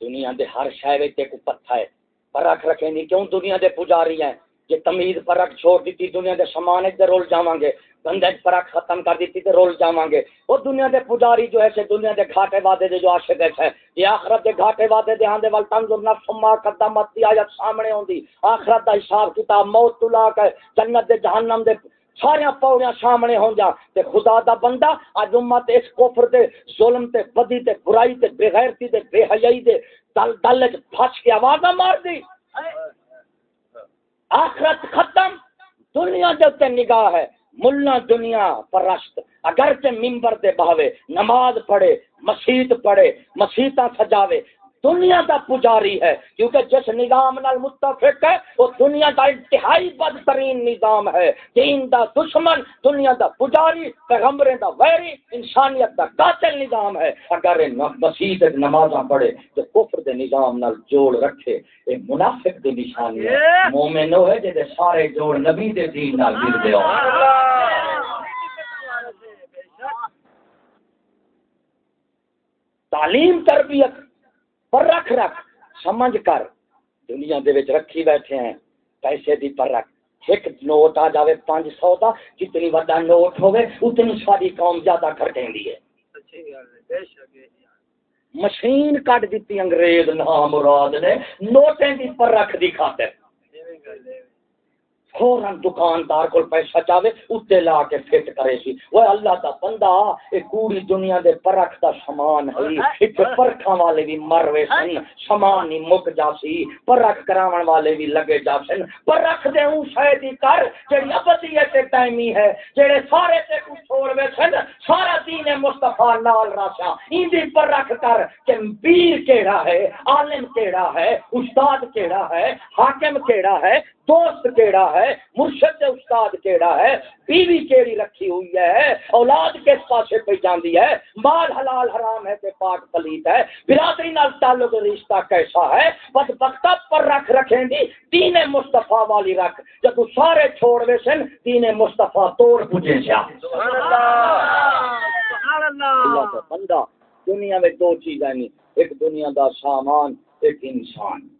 دنیا دے ہر شہر ایک پتھا ہے۔ پر رکھ رکھیں نہیں، کیوں دنیا دے پجاری ہیں؟ یہ تمید پر رکھ چھوڑ دیتی، دنیا دے سامان دے رول جاواں گے۔ گندے پر رکھ ختم کر دیتی تے رول جاواں گے۔ وہ دنیا دے پجاری جو ہے سے دنیا دے گھاٹے وعدے دے جو عاشق ہے یہ آخرت دے گھاٹے وعدے دے ہاں دے ول تنظر نفس ما قدمت دی آیت سامنے ہوندی آخرت دا حساب کتاب موت تلا کے جنت دے جہنم دے سارا پوڑیاں سامنے ہو جا تے خدا دا بندہ اج امت اس کفر تے ظلم تے، بدی تے، برائی تے، بے غیرتی تے بے حیائی دے، دل دل وچ پھس کے آواز مار دی۔ آخرت ختم۔ دنیا دے تے نگاہ ہے۔ ملا دنیا پرست۔ اگر تے ممبر دے بہوے نماز پڑھے مسیت پڑھے مسیتاں سجاوے دنیا دا پجاری ہے کیونکہ جس نظام نال متفق ہے وہ دنیا دا انتہائی بدترین نظام ہے۔ دین دا دشمن دنیا دا پجاری پیغمبر دا ویری انسانیت دا قاتل نظام ہے۔ اگر مسیح نماز پڑھے تو کفر دے نظام نال جوڑ رکھے۔ اے منافق دی نشانی ہے۔ مومن ہے جے سارے جوڑ نبی دے دین نال مل دے تعلیم تربیت پر رکھ رکھ سمجھ کر دنیا دے وچ رکھی بیٹھے ہیں پیسے دی پر رکھ ایک نوٹ آ جاوے پانچ سو کا جتنی وڈا نوٹ ہوئے اتنی ساری قوم زیادہ گھٹیں دی ہے مشین کٹ دیتی انگریز نام مراد نے نوٹیں دی پر رکھ دی خاطر فوراً دکاندار کو پیسہ چاہے اتنے لا کے فٹ کرے سی۔ وہ اللہ دا بندہ یہ پوری دنیا دے پرکھ دا سامان ہے۔ اتنے پرکھا والے بھی مروے سن سامان ہی مک جا سی۔ پرکھ کراون والے بھی لگے جا سن۔ پرکھ دے ہوں شاید ہی کر جڑی ابدیت ٹائمی ہے۔ جڑے سارے تے کو چھوڑ وے سن، سارا دین مصطفی نال راشا این دی پرکھ کر کہ پیر کیڑا ہے، عالم کیڑا ہے، استاد کیڑا ہے، حاکم کیڑا ہے دوست کیڑا ہے مرشد استاد کیڑا ہے بیوی کیڑی رکھی ہوئی ہے اولاد کس پاسے پہ جاندی ہے؟ مال حلال حرام ہے تے پاک پلیت ہے۔ برادری نال تعلق رشتہ کیسا ہے؟ بس بختہ پر رکھ رکھیں دی دین مصطفیٰ والی رکھ۔ جب سارے چھوڑ وے سن دین مصطفیٰ توڑ سیا۔ اللہ! کا بندہ دنیا میں دو چیزیں نہیں ایک دنیا دا سامان ایک انسان۔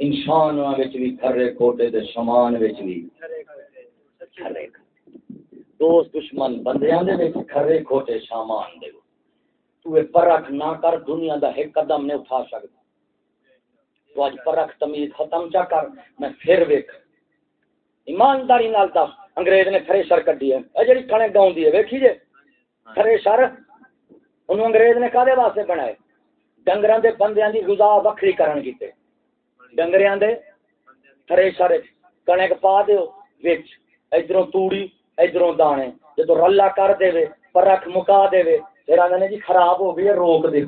انسان بھی کھرے کھوٹے دے سامان بھی کھرے دوست دشمن بندیاں دے وچ کھرے کھوٹے سامان دے۔ تو اے پرکھ نہ کر، دنیا دا ایک قدم نہیں اٹھا سکتا۔ تو اج پرکھ تمیز ختم چا کر، میں پھر ویکھ ایمانداری نال دس، انگریز نے تھریشر کڈی ہے۔ اے جڑی کھنے گاؤں دی ہے، ویکھی جے۔ تھریشر انہوں انگریز نے کادے واسطے بنائے؟ ڈنگراں دے بندیاں دی غذا وکھری کرن کیتے۔ ڈنگریاں دے تھرے سارے کنک پا دیو وچ ادھروں توڑی ادھروں دانے جدو رلا کر دے وے پر رکھ مکا دے وے پھر آدھے جی خراب ہو گئی ہے روک دے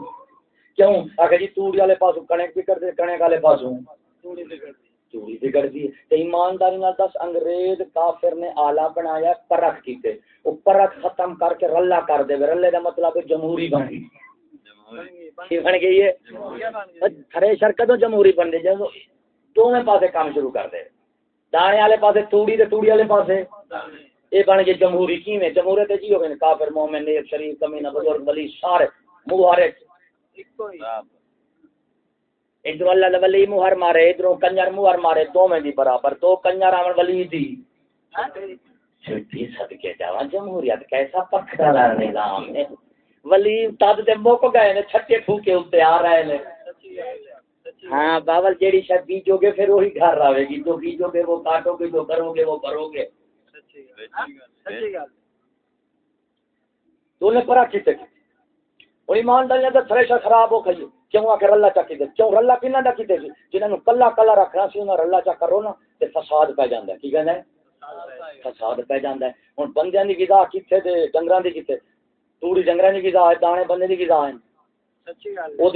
کیوں آگے جی توڑی والے پاسو کنک بھی کر دے کنک والے پاسو چوری بگڑ دی تے ایمانداری نال دس انگریز کافر نے آلہ بنایا پرکھ کیتے او پرکھ ختم کر کے رلا کر دے رلے دا مطلب جمہوری بن گئی بن گئی ہے۔ تھریشر کدو جمہوری بن گئی۔ جب دونوں پاسے کام شروع کر دے۔ دانے والے پاسے توڑی تے توڑی والے پاسے۔ اے بن گئی جمہوری کیویں؟ جمہوریت جی ہو گئے کافر، مومن، نیک، شریف، کمینہ، بزرگ، ولی، سارے موہارے ادھر اللہ ولی موہر مارے، ادھر کنجر موہر مارے دو میں دی برابر۔ دو کنجر آمن ولی دی۔ چھٹی صدقے جاوا جمہوریت، کیسا پکڑا نظام ہے؟ ولی تد تے مک گئے نے چھٹے پھوکے اوتے آ رہے نے۔ ہاں باول جیڑی شاید بیجو گے پھر وہی گھر آوے گی۔ جو بیجو گے وہ کاٹو گے، جو کرو گے وہ کرو گے۔ تو نے پرا کیتے وہ ایمانداری تے تھریشر خراب ہو گئی کیوں آ کے رلا چکی دے کیوں رلا کنا دا کیتے سی؟ جنہاں نو کلا کلا رکھنا سی، انہاں رلا چا کرو نا، تے فساد پہ جاندا ہے۔ کی کہندا ہے فساد پہ جاندا ہے۔ ہن بندیاں دی غذا کیتے تے، ڈنگراں دی کیتے۔ توڑی ڈنگر کی غذا ہے دانے بندے کی غذا ہے وہ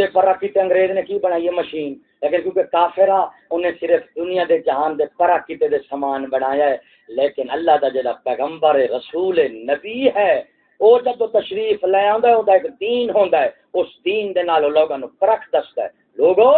انگریز نے کی بنائی ہے مشین لیکن کیونکہ کافرا انہیں صرف دنیا دے جہان دے پر کیتے دے سامان بنایا ہے لیکن اللہ دا جڑا پیغمبر رسول نبی ہے وہ جب تو تشریف لے آندا ہے اوندا ایک دین ہوندا ہے اس دین دے نال لوگاں نو فرق دستا ہے لوگو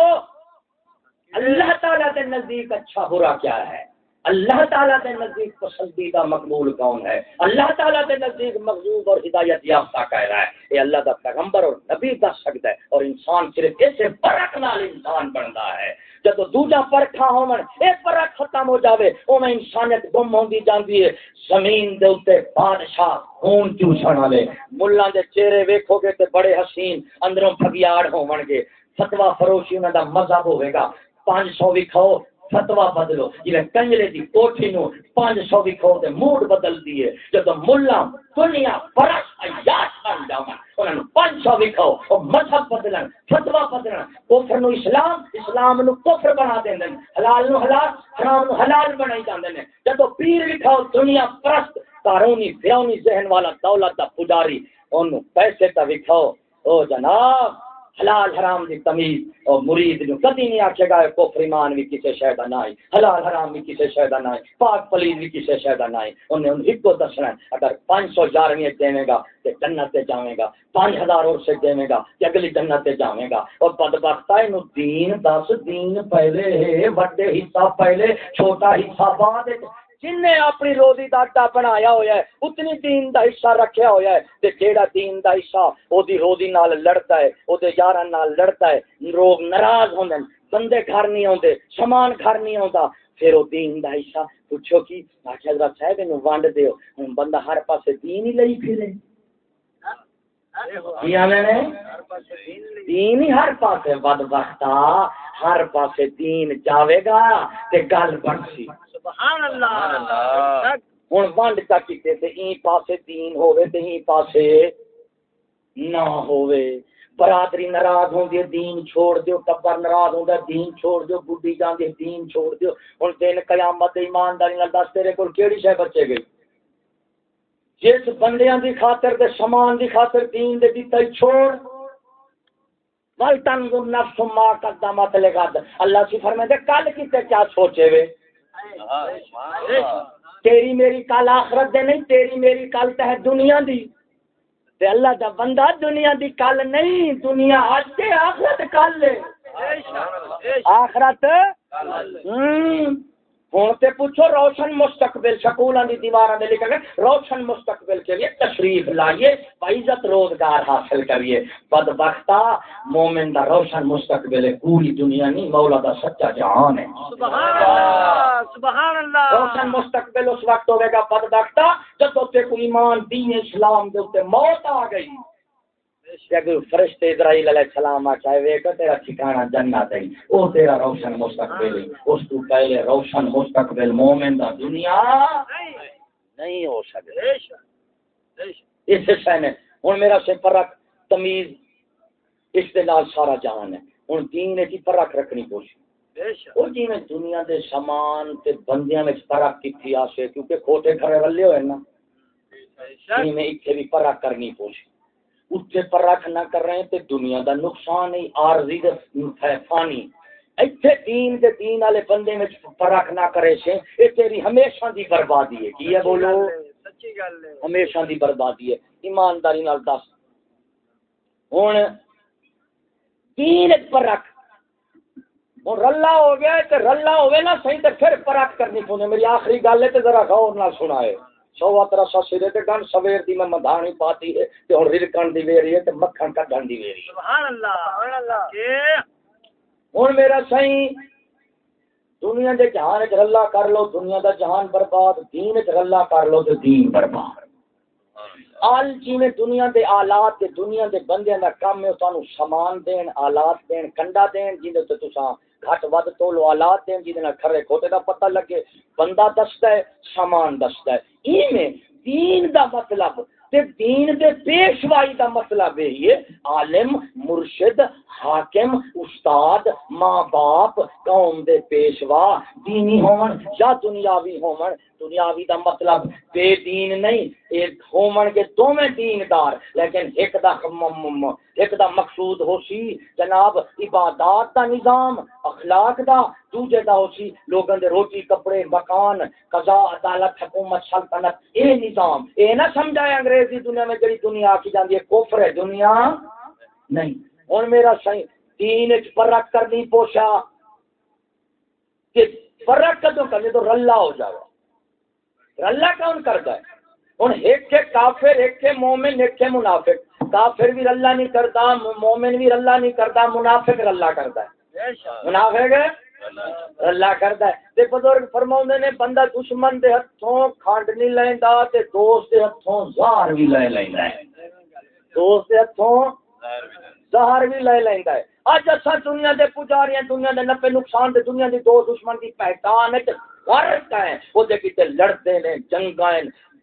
اللہ تعالی دے نزدیک اچھا برا کیا ہے اللہ تعالیٰ کے نزدیک پسندیدہ مقبول کون ہے؟ اللہ تعالیٰ کے نزدیک مقبول اور ہدایت یافتہ کہہ رہا ہے۔ یہ اللہ کا پیغمبر اور نبی دس سکتا ہے اور انسان صرف اسے برق نال انسان بنتا ہے۔ جب دوجا پرکھا ہو ایک پرکھ ختم ہو جاوے او میں انسانیت گم ہوندی جاندی ہے۔ زمین دے اوتے بادشاہ خون چوسن والے ملہ دے چہرے ویکھو گے تے بڑے حسین اندروں پھگیاڑ ہون گے فتوا فروشی انہاں دا مذہب ہوے گا۔ پانچ سو بھی کھاؤ فتوا بدلو۔ جی کنجلے دی کوٹھی نو پانچ سو وکھو تے موڈ بدل دیے جدو ملا دنیا برس عیاش بن جاون انہاں نو پانچ سو وکھو او مذہب بدلن فتوا بدلن۔ کفر نو اسلام اسلام نو کفر بنا دیندے حلال نو حلال، حرام نو حلال بنائی جاندے نے جدو پیر وکھاؤ دنیا پرست کارونی فیونی ذہن والا دولت دا پجاری، اونوں پیسے تا وکھاؤ۔ او جناب حلال حرام دی تمیز اور مرید نو کدی نہیں آکھے گا کفر ایمان بھی کسے شے دا نہ حلال حرام بھی کسے شے دا نہ پاک پلید بھی کسے شے دا نہ انہیں ان ہک کو دسنا ہے، اگر 500 جارویں دے گا تے جنت تے جاویں گا 5000 اور سے دے گا کہ اگلی جنت تے جاویں گا۔ اور بدبخت ہے نو دین، دس دین پہلے بڑے حصہ پہلے، چھوٹا حصہ بعد جن نے اپنی روزی کا اڈا بنایا ہوا ہے، اتنی دین دا حصہ رکھیا ہوا ہے۔ تے جیڑا دین دا حصہ او دی روزی نال لڑتا ہے او دے یاراں نال لڑتا ہے۔ لوگ ناراض ہوندے بندے گھر نہیں آتے سامان گھر نہیں آتا پھر وہ دین دا حصہ پوچھو کی؟ آخر حضرت صاحب انہوں ونڈ دیو۔ ہوں بندہ ہر پاسے دین ہی لئی پھرے۔ دین ہی ہر پاسے ود بختا ہر پاسے دین جاوے گا تے گل بن سی سبحان اللہ. ہوں ونڈ چا کیتے تے این پاسے دین ہوے تے این پاسے نہ ہوے برادری ناراض ہوندی دین چھوڑ دیو ٹبر ناراض ہوندا دین چھوڑ دیو بڈھی جاندی دین چھوڑ دیو۔ ہن دن قیامت ایمانداری نال دس تیرے کول کیڑی شے بچے گئی؟ جس بندیاں دی خاطر تے سامان دی خاطر دین دے دتا چھوڑ ول تنظر نفس ما قدمت لغد۔ اللہ سی فرمائے کل کیتے کیا سوچے وے؟ تیری میری کل آخرت دے نہیں تیری میری کل تے دنیا دی۔ تے اللہ دا بندہ دنیا دی کل نہیں دنیا آج تے آخرت کل لے آخرت ہوں تے پوچھو روشن مستقبل سکولوں کی دیوار میں لکھا گیا روشن مستقبل کے لیے تشریف لائیے عزت روزگار حاصل کریے بد بختا مومن دا روشن مستقبل ہے پوری دنیا نہیں مولا دا سچا جہان ہے سبحان اللہ روشن مستقبل اس وقت ہوئے گا بد بختا جب تے کوئی ایمان دین اسلام دے موت آ گئی اگر فرشتے اسرائیل علیہ السلام وے کہ تیرا ٹھکانہ جنت ہے۔ او تیرا روشن مستقبل ہے۔ اس تو پہلے روشن مستقبل مومن دا دنیا نہیں ہو سکے۔ اس ہن میرا سے فرق تمیز، اس دے نال سارا جہان ہے۔ ہن دین کی فرق رکھنی کوشش۔ وہ جی میں دنیا دے سامان تے بندیاں وچ فرق کیتی آسے، کیونکہ کھوٹے گھر رلے ہوئے نا۔ میں ایتھے بھی فرق کرنی کوشش۔ اتنے پر رکھ نہ کر رہے تے دنیا دا نقصان ہی عارضی دے فانی ایتھے دین دے دین والے بندے وچ فرق نہ کرے سے اے تیری ہمیشہ دی بربادی ہے کی ہے بولو سچی گل ہے ہمیشہ دی بربادی ہے ایمانداری نال دس ہن دین پر رکھ ہن رلا ہو گیا تے رلا ہوے نا صحیح تے پھر پرکھ کرنی پوندے میری آخری گل ہے تے ذرا غور نال سنائے سوا ترا سا سرے تے گن سویر دی میں مدھانی پاتی ہے تے ہن رلکن دی ویری ہے تے مکھن کڈن دی ویری سبحان اللہ سبحان اللہ۔ ہن میرا سائیں دنیا دے جہان وچ رلا کر لو دنیا دا جہان برباد دین وچ رلا کر لو تے دین برباد۔ آل جی میں دنیا دے آلات تے دنیا دے بندیاں دا کام ہے تانوں سامان دین آلات دین کنڈا دین جن تے تساں گھٹ ود تو لو آلات دین جی کھرے کھوتے دا پتہ لگے، بندہ دستا ہے، سامان دستا ہے۔ ای میں دین دا مطلب تے دین دے پیشوائی دا مطلب یہ عالم، مرشد، حاکم، استاد، ماں باپ، قوم دے پیشوا، دینی ہون یا دنیاوی ہون دنیاوی دا مطلب بے دین نہیں، ایک ہومن کے دو میں دیندار لیکن ایک دا ایک دا مقصود ہو سی جناب، عبادات دا نظام، اخلاق دا، دوجے دا ہو سی لوگوں دے روٹی، کپڑے، مکان قضا عدالت، حکومت، سلطنت، اے نظام۔ اے نہ سمجھائے انگریزی دنیا میں جڑی دنیا کی جاندی ہے، کفر ہے دنیا نہیں۔ ہن میرا صحیح دین وچ فرق کرنی پوشا۔ کہ فرق کدوں کرنے تو رلا ہو جائے اللہ کون کرتا ہے؟ ہوں ایک کے کافر ایک کے مومن ایک کے منافق۔ کافر بھی اللہ نہیں کرتا، مومن بھی اللہ نہیں کرتا، منافق اللہ کرتا ہے۔ منافق اللہ کرتا ہے۔ تے بزرگ فرماؤں نے، بندہ دشمن دے ہتھوں کھانڈ نہیں لیندا تے دوست دے ہتھوں زہر بھی لے لیندا ہے۔ دوست دے ہتھوں زہر بھی لے لیندا ہے۔ اج اسا دنیا دے پجاری ہیں دنیا دے نفع، نقصان دے دنیا دی دو دشمن دی پہچان ہے غرق ہیں۔ او دے کیتے لڑتے نے، جنگاں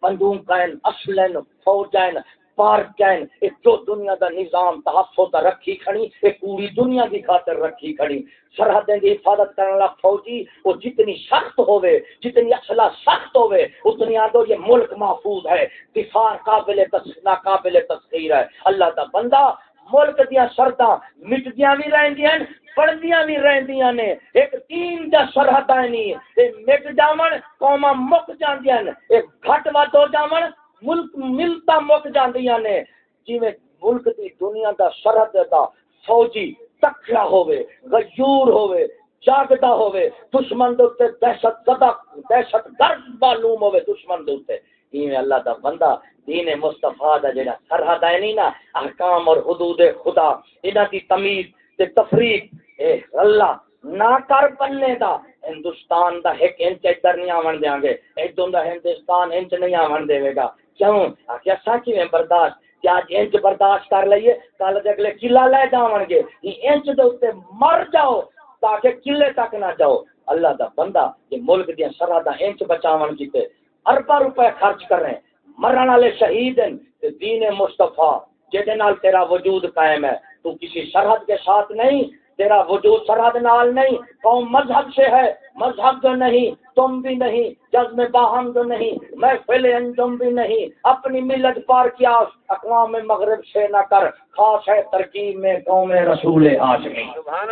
بندوقاں اسلحے فوجاں پارک ایک جو دنیا دا نظام تحفظ دا رکھی کھڑی، ایک پوری دنیا دی خاطر رکھی کھڑی۔ سرحدیں دی حفاظت کرنے والا فوجی، وہ جتنی سخت ہوئے جتنی اصلہ سخت ہوئے اتنی آدھو یہ ملک محفوظ ہے۔ دفاع قابل ناقابل تسخیر ہے۔ اللہ دا بندہ ملک دیا شرطاں مٹدیاں بھی رہندیاں پڑھدیاں بھی رہندیاں نے۔ ایک تین دا سرحد نہیں اے مٹ جاون قوما مک جاندیاں ایک گھٹ ود ہو جاون ملک ملتا مک جاندیاں نے جویں ملک دی دنیا دا سرحد دا فوجی تکڑا ہوے غیور ہوے جاگتا ہوے دشمن دے اوتے دہشت زدہ، دہشت گرد معلوم ہوے دشمن دے اوتے ایویں اللہ دا بندہ دین مصطفی دا جڑا سرحد ہے نہیں نا، احکام اور حدود خدا، انہاں دی تمیز تے تفریق۔ اے اللہ، نہ کر بننے دا، ہندوستان دا ایک انچ ادھر نہیں آون دیاں گے، ادھر دا ہندوستان انچ نہیں آون دے گا۔ کیوں؟ آخیا سچ میں برداشت۔ کیا انچ برداشت کر لئیے کل اگلے چلا لے جاؤ گے۔ انچ دے مر جاؤ، تاکہ قلعے تک نہ جاؤ۔ اللہ دا بندہ یہ ملک دیا سرحد انچ بچاو کیتے اربا روپے خرچ کر رہے ہیں۔ مرن والے شہید ہیں دین مصطفیٰ جہد تیرا وجود قائم ہے۔ تو کسی سرحد کے ساتھ نہیں تیرا وجود سرحد نال نہیں قوم مذہب سے ہے مذہب جو نہیں تم بھی نہیں جزم باہم جو نہیں میں پہلے انجم بھی نہیں اپنی ملت پار کیا اقوام مغرب سے نہ کر خاص ہے ترکیب میں قوم رسول آج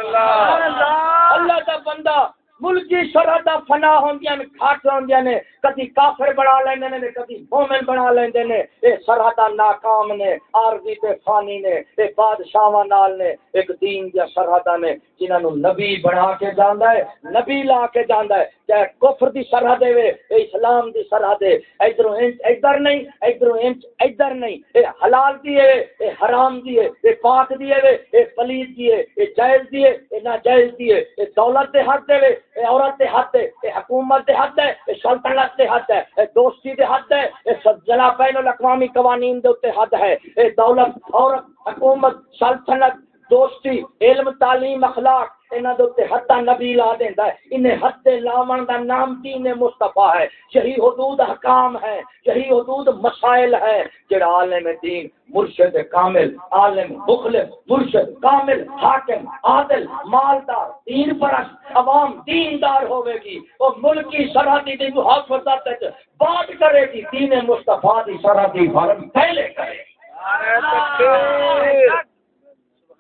اللہ کا بندہ ملکی سرحد فنا ہوندیاں نے کھاٹ ہوندیاں نے، کدی کافر بنا لیندے نے، کدی مومن بنا لیندے نے۔ اے سرحد ناکام نے، عارضی تے فانی نے، اے بادشاہاں نال نے، ایک دین دی سرحد نے۔ جنہاں نو نبی بنا کے جاندا ہے، نبی لا کے جاندا ہے، چاہے کفر دی سرحد اے اے اسلام دی سرحد اے ادھر انچ ادھر نہیں ادھر انچ ادھر نہیں۔ اے حلال دی اے اے حرام دی اے اے پاک دی اے اے پلید دی اے اے جائز دی اے اے ناجائز دی اے اے دولت دے حق دے اے عورت دے حد ہے اے حکومت دے حد ہے اے سلطنت دے حد ہے اے دوستی دے حد ہے اے سجنا بین الاقوامی قوانین دے اوتے حد ہے۔ اے دولت، عورت، حکومت، سلطنت دوستی، علم، تعلیم، اخلاق، انہاں دے اوتے حد نبی لا دیندا ہے۔ انہیں حد لاون دا نام دین مصطفی ہے۔ یہی حدود احکام ہے یہی حدود مسائل ہے جڑا عالم دین، مرشد کامل، عالم مخلص، مرشد کامل، حاکم، عادل، مالدار، دین پرست، عوام دیندار ہوے گی۔ او ملکی سرحدی دی محافظت وچ بات کرے گی، دین مصطفی دی سرحدی فرم پہلے کرے گی۔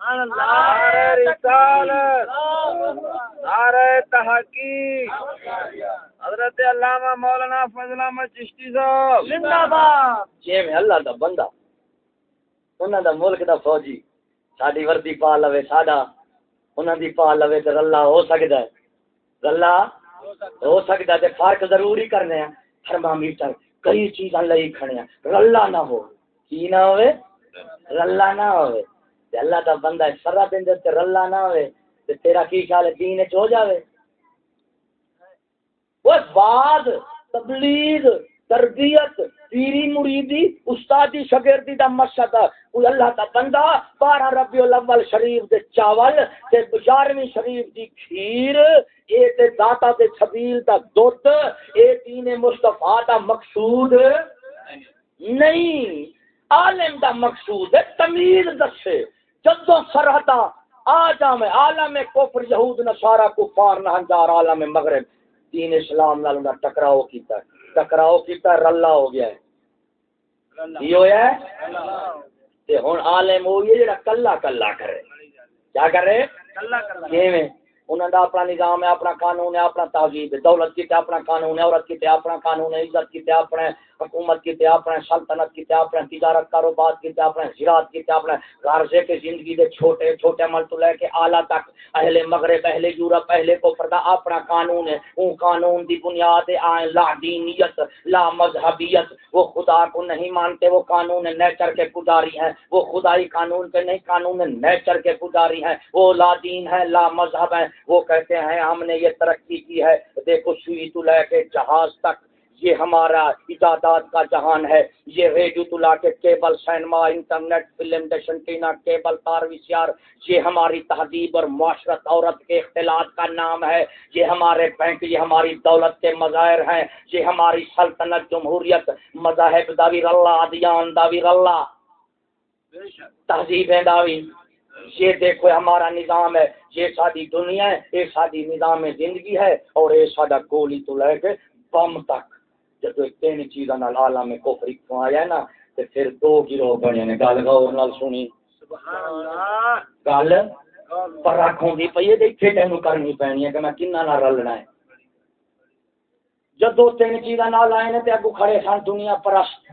تکبیر تحقیق. حضرت علامہ مولانا فضل احمد چشتی صاحب. زندہ باد. جی میں اللہ دا بندہ. انہاں دا ملک دا فوجی. ساڈی وردی پا لوے ساڈا. انہاں دی پا لوے تے اللہ ہو سکدا ہے. اللہ ہو سکدا ہے تے فرق ضروری کرنے ہیں. تھرمامیٹر کئی چیزاں لئی کھڑے ہیں. رلا نہ ہو. کی نہ ہوئے؟ رلا نہ ہوئے. تے اللہ دا بندہ سرا دین تے رلا نہ ہوئے، تے تیرا کی خیال دین وچ ہو جاوے۔ وہ بعد تبلیغ، تربیت، پیری مریدی، استادی شاگردی دا مقصد کوئی اللہ دا بندہ، بارہ ربیع الاول شریف دے چاول تے گیارہویں شریف دی کھیر، اے تے داتا دے چھبیل دا دودھ اے دین مصطفیٰ دا مقصود۔ نہیں، عالم دا مقصود ہے، تمیز دسے۔ جدو سرحدہ آ جا میں، عالم کفر، یہود نصارا کفار، نہنجار، عالم مغرب، دین اسلام نال انہاں ٹکراؤ کیتا ہے۔ ٹکراؤ کیتا ہے، رلا ہو گیا ہے۔ یہ ہویا ہے؟ تے ہن عالم ہو گیا جڑا کلا کلا کرے۔ کیا کرے؟ کلا کلا کیویں؟ انہوں دا اپنا نظام ہے، اپنا قانون ہے، اپنا تہذیب ہے۔ دولت کی اپنا قانون ہے، عورت کی اپنا قانون ہے، عزت کی اپنا حکومت کی اپنا سلطنت کی اپنا تجارت کاروبار کی اپنا زراعت کی اپنا غرضے کے زندگی دے چھوٹے چھوٹے عمل تو لے کے اعلیٰ تک، اہل مغرب، اہل یورپ، اہل کو فردا اپنا قانون ہے۔ اون قانون دی بنیاد آئیں لا دینیت، لا مذہبیت۔ وہ خدا کو نہیں مانتے، وہ قانون نیچر کے پجاری ہیں۔ وہ خدائی قانون کے نہیں، قانون نیچر کے پجاری ہیں۔ وہ لا دین ہے، لا مذہب ہے وہ کہتے ہیں ہم نے یہ ترقی کی ہے۔ دیکھو سوئی تو لے کے جہاز تک یہ ہمارا ایجادات کا جہان ہے۔ یہ ریڈیو تلا کے cable, cinema, internet, film dish antenna cable تاروسیار یہ ہماری تہذیب اور معاشرت عورت کے اختلاط کا نام ہے۔ یہ ہمارے بینک، یہ ہماری دولت کے مظاہر ہیں۔ یہ ہماری سلطنت، جمہوریت، مذاہب، داویر اللہ، ادیان، داویر اللہ۔ تہذیب داوی۔ یہ دیکھو ہمارا نظام ہے۔ یہ ساری دنیا ہے، یہ ساری نظام زندگی ہے اور یہ سارا گولی تو لے کے بم تک۔ جب تین چیزاں نال عالم میں کوفری کو آیا نا تو پھر دو گروہ بنے نے۔ گل غور نال سنی۔ سبحان اللہ گل پر رکھوں دی پئی ہے، تے تینوں کرنی پینی ہے کہ میں کنا نہ رلنا ہے۔ جب دو تین چیزاں نال آئے نے، تے اگو کھڑے سن دنیا پرست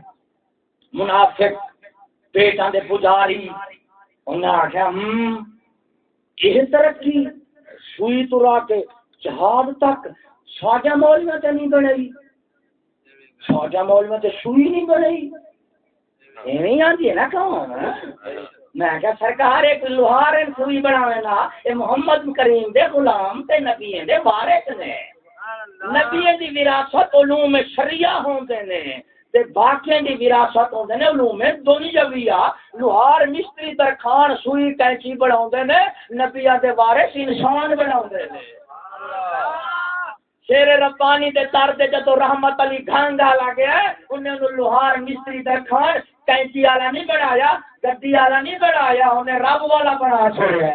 منافق، پیٹاں دے پجاری۔ انہیں آخیا ہم یہ ترقی سوئی ترا کے جہاد تک ساجا مول میں تو نہیں بنائی۔ ساجا مول میں تو سوئی نہیں بنائی ایویں آتی ہے نا کون ہاں؟ میں سرکار ایک لوہار سوئی اے محمد کریم دے غلام تے نبی دے وارث نے۔ نبی دی وراثت علوم شریعہ ہوندے نے۔ تے باقی دی وراثت ہوندے نے، علوم دنیاویہ۔ لوہار مستری درخان سوئی کینچی بناوندے نے، نبیاں دے وارث انسان بناوندے نے۔ شیر ربانی دے تر دے جدو رحمت علی گھنگا لا گیا انہیں لوہار مستری درخان کینچی والا نہیں بنایا گدی والا نہیں بنایا انہیں رب والا بنا چھوڑیا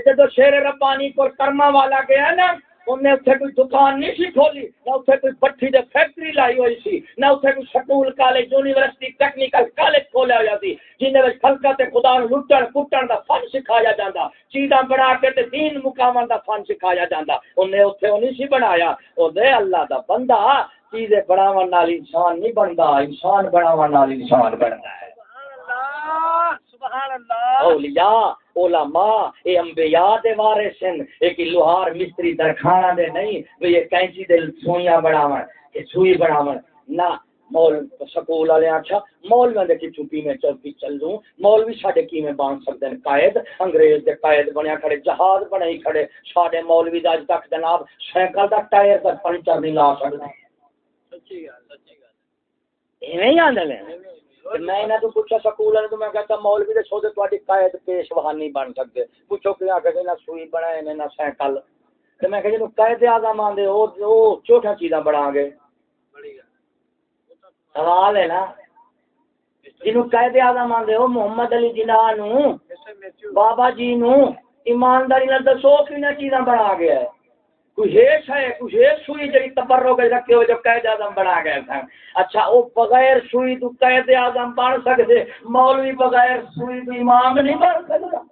جدو شیر ربانی کو کرما والا گیا نا انہیں اتنے کوئی دکان نہیں سی کھولی، نہ اتنے کوئی بٹھی دے فیکٹری لائی ہوئی سی، نہ اتنے کوئی school, college, university technical college کھولیا ہوا سی جن خلقہ تے خدا لٹن کٹن دا فن سکھایا جاتا چیزاں بنا کے تے دین مقام دا فن سکھایا جاتا انہیں اتنے وہ نہیں سی بنایا وہ دے اللہ دا بندہ، چیزیں بناو نال انسان نہیں بنتا انسان بناو نال انسان بنتا ہے۔ اولیاء علماء اے انبیاء دے وارث ہیں۔ ایک لوہار مستری درخانہ دے نہیں وہ یہ کینچی دے سوئیاں سوئی نہ مول سکول والے اچھا مول میں دے ساڈے بان سکدے ہیں؟ قائد۔ انگریز دے قائد بنیا کھڑے جہاز بنائی کھڑے۔ ساڈے مولوی دا اج تک جناب سائیکل دا ٹائر دا پنچر نہیں لا سکدے۔ سچی گل سچی گل۔ ایویں ہی آندے نے میں انہاں تو پوچھا سکول تو میں کہتا مولوی دے سودے قائد پیشوا نہیں بن سکدے۔ پوچھو کہ آ کے نہ سوئی بنائے نے نہ سائیکل تے میں کہ جنوں قائد اعظم آندے او او چھوٹا چیزاں بنا گے۔ سوال ہے نا؟ جنوں قائد اعظم آندے او محمد علی جناح نو بابا جی نو ایمانداری نال دسو کنا چیزاں بنا گیا ہے۔ ہے سوئی جی رکھے جو قید اعظم بنا گئے اچھا وہ بغیر سوئی تو قید اعظم بن سکتے۔ مولوی بغیر سوئی تو امام نہیں بن سکتا۔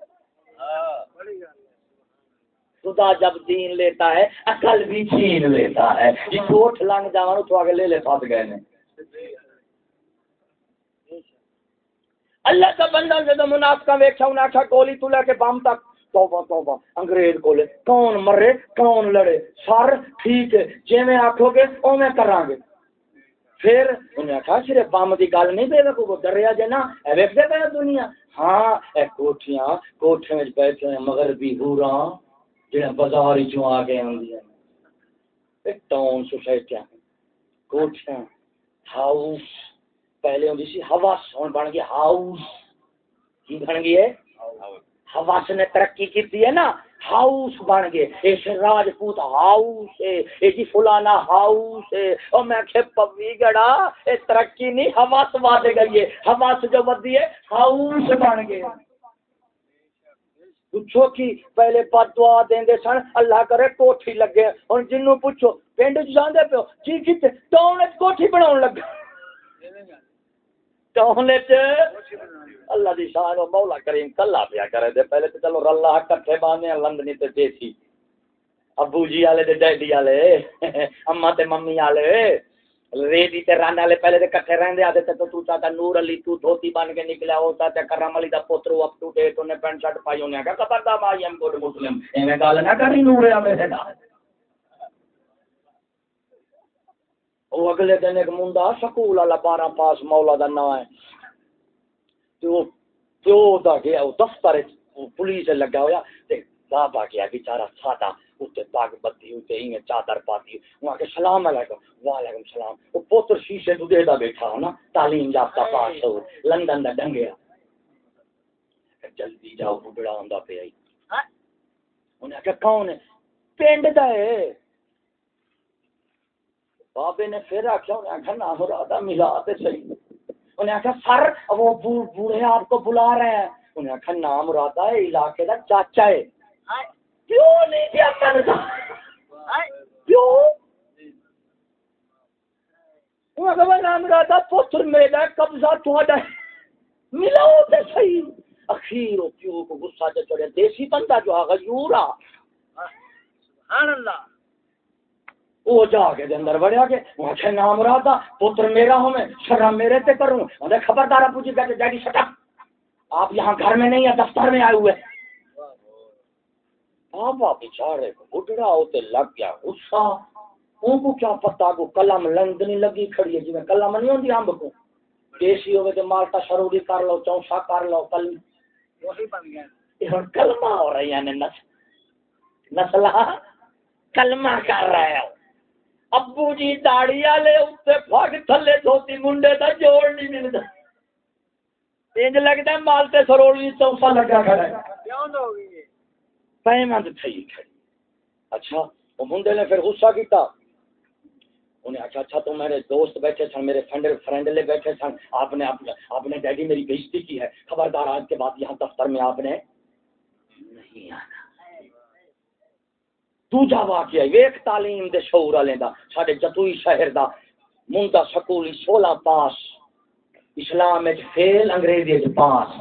خدا جب دین لیتا ہے، عقل بھی چھین لیتا ہے۔ یہ کوٹ لنگ جاؤں تو آگے لے لے گئے نے۔ اللہ کا بندہ جب منافقہ ویکھا انہیں آخا گولی تو لے کے بم تک۔ توبہ توبہ۔ انگریز کو لے کون مرے، کون لڑے؟ سر ٹھیک ہے جی میں آخو گے او میں کرا گے۔ پھر انہیں آخا صرف بم کی گل نہیں دے کو ڈریا جے نا ویک دے پہ دنیا۔ ہاں اے کوٹھیاں کوٹھے میں بیٹھے ہیں، مغربی ہورا جہاں بازار چوں آ کے آدی ٹاؤن سوسائٹیاں، کوٹھیاں، ہاؤس۔ پہلے ہوتی سی ہاؤس ہوں بن گیا، ہاؤس۔ کی بن گئی ہے؟ حواس نے ترقی کی ہے نا؟ ہاؤس بن گئے۔ اس راجپوت ہاؤس ہے، یہ جی فلانا ہاؤس ہے۔ اور میں کہ پوی گڑا، یہ ترقی نہیں، حواس واد گئی ہے۔ حواس جو ودی ہے، ہاؤس بن گئے۔ پوچھو کی پہلے پت دعا دیں دے سن، اللہ کرے کوٹھی لگے۔ ہوں جنوں پوچھو، پنڈ جانے پہ جی کتنے ٹاؤن کوٹھی بنا لگا۔ ٹاؤن اللہ دی شان و مولا کریم کلا پیا کرے۔ دے پہلے تے چلو رلا کٹھے بانے لندنی تے دیسی ابو جی والے تے ڈیڈی والے اما تے ممی والے۔ ریڈی تے ران والے پہلے تے کٹھے رہندے آدے تے تو چاہتا نور علی، تو دھوتی بن کے نکلا ہوتا تے کرم علی دا پوتر اپ ٹو ڈیٹ اونے پینٹ شرٹ پائی اونے کہ خبردار مائی ایم گڈ مسلم۔ ایویں گل نہ کری نور علی دا وہ اگلے دن ایک منڈا سکول والا بارہ پاس مولا دا نام ہے۔ تو پیو دا گیا وہ دفتر پولیس لگا ہوا تے بابا گیا بیچارہ سادا اتنے پاگ بتی اتنے ہی چادر پاتی۔ وہاں کے سلام علیکم. وعلیکم سلام۔ وہ پوتر شیشے تو دیدا بیٹھا ہو نا تعلیم یافتہ پاس ہو لندن دا ڈنگیا جلدی جاؤ بڑا ہوندا پہ آئی انہیں آخیا کون ہے؟ پنڈ دا ہے۔ بابے نے پھر آخیا انہیں آخیا نہ مرادہ ملا تے صحیح۔ انہیں آخیا سر وہ بوڑھے آپ کو بلا رہے ہیں۔ انہیں آخیا نام مرادہ ہے علاقے کا چاچا ہے۔ کیوں نہیں کرتا کیوں؟ کہا نام مرادہ پتر میرا قبضہ تھوڑا ملاؤ تے صحیح۔ اخیر پیو کو غصہ دیسی بندہ جو آ غیورا سبحان اللہ۔ وہ جا کے دے اندر کے نام رہا تھا پتر میرا ہوں میں شرم میرے تے کروں۔ انہیں خبردار پوچھی کہ ڈیڈی شٹ اپ آپ یہاں گھر میں نہیں ہیں دفتر میں آئے ہوئے۔ بابا بیچارے کو بڈڑا ہوتے لگ گیا غصہ۔ ان کو کیا پتا کو قلم لندنی لگی کھڑی ہے جی میں قلم نہیں ہوندی امب کو۔ دیسی تے مالٹا شروری کر لو چونسا کر لو کل وہی بن گیا۔ یہ ہن کلمہ ہو رہی ہے نسل نسلہ کلمہ کر رہے ہو۔ ابو جی داڑی والے اتنے پگ تھلے دھوتی منڈے کا جوڑ نہیں ملتا انج لگتا مالتے سروڑی چوسا لگا کھڑا ہے کیوں ہو گئی یہ پیمند تھی کھڑی اچھا وہ منڈے نے پھر غصہ کیتا انہیں اچھا اچھا تو میرے دوست بیٹھے سن میرے فرینڈ فرینڈ لے بیٹھے سن آپ نے آپ نے ڈیڈی میری بےزتی کی ہے خبردار آج کے بعد یہاں دفتر میں آپ نے نہیں آنا دوجا واقعہ ویک تعلیم دے شعور والے دا ساڈے جتوئی شہر دا منڈا سکولی سولہ پاس اسلام وچ فیل انگریزی وچ پاس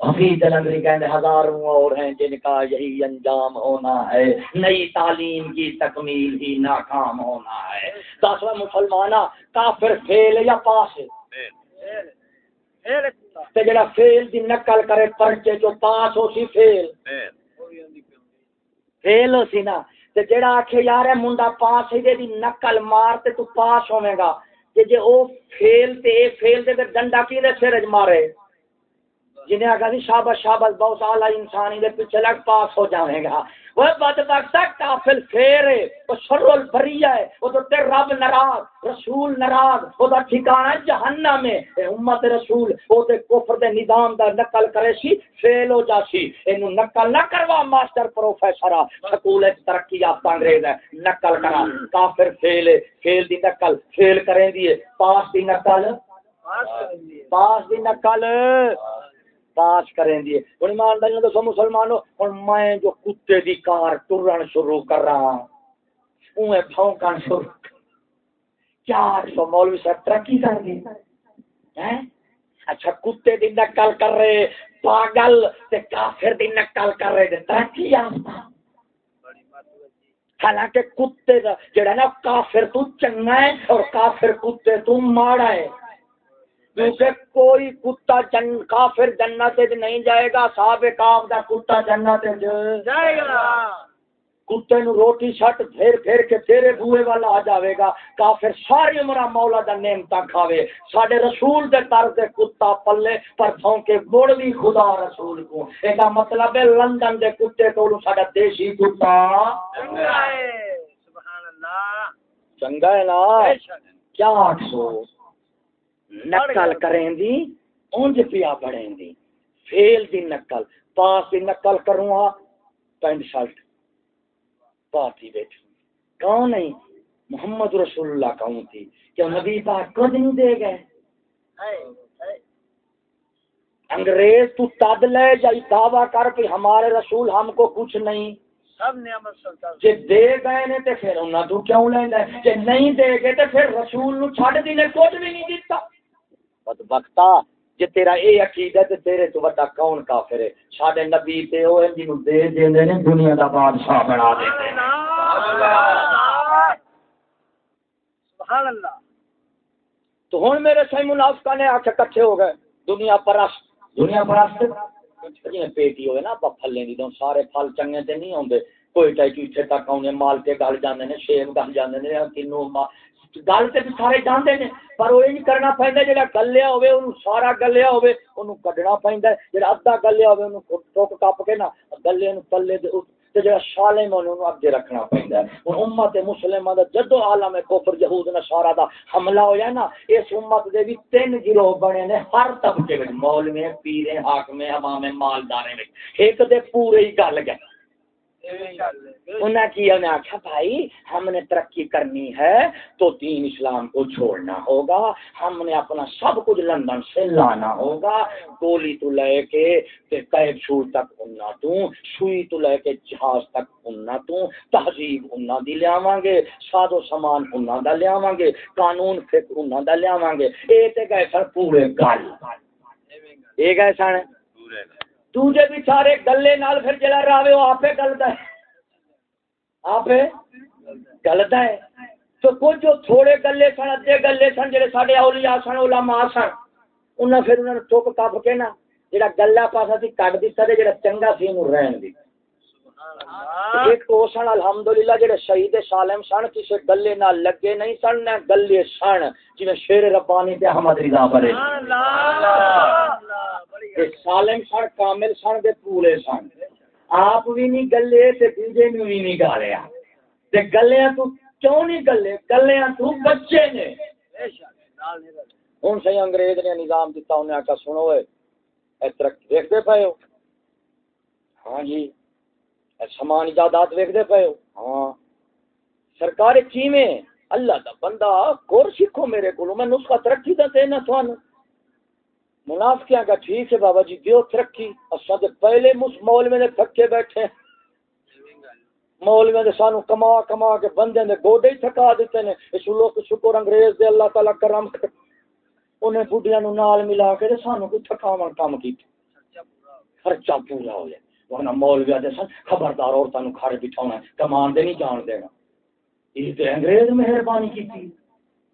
حفیظ الانگری کہتے ہزاروں اور ہیں جن کا یہی انجام ہونا ہے نئی تعلیم کی تکمیل ہی ناکام ہونا ہے دسواں مسلمانہ کافر فیل یا پاس ہے پھر تے جڑا فیل دی نقل کرے پرچے جو پاس ہو سی فیل فیل فیل ہو سی نا۔ تے جیڑا آکھے یار ہے منڈا پاس ہے دی نقل مار تے تو پاس ہوے گا۔ تے جے او فیل تے، اے فیل تے پھر ڈنڈا کی دے سر مارے۔ جنہیں آگا دی شابش شابش بہت اعلیٰ انسانی دے پیچھے لگ پاس ہو جاویں گا۔ وہ بدبختہ کافل پھیر ہے وہ شر البریہ ہے وہ تو تیر رب ناراض رسول ناراض وہ تو ٹھکانہ جہنم میں۔ اے امت رسول وہ تے کفر دے نظام دا نقل کرے سی فیل ہو جا سی۔ اینو نقل نہ کروا ماسٹر پروفیسر سکول وچ ترقی یافتہ انگریز ہے۔ نقل کرا۔ کافر فیل ہے فیل دی نقل فیل کریں دی پاس دی نقل۔ پاس دی نقل۔ پاس کریں دیے ہوں ایمانداری دسو مسلمانوں ہوں میں جو کتے دی کار ٹرن شروع کر رہا ہوں اوے بھونکن شروع کیا سو مولوی صاحب ترقی کر دی اچھا کتے دی نقل کر رہے، پاگل تے کافر دی نقل کر رہے تے ترقی یافتہ۔ حالانکہ کتے دا، جڑا نا، کافر تو چنگا ہے اور کافر کتے تو ماڑا ہے۔ کیونکہ کوئی کتا جن کافر جنت نہیں جائے گا صاحب کاف دا کتا جنت جائے گا۔ کتے نو روٹی شٹ پھیر پھیر کے تیرے بوئے والا آ جاوے گا۔ کافر ساری عمر مولا دا نعمتاں کھاوے۔ ساڈے رسول دے در دے کتا پلے پر تھوں کے گڑ بھی خدا رسول کو اے دا مطلب ہے لندن دے کتے تو ساڈا دیسی کتا۔ چنگا ہے۔ سبحان اللہ۔ چنگا ہے نا؟ کیا آٹھ سو؟ نقل کریں دی اونج پیا پڑھیں دی فیل دی نقل۔ پاس دی نقل کروں ہا پینٹ شرٹ۔ پارٹی بیٹھ کون نہیں؟ محمد رسول اللہ کہوں تھی کہ نبی پاک کو نہیں دے گئے۔ انگریز تو تد لے جائی دعویٰ کر کہ ہمارے رسول ہم کو کچھ نہیں۔ سب نعمت سلطان جے دے گئے نے تے پھر انہاں تو کیوں لیندا ہے جے نہیں دے گئے تے پھر رسول نو چھڈ دی نے کچھ بھی نہیں دتا۔ بدبختا جے تیرا اے عقیدہ تے تیرے تو بڑا کون کافر ہے؟ ساڈے نبی تے او ان جنوں دے دیندے نے دنیا دا بادشاہ بنا دیندے سبحان اللہ۔ تو ہن میرے صحیح منافقہ نے آکھ کٹھے ہو گئے دنیا پرست۔ دنیا پرست؟ جی پیٹی ہوئے نا پھلے دی دوں سارے پھل چنگے تے نہیں ہوندے کوئی ٹائی چیٹھے تک آنے مال کے گل جاندے نے شیب گل جاندے نے تینوں گل تے سارے جاندے نے پر وہ نہیں کرنا پیندا جڑا گلیا ہوے اونوں سارا گلیا ہوے اونوں کڈنا پیندا ہے جڑا ادھا گلیا ہوے اونوں ٹوک ٹپ کے نا گلے نو پلے دے تے جڑا ہے انہوں اگے رکھنا پیندا ہے ہن امت مسلمہ دا جدو عالم کفر یہود نصارا دا حملہ ہویا نا اس امت دے بھی تین گروہ بنے نے ہر طبقے وچ مولوی پیر حاکم عوام وچ ایک دے پورے ہی گل گئے انہیں کیا انہیں آخیا بھائی، ہم نے ترقی کرنی ہے تو دین اسلام کو چھوڑنا ہوگا، ہم نے اپنا سب کچھ لندن سے لانا ہوگا۔ گولی تو لے کے قید شور تک اننا تو سوئی تو لے کے جہاز تک اننا تو تہذیب اننا دی لے گے ساد و سامان اننا دا لے گے، قانون فکر اننا دا لے گے۔ اے تے گئے سن پورے گل۔ اے گئے سن؟ پورے دوجے بچارے گلے نال پھر جلا راوے وہ آپے گلتا ہے۔ آپے گلتا ہے۔ تو کچھ جو تھوڑے گلے سن، ادھے گلے سن جڑے ساڈے اولیاء سن، علماء سن، انہاں پھر انہاں نے ٹھوک کپ کے نا، جڑا گلا پاسا سی کٹ دتا تے جڑا چنگا سی انہوں رہن دی ایک تو سن الحمدللہ جڑے شہید سالم سن کسے گلے نہ لگے نہیں سن نہ گلے سن جویں شیر ربانی تے احمد رضا بڑے سالم سن کامل سن دے پورے سن۔ آپ بھی نہیں گلے تے نو بھی نہیں گالیا تے گلیاں تو کیوں نہیں گلے؟ گلیاں تو بچے نے۔ ہن انگریز نے نظام آکا سنو اے دیکھتے پے ہو۔ ہاں جی۔ سامان ایجادات ویکتے پے ہو۔ ہاں۔ سرکار کیویں؟ اللہ دا بندہ کور سیکھو میرے کو میں نسخہ ترقی دا دینا تھانوں منافقیاں کا ٹھیک ہے بابا جی دیو ترقی۔ اساں تے پہلے مس مولوی نے تھکے بیٹھے۔ مولوی نے سانو کما کما کے بندے نے گوڈے ہی تھکا دیتے نے۔ اس لوگ شکر انگریز دے اللہ تعالی کرم انہیں بڈیاں نو نال ملا کے سانو کوئی تھکاون کام کیتا۔ خرچہ پورا ہو جائے۔ ورنہ مولوی دے سن خبردار عورتاں نو کھڑ بٹھاونا کمان دے نہیں جان دینا۔ یہ تے انگریز مہربانی کیتی۔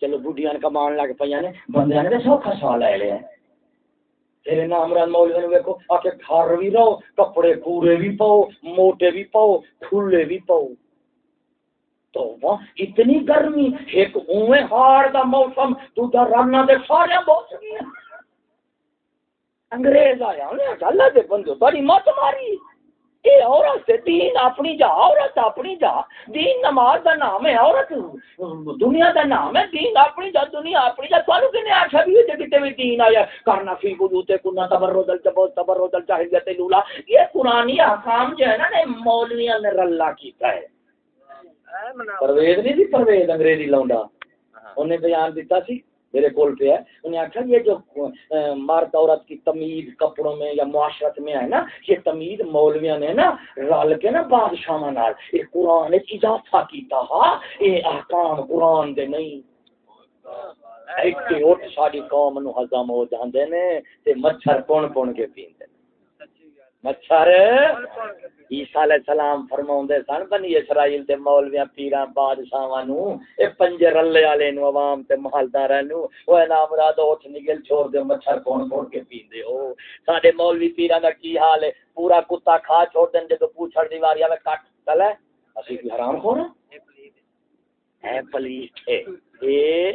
چلو بڈیاں کمان لگ پیاں نے، بندیاں نے سوکھا سوال لے لیا۔ تیرے نام رن مولوی نے ویکھو آکے گھر بھی رہو، کپڑے پورے بھی پاؤ، موٹے بھی پاؤ، کھلے بھی پاؤ۔ تو اتنی گرمی ایک اوے ہار دا موسم، تو دا رانا دے سارے بہت گیا انگریز آیا انہیں اللہ دے بندو بڑی مت ماری۔ اے عورت دین اپنی جا عورت اپنی جا۔ دین نماز دا نام ہے عورت دنیا دا نام ہے دین اپنی جا دنیا اپنی جا۔ کنے بھی کتے دین آیا۔ کرنا فی کنا لولا۔ یہ قرآنی احکام جو ہے نا مولویاں نے رلا کیتا ہے۔ پرویز نہیں پرویز انگریزی لونڈا۔ انہیں بیان دیتا سی۔ میرے کول پہ ہے انہیں آخر یہ جو مرد عورت کی تمیز کپڑوں میں یا معاشرت میں ہے نا، یہ تمیز مولویا نے نا رل کے نا بادشاہ نال یہ قرآن اضافہ کیتا ہا، یہ احکام قرآن دے نہیں۔ اٹھ ساری قوم نو ہزم ہو جاندے نے، تے مچھر پون پون کے پیندے مچھر عیسیٰ علیہ السلام فرماؤں دے سن، بنی اسرائیل دے مولویاں، پیراں بادشاہاں نو اے پنجے رلے والے نو عوام تے محلداراں نو او نام مراد اٹھ نگل چھوڑ دے، مچھر کون کون کے پیندے او ساڈے مولوی پیراں دا کی حال ہے؟ پورا کتا کھا چھوڑ دین جے تو پوچھڑ دیواری میں کٹ چلے، اسی کی حرام کھور اے پلیس اے اے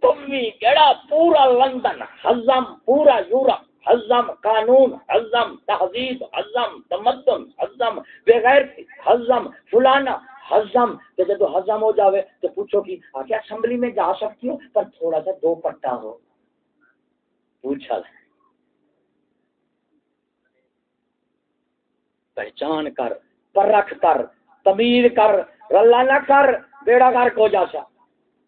تمی کیڑا پورا لندن ہزم پورا یورپ حزم قانون حزم تہذیب حزم تمدن حزم بغیر حزم فلانا حزم کہ جب حزم ہو جاوے تو پوچھو کہ آگے اسمبلی میں جا سکتی ہو پر تھوڑا سا دو پٹا ہو۔ پوچھا پہچان کر، پرکھ کر تمیر کر رلا نہ کر، بیڑا کر کو جا سا۔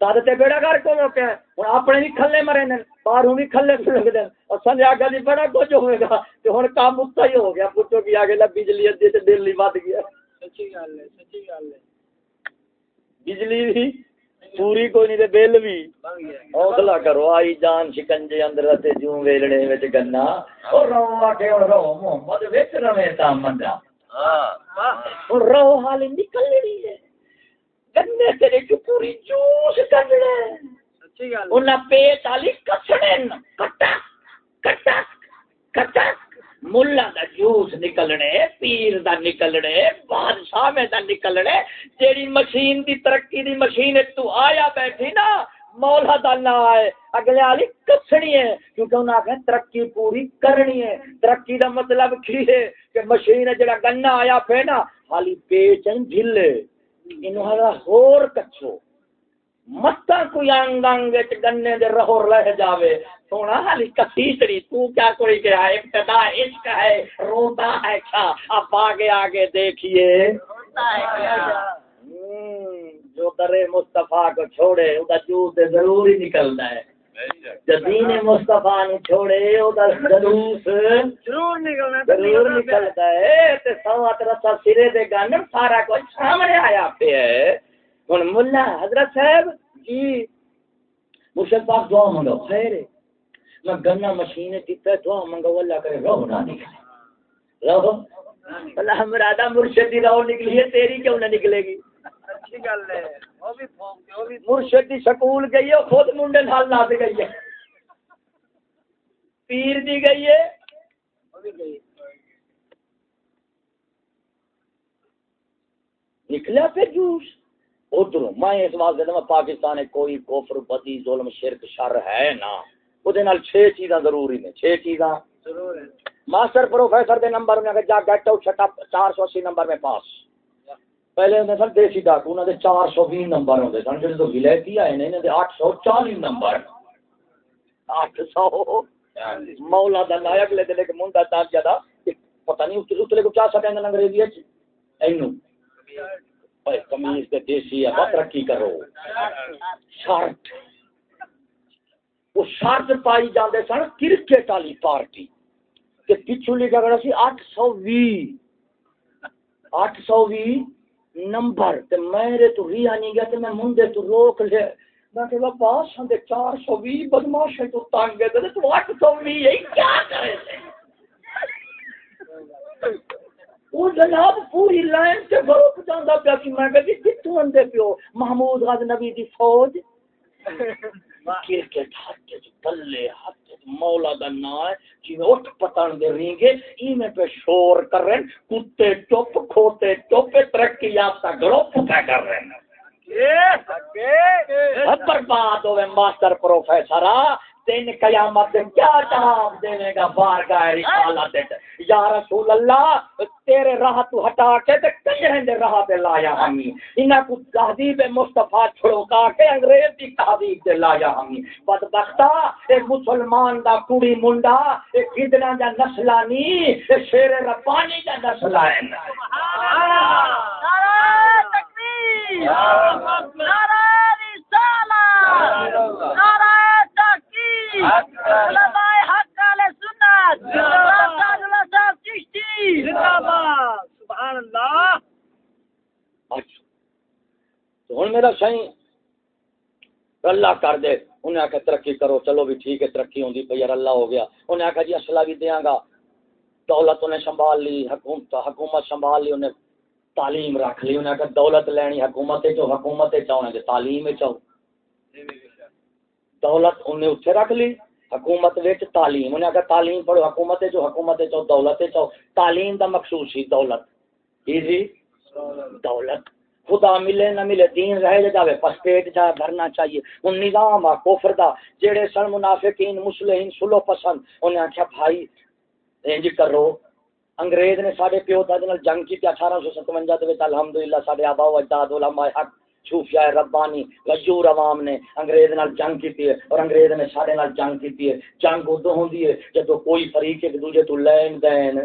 تد تے بیڑا کر کو روکے ہوں اپنے بھی کھلے مرے نے باہروں بھی کھلے لگ دین اور سنجے آگے جی بڑا کچھ ہوئے گا تو ہوں کام اتنا ہی ہو گیا پوچھو کہ آگے بجلی ادی تے دلی ود گیا سچی گل ہے سچی گل ہے بجلی بھی پوری کوئی نہیں تے بل بھی حوصلہ کرو آئی جان شکنجے اندر تے جوں ویلڑے وچ گنا او رو آ کے رو محمد وچ رہے تا مندا ہاں رو حال نکلنی ہے گنے تیرے جو پوری جوس کرنا انہیں پیٹ والی کسڑے کٹا کٹا کٹا ملا دا جوس نکلنے پیر دا نکلنے بادشاہ میں دا نکلنے جیڑی مشین دی ترقی دی مشین تو آیا بیٹھی نا مولا دا نا ہے اگلے والی کسنی ہے کیونکہ انہاں آخر ترقی پوری کرنی ہے ترقی دا مطلب کی ہے کہ مشین جڑا گنا آیا پہ نا حالی بیچن جھلے انہوں ہالا ہور کچھو متا کوئی گنے دے رہور رہ جاوے۔ سونا حالی کسیسری تو کیا کوئی ہے ابتدا عشق ہے روتا ہے کیا؟ اب آگے آگے دیکھیے۔ جو درے مصطفیٰ کو چھوڑے جوس ضرور ہی نکلتا ہے۔ جدین مصطفیٰ نے چھوڑے جلوس ضرور نکلنا ضرور نکلتا ہے۔ تے رسا سرے دے گن سارا کچھ سامنے آیا پہ ہے۔ ہن ملا حضرت صاحب جی مرشد پاک دعا منگو خیر میں گنا مشین دیتا ہے دعا منگو اللہ کرے روح نہ نکلے۔ روح اللہ مرادہ مرشد دی روح نکلی ہے تیری کیوں نہ نکلے گی؟ مرشد دی سکول گئی ہے خود منڈے نال ناس گئی ہے۔ پیر دی گئی ہے۔ نکلا پھر جوش۔ ادھر میں اس واسطے میں پاکستان کوئی کفر بدی ظلم شرک شر ہے نا۔ وہ چھ چیزاں ضروری نے چھ چیزاں۔ ماسٹر پروفیسر دے نمبر میں جا گیٹ آؤٹ چھٹا چار سو اسی نمبر میں پاس۔ پہلے ہوندے سن دیسی ڈاکو انہوں دے چار سو بھی نمبر ہوندے سن جڑے تو ولایتی آئے نے انہوں دے آٹھ سو چالی نمبر۔ آٹھ سو۔ مولا دا نائک لے دے کہ منڈا تا جدا پتہ نہیں اتلے کو کیا سکیں گے انگریزی اچ اینو۔ اوے کمیز تے دیسی ہے بہت ترقی کرو۔ شرط۔ وہ شرط پائی جاندے سن کرکٹ والی پارٹی۔ کہ پچھو لکھا گیا سی اٹھ سو بھی اٹھ سو بھی نمبر۔ تے میرے تو ریا نہیں گیا، تے میں مندے تو روک لے میں کہ بابا سندے چار سو بھی بدماش ہے تو تانگ گئے تے تو اٹھ سو بھی یہی کیا کرے؟ تھے وہ جناب پوری لائن سے گروپ جاندا پیا کہ میں کہ کتوں اندے پیو محمود غز نبی دی فوج کرکٹ ہاتھ بلے ہاتھ مولا دا نا ہے جی اٹھ پتن دے رینگے ای میں پہ شور کر رہے ہیں کتے چپ کھوتے چپ ترقی یافتہ گروپ پہ کر رہے ہیں برباد ہوئے ماسٹر پروفیسر تین قیامت کیا جواب دینے گا؟ بار گاہ رسالت یا رسول اللہ، تیرے راہ تو ہٹا کے تے کنجریں دے راہ تے لایا ہمی انہاں کو تہذیب مصطفیٰ چھڑکا کے انگریز دی تہذیب دے لایا ہمی بدبختہ، اے مسلمان دا کڑی منڈا، اے کدنا جا نسلانی اے شیر ربانی جا نسلہ ہے۔ سبحان اللہ نعرہ تکبیر، نعرہ رسالہ نعرہ تحقیق علماء حق علیہ سنت مراد اللہ صاحب چشتی۔ زندہ باد۔ سبحان اللہ۔ اچھا۔ تو ہن میرا سائیں اللہ کر دے۔ انہیں آخیا ترقی کرو چلو بھی ٹھیک ہے ترقی ہوندی پئی یار اللہ ہو گیا۔ انہیں آخیا جی اسلحہ بھی دیاں گا۔ دولت انہیں سنبھال لی حکومت حکومت سنبھال لی انہیں تعلیم رکھ لی۔ انہیں آخیا دولت لینی حکومت چو حکومت چاہنے دے تعلیم چاہو دولت انہیں اتنے رکھ لی، حکومت وچ تعلیم۔ انہیں آخیا تعلیم پڑھو، حکومت چو حکومت چاہو دولت چاہو تعلیم دا مقصود سی دولت۔ کی جی دولت۔ خدا ملے نہ ملے، دین رہ جاوے پس پیٹ جا بھرنا چاہیے۔ ان نظام آ کوفر دا۔ جیڑے سن منافقین، مسلمین، سلو پسند، انہیں آخیا بھائی، انج کرو۔ انگریز نے سارے پیو داد نال جنگ کی اٹھارہ سو ستوجا الحمدللہ سارے آبا و اجداد، علماء حق صوفیاء ربانی غیور عوام نے انگریز نال جنگ کی ہے اور انگریز نے سارے نال جنگ کی ہے۔ جنگ ادو ہوندی ہے جدو کوئی فریق ایک دوجے تو لین دین۔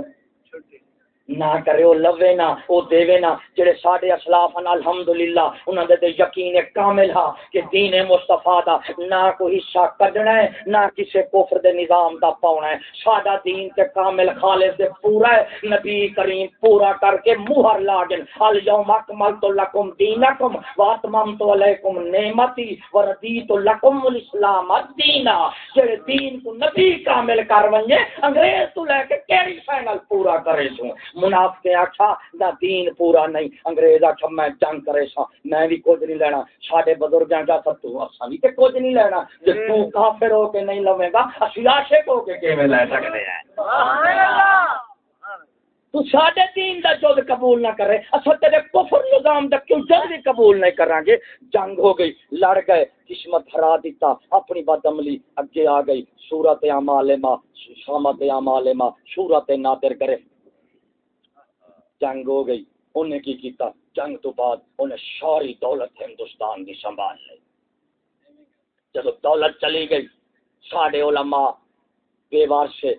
نہ کرے او لوے نہ او دیوے نہ۔ جڑے ساڈے اسلاف ان الحمدللہ، انہاں دے تے یقین کامل ہا کہ دین مصطفی دا نہ کوئی حصہ کڈنا ہے، نہ کسے کفر دے نظام دا پاونا ہے۔ ساڈا دین تے کامل خالص دے پورا ہے۔ نبی کریم پورا کر کے مہر لا دین۔ الیوم اکملت لکم دینکم واتممت علیکم نعمتی وردیت لکم الاسلام دینا۔ جڑے دین کو نبی کامل کر ونجے، انگریز تو لے کے کیڑی فائنل پورا کرے سوں منافق آخا دا دین پورا نہیں انگریز آخا میں جنگ کرے سا میں بھی کچھ نہیں لینا سارے بزرگ کا سب تو اصا بھی کچھ نہیں لینا جی تو کافر ہو کے نہیں لوے گا اسی عاشق ہو کے کیویں لے سکتے ہیں؟ تو ساڈے دین دا جد قبول نہ کرے اصل تیرے کفر نظام دا کیوں جد بھی قبول نہیں کریں گے؟ جنگ ہو گئی لڑ گئے قسمت ہرا دیتا اپنی بد عملی اگے آ گئی صورت عمالما شامت عمالما صورت نادر کرے۔ جنگ ہو گئی، انہیں کی کیتا؟ جنگ تو بعد انہیں ساری دولت ہندوستان کی سنبھال لی جب دولت چلی گئی، ساڈے علماء بے وار سے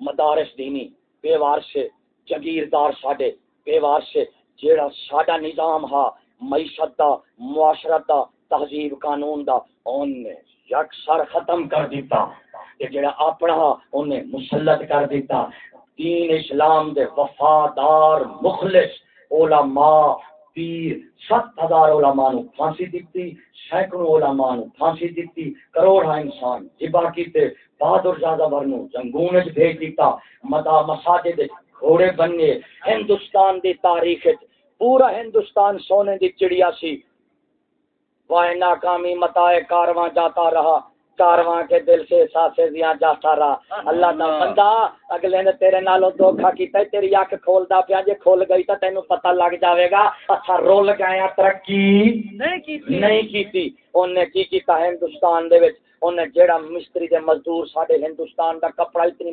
مدارس دینی بے وار سے جگیردار ساڈے بیوار سے جیڑا ساڈا نظام ہا، معیشت دا، معاشرت دا، تہذیب قانون دا اون نے یک ختم کر دیتا۔ کہ جیڑا اپنا ہا، انہیں مسلط کر دیتا۔ دین اسلام دے وفادار مخلص علماء، پیر ست ہزار علماء نو پھانسی دیتی سینکڑوں علماء نو پھانسی دیتی کروڑا انسان جبا کیتے بہادر زیادہ ورنو جنگون بھیج دیتا مدا مساجد گھوڑے بننے، ہندوستان دی تاریخ پورا ہندوستان سونے دی چڑیا سی وائے ناکامی متائے کارواں جاتا رہا۔ کارواں کے دل سے ساسے دیا جاتا رہا اللہ دا بندہ اگلے نے تیرے نالوں دھوکھا کیتا ہے تیری اکھ کھولدا پیا جے کھول گئی تا تینو پتہ لگ جاوے گا اچھا رول گئے ترقی نہیں کیتی۔ نہیں کیتی۔ اونے کی کیتا ہندوستان دے وچ۔ انہیں جیڑا مستری دے مزدور ساڈے ہندوستان دا کپڑا اتنی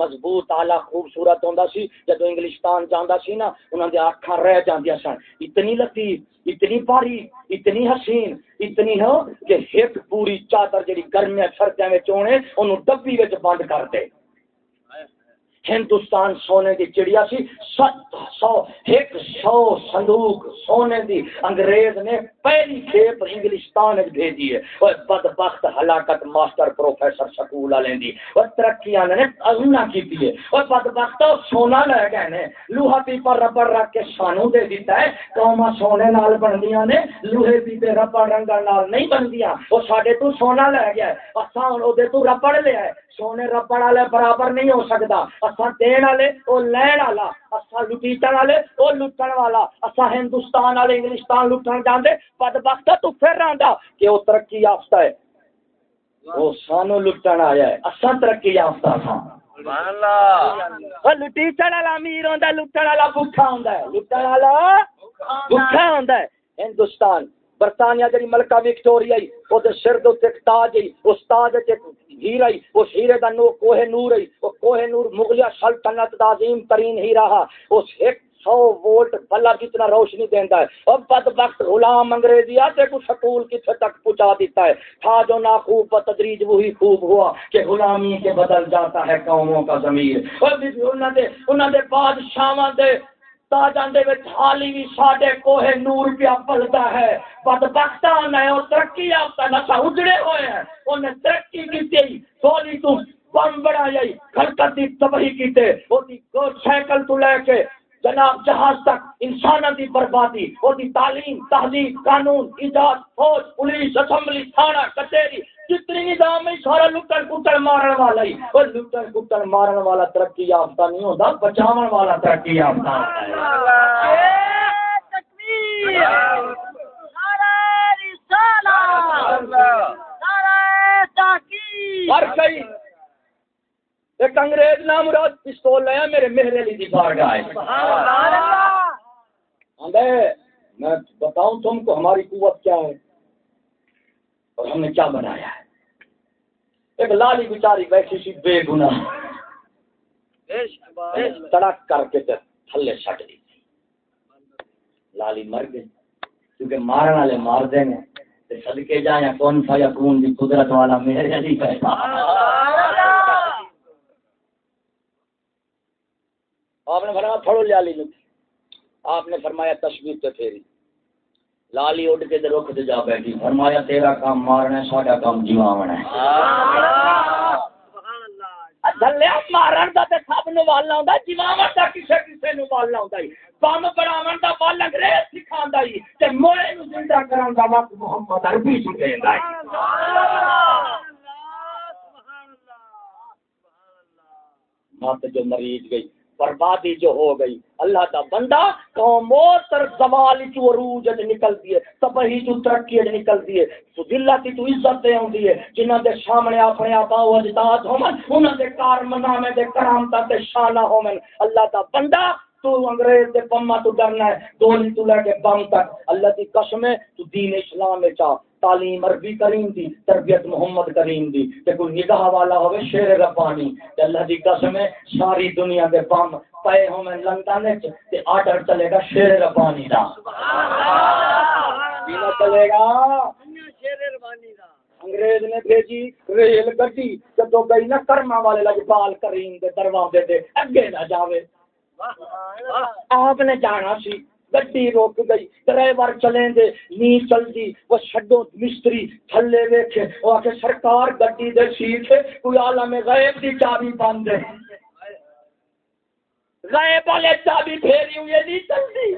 مضبوط، اعلی، خوبصورت ہوندا سی جدو انگلستان جاندا سی نا، انہاں دی اکھاں رہ جاندیاں سن۔ اتنی لطیف، اتنی باری، اتنی حسین، اتنی ہو کہ ایک پوری چادر جڑی گرمیاں سردیاں وچ ہونے اونوں ڈبی وچ بند کر دے۔ ہندوستان سونے کی چڑیا سی ست سو، ایک سو صندوق سونے دی انگریز نے پہلی کھیپ انگلستان بھیجی ہے۔ وہ بد بخت ہلاکت ماسٹر پروفیسر سکول والے دی۔ وہ ترقی نے اگنا کی ہے۔ وہ بد بخت سونا لے گئے نے۔ لوہا پیپر ربڑ رکھ کے سانو دے دیتا ہے۔ قوما سونے نال بندیاں نے۔ لوہے پیپے ربڑ رنگ نال نہیں بندیاں وہ ساڈے تو سونا لے گیا اساں او دے تو ربڑ لیا ہے۔ سونے ربڑ والے برابر نہیں ہو سکتا دین والے لین والا اصا لٹیچن والے لٹن والا ہندوستان والے انگلستان لٹن جانے بد وقت تو پھر رہا کہ وہ ترقی یافتہ ہے وہ سانو لٹن آیا ہے اصا ترقی یافتہ لٹیچن والا امیر ہوں لٹن والا لٹن والا ہندوستان برطانیہ جی ملکہ وکٹوریا وہ سر تاج ہی اس تاج ہیرا اس ہیرے کا نو کوہ نور ہی وہ کوہ نور مغلیہ سلطنت دا عظیم ترین ہیرا ہا۔ اس ایک سو وولٹ بلا کتنا روشنی دینا ہے۔ اور بد وقت غلام انگریزی آتے کو سکول کتنے تک پہنچا دیتا ہے۔ تھا جو نا خوب تدریج وہی خوب ہوا کہ غلامی کے بدل جاتا ہے قوموں کا ضمیر۔ اور انہوں نے انہوں نے بادشاہ دے تاجان دے وچ حالی بھی ساڈے کوہ نور پیا پلدا ہے بدبختاں نے او ترقی یافتہ نسا اجڑے ہوئے ہیں اونے ترقی کیتی سولی تو بم بڑھائی خلقت دی تباہی کیتے او دی سائیکل تو لے کے جناب جہاز تک انسان دی بربادی وہ دی تعلیم تہذیب قانون ایجاد فوج پولیس اسمبلی تھانہ کچہری جتنی نظام ہے سارا لٹن کٹن مارن والا ہی۔ اور لٹن کٹن مارن والا ترقی یافتہ نہیں ہوتا بچاون والا ترقی یافتہ ایک انگریز نام مراد پستول لیا میرے مہر علی دی بارگاہ میں بتاؤں تم کو ہماری قوت کیا ہے اور ہم نے کیا بنایا ہے۔ ایک لالی بیچاری بیٹھی سی بے گنا تڑک کر کے تھلے سٹ دی۔ لالی مر گئی۔ کیونکہ مارن والے مار دیں سدکے جائیں کون سا یا کون دی قدرت والا میرے علی بیٹھا آپ نے فرمایا پھڑو لالی آپ نے فرمایا تصویر تو پھیری۔ لالی اڈ کے دے رخ تے جا بیٹھی۔ فرمایا تیرا کام مارنا ہے ساڈا کام جیواونا ہے۔ دلیا مارن دا تے سب نو والنا ہوندا جیواون دا کسے کسے نو والنا ہوندا ہے۔ بم بناون دا بل انگریز سکھاندا ہے۔ تے موڑے نو زندہ کران دا وقت محمد عربی سکھیندا ہے۔ مات جو مریض گئی۔ بربادی جو ہو گئی۔ اللہ دا بندہ قوم و تر زوال چ عروج اج نکل دیے تبہی چو ترقی اج نکل دیے تو ذلت تو عزت دے ہوندی ہے۔ جنہاں دے سامنے اپنے آبا و اجداد ہومن انہاں دے کارنامے دے کرامت تے شانہ ہومن اللہ دا بندہ تو انگریز دے بمہ تو ڈرنا ہے گولی تو لے کے بم تک۔ اللہ دی قسم ہے تو دین اسلام میں چاہ۔ تعلیم عربی کریم دی تربیت محمد کریم دی۔ تے کوئی نگاہ والا ہوے شیر ربانی۔ تے اللہ دی قسم ہے ساری دنیا دے بم پے ہوے لندن وچ تے آرڈر چلے گا شیر ربانی دا۔ سبحان چلے گا۔ شیر ربانی دا۔ انگریز نے بھیجی ریل گڈی۔ جدو گئی نا کرما والے لجپال کریم دے دروازے دے اگے نہ جاوے۔ آپ نے جانا سی، گڈی روک گئی، ڈرائیور چلیں دے نی چل وہ چھڈو مستری تھلے ویکھے، وہ آکے سرکار گڈی دے سیٹ کوئی عالم غیب دی چابی بند ہے۔ غیب والے چابی پھیری ہوئی نہیں چلتی۔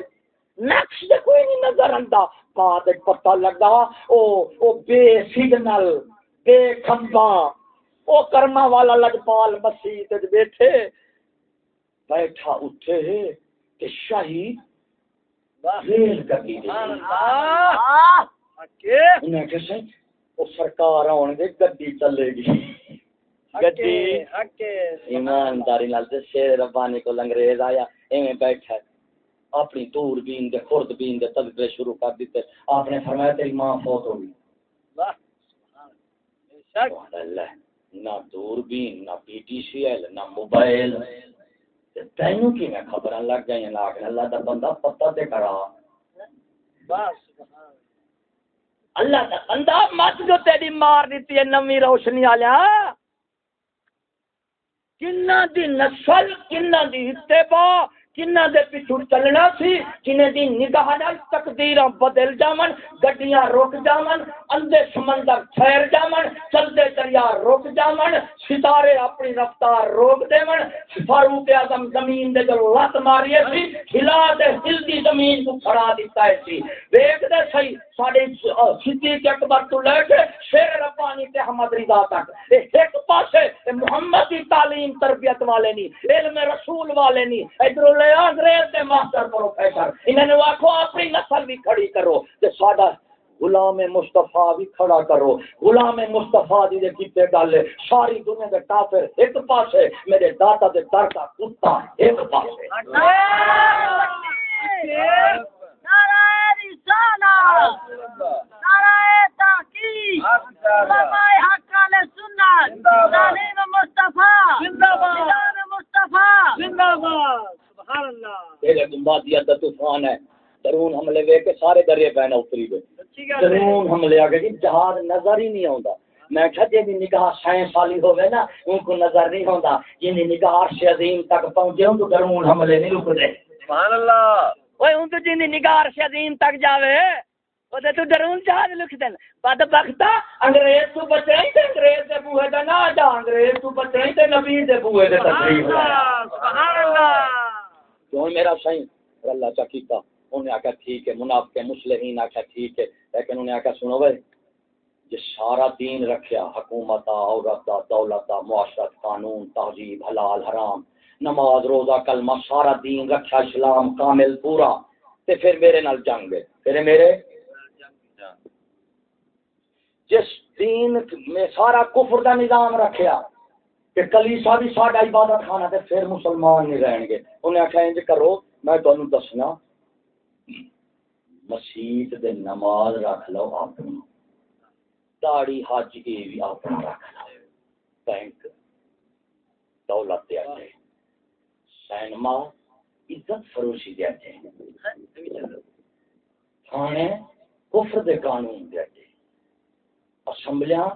نقش دے کوئی نہیں نظر آندا۔ بعد پتہ لگا، او او بے سگنل، بے کھمبا او کرما والا لجپال مسیح بیٹھے بیٹھا اٹھے ہے کہ شاہی ریل انہیں وہ سرکار آن گے گڈی چلے گی۔ گڈی ایمانداری نال تے شیر ربانی کو انگریز آیا ایویں بیٹھا اپنی دور بین دے خرد بین دے تذکرے شروع کر دیتے۔ آپ نے فرمایا تیری ماں فوت ہو گئی۔ اللہ نہ دور بین نہ پی ٹی سی ایل نہ موبائل۔ تینوں کی میں خبر لگ گئی لاکھ اللہ دا بندہ پتہ تے کرا اللہ دا بندہ مت جو تیری مار دیتی ہے نمی روشنی آلیا کنہ دی نسل کنہ دی اتباع کنہ دے پیچھو چلنا سی جنہیں دی نگاہ نال تقدیراں بدل جامن، گڈیاں رک جامن، اندے سمندر ٹھہر جامن، چلدے دریا رک جامن، ستارے اپنی رفتار روک دیون، فاروق اعظم زمین دے جو لت ماری سی ہلا دے ہلدی زمین کو کھڑا دیتا ہے سی۔ دیکھ دے صحیح، ساڈے صدیق اکبر تو لے کے شیر ربانی تے احمد رضا تک۔ اے ایک پاسے محمد دی تعلیم تربیت والے نہیں علم رسول والے نہیں ادھر لے، انگریز دے ماسٹر پروفیسر انہوں نے آخو اپنی نسل بھی کھڑی کرو، تے ساڈا غلام مصطفیٰ بھی کھڑا کرو۔ غلام مصطفیٰ دی دے کیتے گل ساری دنیا دے کافر ایک پاسے، میرے داتا دے در کا کتا ایک پاسے۔ مصطفیٰ مصطفیٰ زندہ باد۔ طوفان ہے درون حملے وے کے سارے درے پہنا اتری گئے درون حملے آ گئے جہاز نظر ہی نہیں آتا میں کہا جی نگاہ سائنس والی ہوئے نا ان کو نظر نہیں ہوتا جن نگاہ عرش عظیم تک پہنچے ان کو درون حملے نہیں رکتے سبحان اللہ۔ اوے ان تو جن نگاہ عرش عظیم تک جاوے او تے تو درون جہاز لکھ دین۔ بد بختا انگریز تو بچے تے انگریز دے بوئے دا نہ جا انگریز تو بچے تے نبی دے بوئے دے تشریف سبحان اللہ۔ کیوں میرا صحیح اللہ چا کیتا، انہوں نے آکھا ٹھیک ہے، منافق مسلمین آکھا ٹھیک ہے، لیکن انہوں نے آکھا سنو بھائی، یہ سارا دین رکھیا حکومت عورت دولت معاشرت، قانون، تہذیب، حلال، حرام، نماز، روزہ، کلمہ، سارا دین رکھیا، اسلام کامل، پورا۔ تے پھر میرے نال جنگ ہے۔ پھر میرے؟ جس دین میں سارا کفر دا نظام رکھیا کہ کلیسا بھی ساڈا عبادت خانہ تے پھر مسلمان نہیں رہن گے۔ انہیں آخیا انج کرو، میں تمہیں دسنا مسیت دے نماز رکھ لو اپنی۔ داڑی حج یہ بھی اپنا رکھ لو۔ بینک، دولت دے اچھے سینما، عزت فروشی دے اچھے تھانے، کفر دے قانون دے اچھے اسمبلیاں،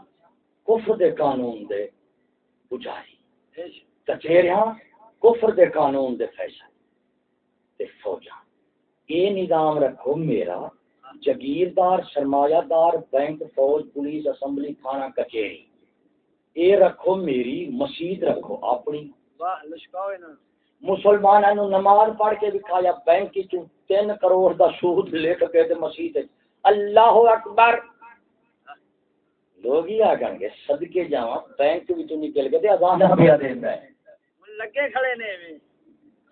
کفر دے قانون دے۔ بجاری کچہریاں کفر دے قانون دے فیصلے تے فوجاں یہ نظام رکھو میرا جگیردار سرمایہ دار بینک فوج پولیس اسمبلی تھانہ کچہری۔ یہ رکھو میری مسجد رکھو اپنی۔ مسلمانوں نماز پڑھ کے دکھایا بینک کی تین کروڑ دا سود لے کے مسجد اللہ اکبر! لوگ ہی آ گئے گے صدقے جاواں بینک بھی تو نکل گئے تے اذان دیندا ہے۔ لگے کھڑے نے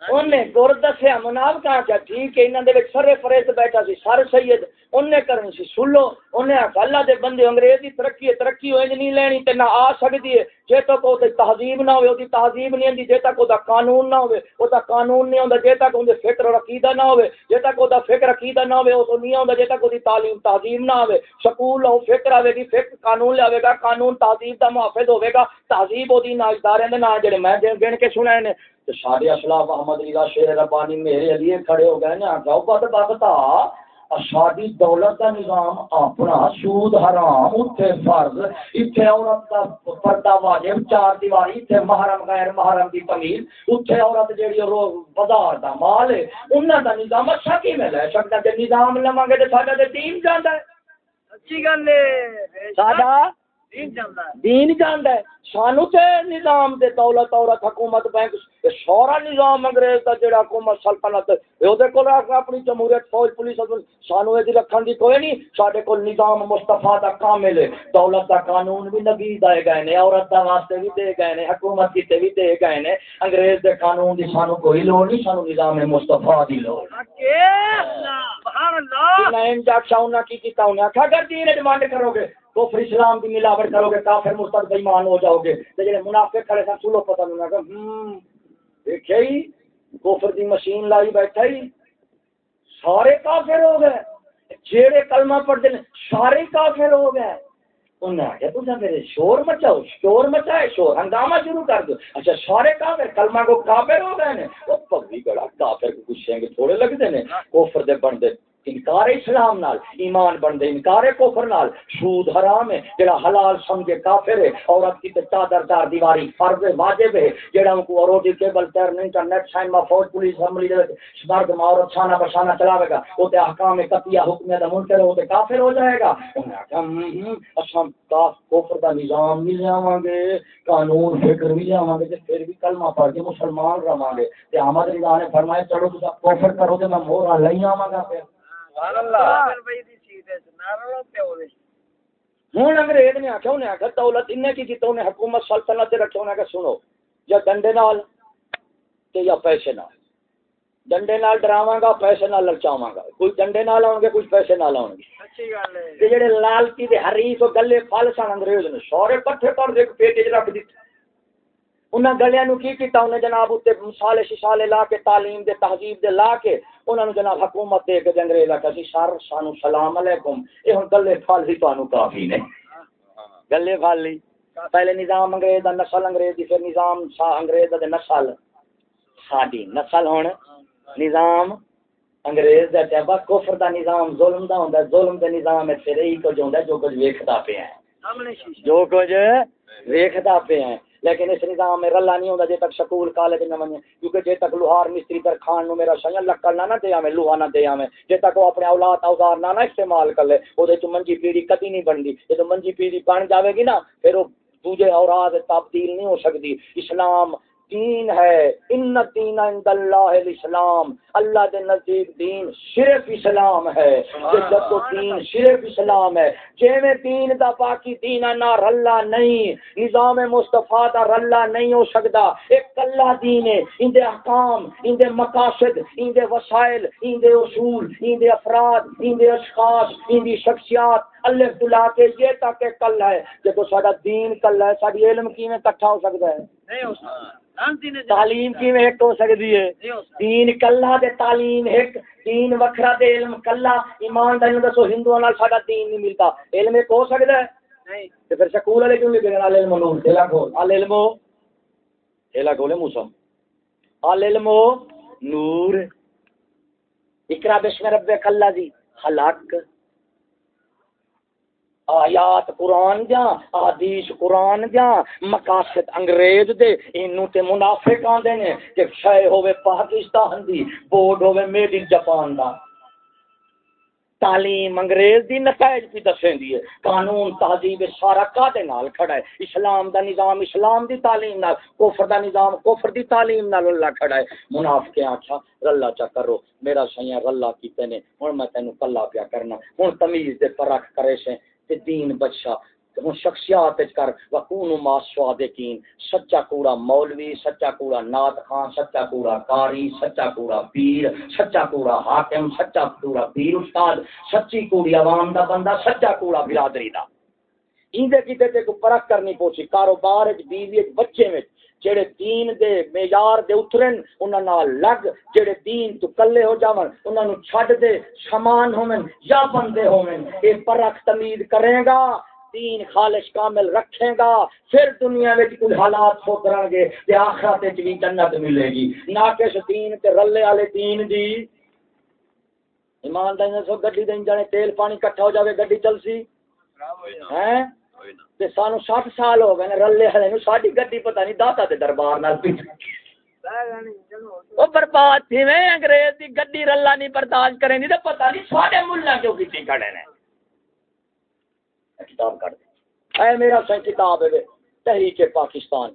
انہیں گر دسیا منافقہ کیا ٹھیک ہے انہاں دے وچ سرے فریز بیٹھا سی سر سید انہیں کرن سی سلو انہیں اللہ دے بندے انگریزی ترقی ہے، ترقی ہوئے نہیں لینی، تے نہ آ سکدی ہے۔ جے تک او تے تہذیب نہ ہوے او دی تہذیب نہیں ہوندی جے تک او دا قانون نہ ہوے او دا قانون نہیں ہوندا، جے تک اون دے فکر اور عقیدہ نہ ہوے جے تک او دا فکر عقیدہ نہ ہوے او تو نہیں ہوندا، جے تک او دی تعلیم تہذیب نہ ہوے سکول او فکر آوے گی، فکر قانون لے گا، قانون تہذیب دا محافظ ہوے گا، تہذیب او دی نہ ادارے دے نہ جڑے میں گن کے سنے نے۔ سارے اسلاف احمد علی شیر ربانی میرے علی کھڑے ہو گئے نا جاؤ بد بختا ساری دولت کا نظام اپنا سود حرام اتنے فرض اتنے عورت کا پردہ واجب چار دیواری اتنے محرم غیر محرم کی تمیز اتنے عورت جیڑی بازار کا مال ہے انہوں کا نظام اچھا کی میں لے سکتا جی نظام لوا گے تو ساڈا تو ٹیم جانا ہے۔ اچھی گل ہے۔ ساڈا؟ دین ہے۔ سانو تے نظام دے دولت عورت حکومت بینک نظام انگریز دا جڑا حکومت سلطنت او دے کول اپنی جمہوریت فوج پولیس سانو اے دی رکھن دی کوئی نہیں۔ ساڈے کول نظام مصطفی دا کامل ہے۔ دولت دا قانون بھی نبی دے گئے نے عورت دا واسطے بھی دے گئے نے حکومت کی تے بھی دے گئے نے۔ انگریز دے قانون دی سانو کوئی لوڑ نہیں سانو نظام مصطفی دی لوڑ۔ سبحان اللہ۔ میں ان جا کی کیتا دین ڈیمانڈ کرو گے۔ تو پھر اسلام کی ملاوٹ کرو گے، کافر مرتد بےمان ہو جاؤ گے۔ تو جڑے منافق کھڑے سن سلو پتہ نہیں کہ ہم دیکھے ہی جی، کوفر دی مشین لائی بیٹھا ہی سارے کافر ہو گئے۔ جیڑے کلمہ پڑھتے ہیں، سارے کافر ہو گئے۔ انہیں آخیا میرے شور مچاؤ، شور مچائے، شور ہنگامہ شروع کر دو۔ اچھا سارے کافر، کلمہ کو کافر ہو گئے نے وہ پگڑی گڑا کافر کو کچھ تھوڑے لگتے ہیں۔ کوفر دے بندے انکار اسلام نال، ایمان بن دے انکار کفر نال، سود حرام ہے، جڑا حلال سمجھے کافر ہے، عورت کی چادر دار دیواری فرض واجب ہے، جڑا کو روٹی کیبل تر انٹرنیٹ سائنما فوج، پولیس، اسمبلی دے مرد عورت شانہ بشانہ چلاوے گا، او تے احکام قطعیہ حکم دا منکر ہو تے کافر ہو جائے گا۔ اساں کاف کفر دا نظام نہیں لیاواں گے، قانون، فکر بھی لیاواں گے، تے پھر بھی کلمہ پڑھ کے مسلمان رہواں گے۔ تے احمد رضا نے فرمایا، چلو تساں کفر کرو تے میں مہر لئی آواں گا پھر۔ ہوں انگریز نے آخیا انہیں آخیا دولت ان کی انہیں حکومت سلطنت رکھے انہیں آخیا سنو یا ڈنڈے نال یا پیسے نال۔ ڈنڈے نال ڈراواں گا پیسے نال گا۔ کوئی ڈنڈے نال آؤں گے کچھ پیسے نال آؤں گے۔ جڑے لالچی دے حریف گلے پھل سن انگریز نے سارے کٹھے کر دے پیٹ رکھ دیتے انہاں گلیاں نو کی کیتا؟ انہیں جناب اتنے مسالے شسالے لا کے تعلیم دے تہذیب دے لا کے انہوں نے جناب حکومت دے کے انگریز آ کہ سر سانو سلام علیکم۔ یہ ہوں گلے پھل ہی تمہیں کافی نے۔ گلے پھل ہی۔ پہلے نظام انگریز دا نسل انگریز دی پھر نظام سا انگریز دا نسل ساڈی نسل ہوں نظام انگریز دا ٹیبا کفر دا نظام ظلم دا ہوندا ظلم دے نظام ہے پھر یہی کچھ ہوندا جو کچھ ویکھدا پیا ہے۔ جو کچھ ویکھدا پیا ہے۔ لیکن اس نظام میں رلا نہیں ہوتا جی تک سکول، کالج نہ بنے کیونکہ جی تک لوہار مستری پر کھان نو میرا سیا لکڑ نہ دیا میں لوہا نہ دیا میں جی تک وہ اپنے اولاد اوزار نہ استعمال کر لے وہ منجی پیڑھی کدی نہیں بنتی تو منجی پیڑھی بن جاوے گی نا، پھر وہ دوجے اوراد تبدیل نہیں ہو سکتی اسلام دین ہے۔ ان دین عند اللہ الاسلام اللہ دے نزدیک دین صرف اسلام ہے۔ جب تو دین صرف اسلام ہے جویں دین دا باقی دین نہ رلا نہیں نظام مصطفی دا رلا نہیں ہو سکدا۔ ایک اللہ دین ہے ان دے احکام ان دے مقاصد ان دے وسائل ان دے اصول ان دے افراد ان دے اشخاص ان دی شخصیات۔ اللہ تلا کے یہ تک کل ہے۔ جب سارا دین کل ہے ساری علم کیویں اکٹھا ہو سکتا ہے؟ نہیں ہو سکتا تعلیم کی ایک ہو سکتی ہے۔ دین کلا دے تعلیم ایک دین وکھرا دے علم کلا۔ ایمان دا دسو ہندو نال ساڈا دین نہیں ملتا۔ علم ایک ہو سکتا ہے۔ نہیں۔ تے پھر سکول والے کیوں نہیں ال علم نور دلا کھول ال علم دلا کھولے موسی۔ ال علم نور۔ اقرا بسم ربک اللہ دی۔ خلق آیات قرآن جا آدیش قرآن جا مقاصد انگریز دے انو تے منافق آندے نے کہ شے ہوے پاکستان دی، بورڈ ہوے میڈ ان جاپان دا۔ تعلیم انگریز دی نتائج بھی دسیں دی قانون، تہذیب سارا کا نال کھڑا ہے؟ اسلام دا نظام، اسلام دی تعلیم نال، کفر دا نظام، کفر دی تعلیم نال اللہ کھڑا ہے۔ منافقیں آکھا، رلا چا کرو، میرا سیاں رلا کیتے نے، ہن میں تینو کلا پیا کرنا۔ ہن تمیز دے فرق کرے سے تے دین بچا ہوں شخصیات کر وکون ما سوادقین سچا کوڑا مولوی، سچا کوڑا نات خان، سچا کوڑا قاری، سچا کوڑا پیر، سچا کوڑا حاکم، سچا کوڑا پیر استاد، سچی کوڑی عوام دا بندہ، سچا کوڑا برادری دا۔ ایندے کیتے تے کو پرکھ کرنی پوچھی، کاروبار وچ، بیوی وچ، بچے وچ جڑے دین دے معیار دے اترن انہاں نال لگ جڑے دین تو کلے ہو جاون انہاں نو چھڈ دے سامان ہوون یا بندے ہوون اے پرکھ تمید کرے گا دین خالص کامل رکھے گا پھر دنیا میں کوئی حالات سدرن گے تے آخرت وچ بھی جنت ملے گی۔ نہ کس دین تے رلے والے دین دی۔ ایمان دے سو گڈی دے جانے تیل پانی کٹھا ہو جاوے گڈی چل سی ہیں؟ تے سانو 60 سال ہو گئے رلے والے نو ساڈی گڈی پتہ نہیں داتا دے دربار نال پیچھے وہ برباد تھی میں انگریز دی گڈی رلا نہیں برداشت کریں دی تے پتہ نہیں ساڈے ملہ کیوں کیتی کھڑے نے کتاب کر دے اے میرا سائیں کتاب ہے تحریک پاکستان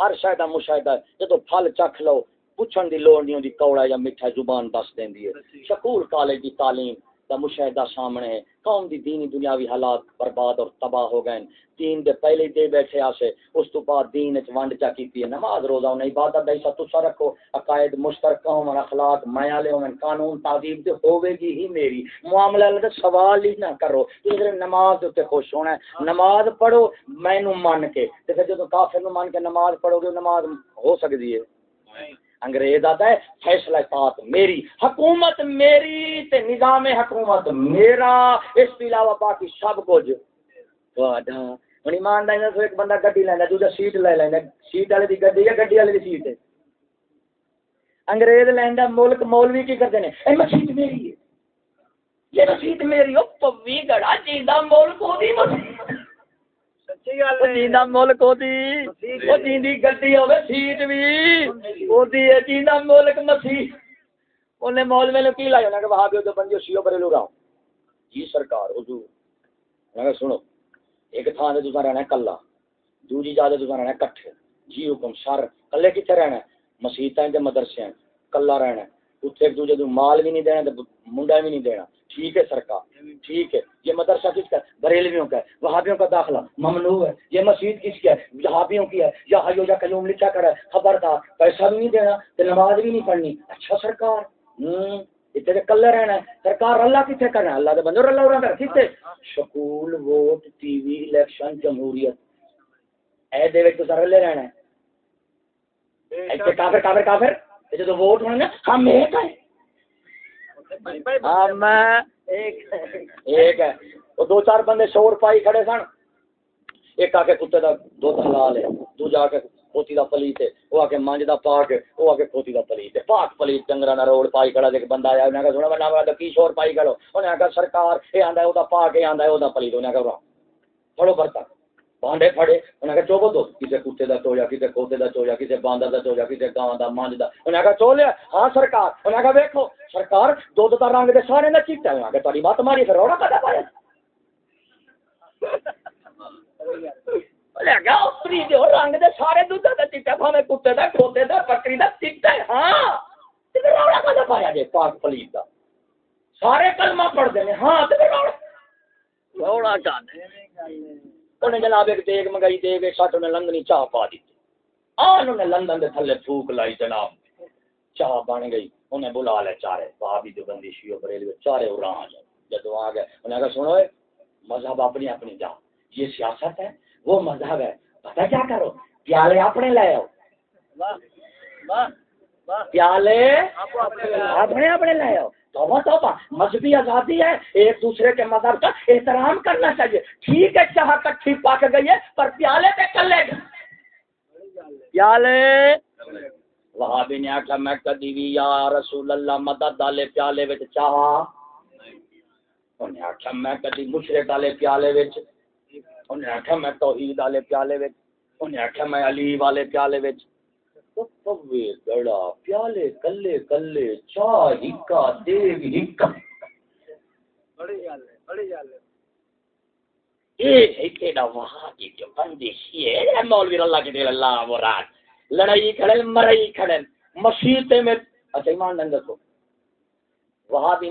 ہر شاید مشاہدہ جدو پھل چکھ لو پوچھن دی لوڑ نہیں ہوندی کوڑا یا میٹھا زبان دس دیندی ہے سکول کالج دی تعلیم دا مشاہدہ سامنے ہے۔ قوم دی دینی دنیاوی حالات برباد اور تباہ ہو گئے دین دے پہلے دے بیٹھے آسے، اس تو بعد دین وچ ونڈ چا کیتی ہے۔ نماز روزہ انہیں عبادت دے ساتھ تو رکھو۔ عقائد مشترکہ ہون، اخلاق میالے ہون، قانون تعظیم تے ہوے گی ہی میری۔ معاملہ لے سوال ہی نہ کرو۔ تو نماز دے تے خوش ہونا ہے۔ نماز پڑھو، مینوں مان کے۔ تے پھر جدوں کافر نو مان کے نماز پڑھو گے، نماز ہو سکدی ہے۔ انگریز آتا ہے، فیصلہ پات میری، حکومت میری تے نظام حکومت میرا، اس کے علاوہ باقی سب کچھ۔ ہوں ایمانداری تو ایک بندہ گڈی لینا دوجا سیٹ لے لینا سیٹ والے کی گڈی یا گڈی والے کی سیٹ ہے۔ انگریز لینا ملک مولوی کی کرتے ہیں مسیت میری ہے۔ یہ مسیت میری ہو پوی گڑا چیزا ملک ہوتی ملک گڈی ہوے سیٹ ملک مسیح انہیں مولوی نے کی لایا کہ وہاں بھی بندے سیو بڑے لوگ جی سرکار حضور سنو ایک تھان سے رہنا ہے کلا دوجی جا رہنا کٹھے جی حکم سر کلے کتنے رہنا مدرسے کلا رہنا اتنے ایک دوجے مال بھی نہیں دینا منڈا بھی نہیں دینا ٹھیک ہے سرکار ٹھیک ہے یہ مدرسہ کس کا ہے؟ بریلویوں کا ہے وہابیوں کا داخلہ ممنوع ہے یہ مسجد کس کی ہے؟ جہابیوں کی ہے یا ہیو یا کلوم لکھا کر ہے خبردار پیسہ بھی نہیں دینا تو نماز بھی نہیں پڑھنی۔ اچھا سرکار ہوں اتنے کلے رہنا ہے۔ سرکار اللہ کتنے کرنا ہے؟ اللہ کے بندے اللہ رہنا کتنے school vote T V election جمہوریت۔ اے دے تو سر لے رہنا ہے۔ کافر کافر کافر جب ووٹ ہونے ہم ایک ہیں ہم ایک ہے۔ وہ دو چار بندے شور پائی کھڑے سن۔ ایک آ کے کتے کا دو لال ہے دوجا آ کے کھوتی دا پلیت ہے۔ وہ آ کے مانج دا پاک وہ آ کے کھوتی دا پلیت ہے۔ پاک پلیت ڈنگرا نہ روڈ پائی کھڑا ایک بندہ آیا۔ انہیں کہا سونا بنا ہوا کی شور پائی کھڑو؟ انہیں کہا سرکار یہ آندا ہے وہ پاک یہ آندا ہے وہ پلیت انہیں کہا پڑھو برتن۔ بانڈے پھڑے انہیں کہا چوبو دو کسی کتے دا چویا کسی کھوتے دا چویا کسی باندر دا چویا کسی گاں دا مانج دا انہیں کہا چو لیا ہاں سرکار انہیں کہا دیکھو سرکار دو دو رنگ دے سارے نہ چیتا ہے انہیں کہا تاری بات ماری پھر روڑا کدا پایا رنگ دے سارے دودھ دا چیٹا بھاوے کتے دا دا بکری دا ہے ہاں روڑا کدا پایا پاک پلیت دا سارے کلمہ پڑھ دے ہاں روڑا روڑا چاہتے انہیں جناب ایک دیگ منگائی دیگ ایک ساتھ انہیں لندنی چاہ پا دیتی آن انہیں لندن دے تھلے پھوک لائی جناب چاہ بن گئی انہیں بلا لے چارے بابی جو بندی شیو بریلی چارے اڑا آ جائے جدو آ گئے انہیں کہا سنو مذہب اپنی اپنی جا یہ سیاست ہے وہ مذہب ہے پتہ کیا کرو پیالے اپنے لے آؤ پیالے اپنے اپنے لے آؤ توبہ توبہ۔ مذہبی آزادی ہے، ایک دوسرے کے مذہب کا احترام کرنا چاہیے۔ ٹھیک ہے چاہ کٹھی پاک گئی ہے، پر پیالے پہ کلے پیالے۔ وہاں بھی نہیں آخیا میں کدی بھی یا رسول اللہ مدد ڈالے پیالے بچ چاہ۔ انہیں آخیا میں کدی مشرے ڈالے پیالے بچ انہیں آخیا میں توحید والے پیالے بچ انہیں آخیا میں علی والے پیالے بچ گڑا پیالے کلے کلے ہکا دیگ ہکا۔ گل ہے گل ہے۔ لڑائی کھڑے مرئی کھڑے۔ مسیح میں اچھا ایمان وہاں بھی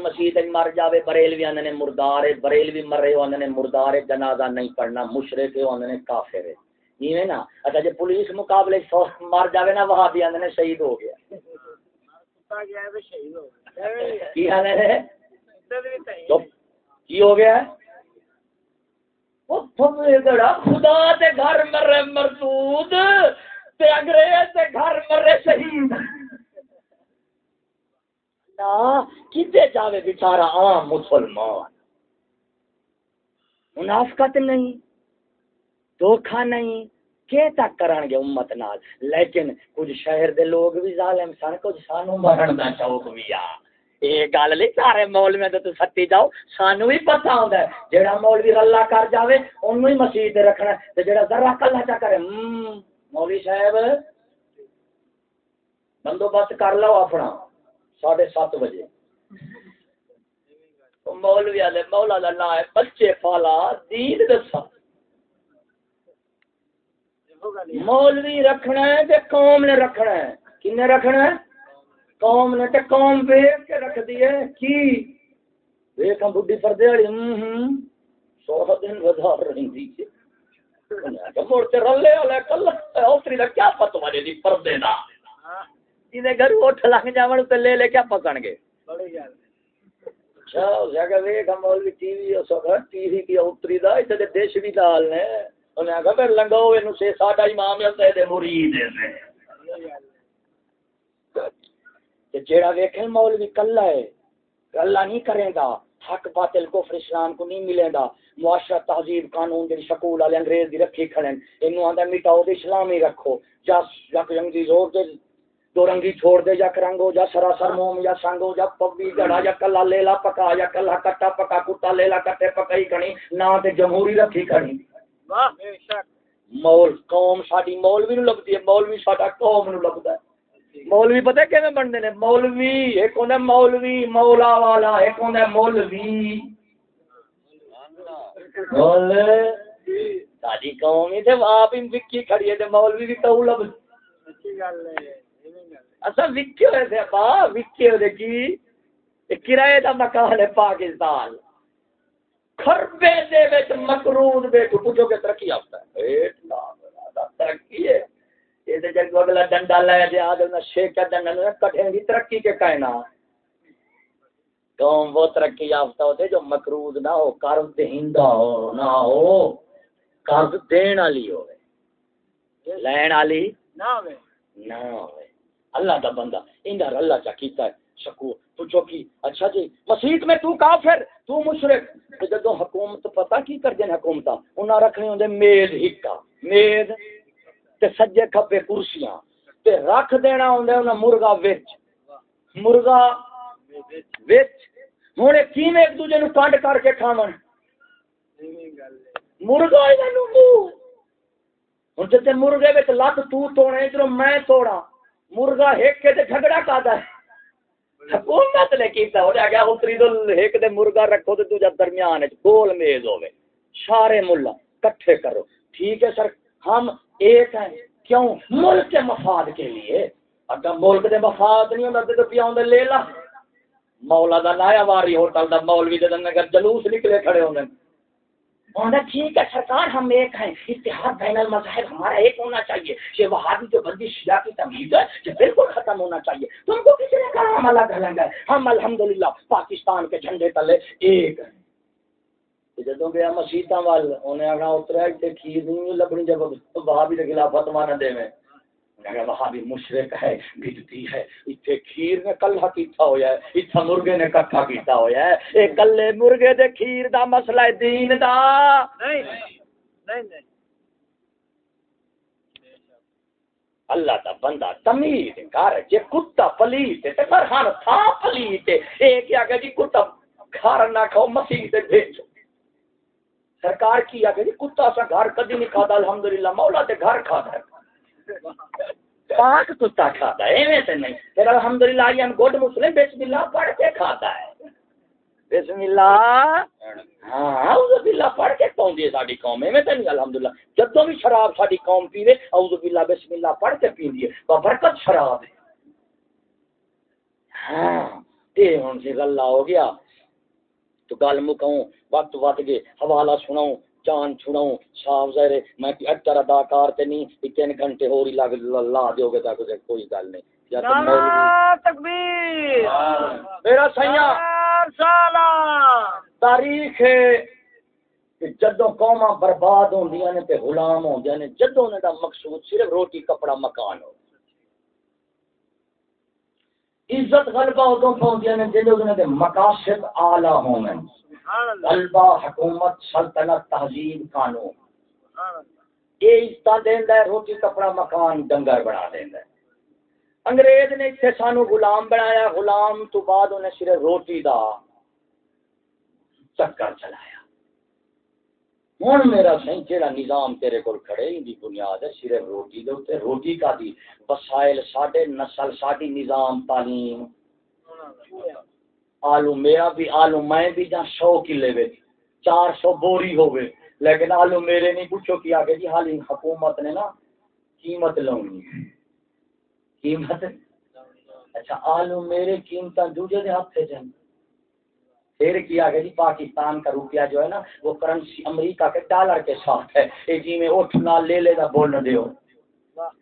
مر جاوے بریلوی نے مردار بریلوی مر رہے آنے نے مردار جنازہ نہیں پڑھنا نے کافر ہے۔ یہ نا۔ اچھا جی پولیس مقابلے مر جاوے نا، وہاں بھی آنے شہید ہو گیا۔ کی آنے نے؟ کی ہو گیا؟ خدا تے گھر مرے مردود، تے انگریز تے گھر مرے شہید۔ کتے جاوے بیچارہ عام مسلمان؟ منافقت نہیں۔ دھوکھا نہیں کہ تک کرن گے امت نال؟ لیکن کچھ شہر دے لوگ بھی ظالم سن، کچھ سانو مرن دا شوق بھی آ۔ یہ گل نہیں، سارے مولوی تو ستی جاؤ، سانو بھی پتا ہوندا ہے۔ جیڑا مولوی رلا کر جاوے، اونوں ہی مسجد رکھنا تے جیڑا ذرا کلا چا کرے مولوی صاحب، بندوبست کر لو اپنا، ساڑھے سات بجے۔ مولوی والے، مولا کا نا ہے، بچے پالا، دین دسا۔ مولوی رکھنا ہے تے قوم نے رکھنا ہے؟ کن رکھنا ہے؟ قوم نے تے قوم ویک کے رکھ دیے کی؟ ویک ہم بڈی پردے والی۔ ہوں سو دن بازار رہی تھی۔ مڑتے رلے والے کل اوتری کا کیا پتہ دی پردے دا۔ جنہیں گھر اٹھ لنگ جاون تے لے لے کیا پکن گے؟ اچھا جگہ ویکھ مولوی ٹی وی ٹی کی اتری دا تے دیش بھی دال نے۔ انہیں آخا پھر لنگاؤ اینو سے ساڈا امام ہے تے مرید ہے جیڑا ویکھے مولوی کلا ہے اللہ نہیں کرے گا، حق، باطل، کفر، اسلام کو نہیں ملے گا۔ معاشرہ، تہذیب، قانون جی سکول والے انگریز دی رکھی کھڑے اینو آندا مٹاؤ تے اسلام ہی رکھو۔ جا یک جنگ دی زور دے دو رنگی چھوڑ دے، یا کرنگو، یا سراسر موم، یا سنگو یا پبی گڑا یا کلا لیلا پکا، یا کلا کٹا پکا، کتا لیلا کٹے پکائی کھڑی نہ تے جمہوری رکھی کھڑی۔ مول قوم ساڈی مولوی نو لگدی ہے مولوی ساڈا قوم نو ہے۔ مولوی پتہ کیویں بنتے نے؟ مولوی ایک ہوندا مولوی مولا والا ایک ہوندا مولوی۔ بول ساڈی قوم ہی تے آپ ہی وکی کھڑی ہے تے مولوی بھی تو لب اچھی گل ہے اصل وکے ہوئے تھے با وکے ہوئے کی؟ کرائے دا مکان ہے پاکستان۔ خربے دے وچ مقرون بیٹھو پوچھو کہ ترقی یافتہ ہے۔ ایٹ لا ترقی ہے۔ تے جب اگلا ڈنڈا لے دے آ نہ شیک کا ڈنڈا نہ کٹھے دی ترقی کے کائنا قوم وہ ترقی یافتہ ہوتے جو مقروض نہ ہو قرض دہندہ ہو نہ ہو قرض دین والی ہو لین والی نہ ہو نہ ہو اللہ دا بندہ اندر اللہ چا کیتا ہے شکو پوچھو کی؟ اچھا جی مسیح میں تو کافر تو مشرک تے حکومت پتہ کی کر دین حکومت انہاں رکھنے ہوندے میز ہکا، میز تے سجے کھپے کرسیاں، تے رکھ دینا ہوندا انہاں مرغا وچ۔ مرغا وچ۔ ہن کیویں ایک دوجے نو کانڈ کر کے کھاون۔ مرغا انہاں نو ہن تے مرغے وچ لت تو توڑے ادھر میں توڑا مرغا ایک کے تے جھگڑا کادا ہے۔ حکومت نے کیتا ہو گیا اتری تو ایک دے مرغا رکھو تے دوجا درمیان وچ گول میز ہوے سارے ملا کٹھے کرو ٹھیک ہے سر ہم ایک ہیں کیوں ملک کے مفاد کے لیے اگر ملک دے مفاد نہیں ہوندا تے تو پیا ہوندا لے لا مولا دا نایا واری ہوٹل دا مولوی دے نگر جلوس نکلے کھڑے ہوندے ٹھیک ہے، سرکار ہم ایک ہیں۔ اتحاد بین المذاہب ہمارا ایک ہونا چاہیے۔ یہ وہابی جو بندی شیعہ کی تمہید ہے، یہ بالکل ختم ہونا چاہیے۔ تم کو کسی نے کہا ہم الگ الگ ہے ہم الحمدللہ پاکستان کے جھنڈے تلے ایک ہیں۔ جدو گیا مسیطا وال، انہیں آگا اترا کھیر نہیں لبنی جب وہابی کے خلاف فتوا نہ دے میں۔ وہابی مشرق ہے ہے اتنے کھیر نے کلہ کیتا ہویا ہے اتنا مرغے نے کٹھا کیتا ہویا ہے۔ اے کلے مرغے دے کھیر دا مسئلہ ہے دین دا۔ نہیں نہیں اللہ دا بندہ تمید کر جے کتا پلیت تے فرحان تھا پلیت اے کیا کہ جی کتا گھر نہ کھاؤ مسیح تے بھیجو۔ سرکار کی آگے جی کتا سا گھر کدی نہیں کھاتا الحمدللہ مولا تے گھر کھاتا ہے۔ پاک کتا کھاتا ہے ایویں سے نہیں۔ پھر الحمدللہ یہ ہم گڈ مسلم بسم اللہ پڑھ کے کھاتا ہے۔ بسم اللہ ہاں اعوذ باللہ پڑھ کے کون دی ساڈی قوم ایویں تے نہیں۔ الحمدللہ جدوں بھی شراب ساڈی قوم پیوے اعوذ باللہ بسم اللہ پڑھ کے پیندی ہے۔ با برکت شراب ہے۔ ہاں یہ ہوں سی رلا ہو گیا۔ تو گل مکاؤں وقت وقت گئے حوالہ سناؤں۔ چاند چھڑاؤں صاف ظاہر میں اکثر اداکار تے نہیں کہ تین گھنٹے اور ہی لگ لا دیو گے تاکہ کوئی گل نہیں۔ تکبیر۔ میرا سیاں تاریخ ہے کہ جدو قوما برباد ہوندیاں نے تے غلام ہوندیاں نے جدو انہاں دا مقصود صرف روٹی کپڑا مکان ہو۔ عزت غلبہ ادو پہنچیاں نے جدو انہاں دے مقاصد اعلی ہون سبحان اللہ غلبہ حکومت سلطنت تہذیب قانون. یہ عزت دیندا ہے روٹی کپڑا مکان ڈنگر بنا دیندا ہے۔ انگریز نے اتنے سانو غلام بنایا غلام تو بعد انہیں صرف روٹی دا چکر چلایا۔ ہوں میرا سی جہاں نظام تیرے کو کھڑے ان کی بنیاد ہے صرف روٹی دے اوتے روٹی کا دی۔ وسائل ساڈے نسل ساڈی نظام تعلیم۔ آلو میرا بھی، آلو میں بھی جہاں سو کلے وے چار سو بوری ہوئے لیکن آلو میرے نہیں پوچھو کیا کہ جی حالی حکومت نے نا قیمت لونی۔ قیمت؟ اچھا آلو میرے قیمت دوجے دے ہاتھ سے جائیں پھر کیا کہ جی پاکستان کا روپیہ جو ہے نا، وہ کرنسی امریکہ کے ڈالر کے ساتھ ہے۔ اے جی میں اٹھ نہ لے لے دا بول نہ دیو۔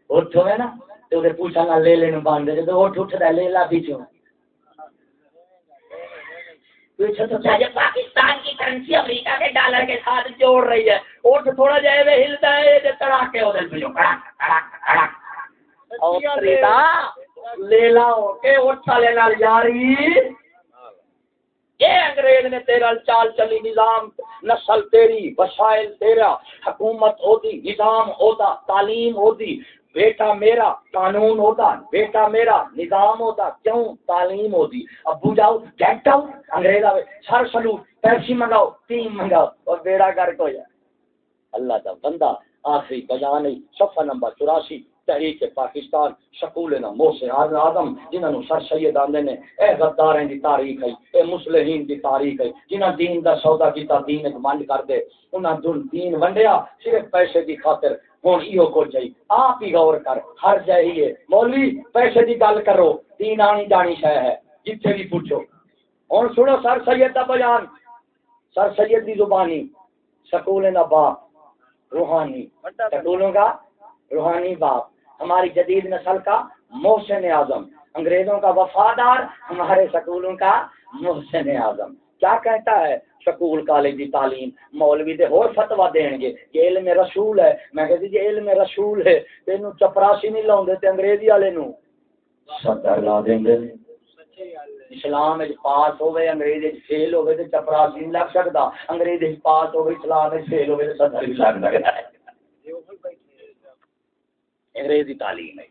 اٹھ ہے نا، تو دے پوچھا نہ لے لے نہ باندھ دے۔ تو اٹھ اٹھ دا لے لا بیچو پیچھے پاکستان کی کرنسی امریکہ کے ڈالر کے ساتھ جوڑ رہی ہے۔ اٹھ تھوڑا جائے وہ ہلتا ہے تڑاکے ہو لے نال یاری۔ یہ انگریز نے تیرا چال چلی نظام نسل تیری وسائل تیرا حکومت ہوتی نظام ہوتا تعلیم ہوتی بیٹا میرا قانون ہوتا، بیٹا میرا نظام ہوتا، کیوں تعلیم ہوتی؟ ابو جاؤ گیٹ آؤٹ انگریز آئے سر سلوٹ پیپسی منگاؤ ٹیم منگاؤ، اور بیڑا گرک ہو جائے۔ اللہ کا بندہ آخری بیان نہیں، صفحہ نمبر چوراسی، تحریک پاکستان شکول نا موسے آدم جنہوں نے سر سید آندے نے، اے غداریں دی تاریخ ہے، اے مسلمین دی تاریخ ہے، جنہاں دین دا سودا کیتا، دین ایک منڈ کر دے، انہاں دین ونڈیا، صرف پیسے دی خاطر ہوں ایو کو چاہیے آپ ہی غور کر ہر مولوی پیسے دی گل کرو۔ دین آنی جانی شے ہے۔ جتھے بھی پوچھو۔ ہوں سنو سر سید دا بیان۔ سر سید دی زبانی۔ سکول دا باپ۔ روحانی۔ سکولوں کا روحانی باپ۔ ہماری جدید نسل کا محسن اعظم۔ انگریزوں کا وفادار۔ ہمارے سکولوں کا محسن اعظم۔ کیا کہتا ہے؟ سکول کالج تعلیم مولوی دے اور فتوا دین گے کہ علم رسول ہے۔ میں کہتی جی علم رسول ہے۔ تینوں چپراسی نہیں لاؤں تے انگریزی والے نو صدر لا دیں گے اسلام وچ پاس ہوے انگریزی وچ فیل ہوے تے چپراسی نہیں لگ سکدا۔ انگریزی وچ پاس ہوے اسلام وچ فیل ہوے تے صدر بھی لگ سکدا۔ انگریزی تعلیم ہے۔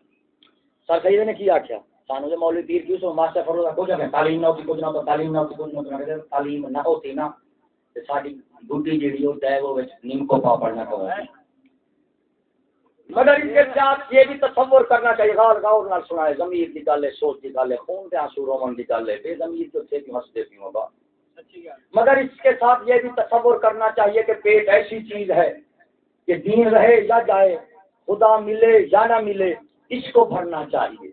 سر سید نے کی آخیا سانو جو مولوی پیر کی سو ماسٹر فرو فروغ کو جگہ تعلیم نہ ہوتی کچھ نہ ہوتا تعلیم نہ ہوتی کچھ نہ ہوتا تعلیم نہ ہوتی نا تے ساڈی بڈھی جیڑی او ہے وہ وچ نیم کو پاپڑ نہ کہو مگر اس کے ساتھ یہ بھی تصور کرنا چاہیے غور غور نال سنائے ضمیر کی گل ہے سوچ کی گل ہے خون کے آنسو رومن کی گل ہے بے ضمیر جو تھے کہ ہنستے بھی ہوگا مگر اس کے ساتھ یہ بھی تصور کرنا چاہیے کہ پیٹ ایسی چیز ہے کہ دین رہے یا جائے خدا ملے یا نہ ملے اس کو بھرنا چاہیے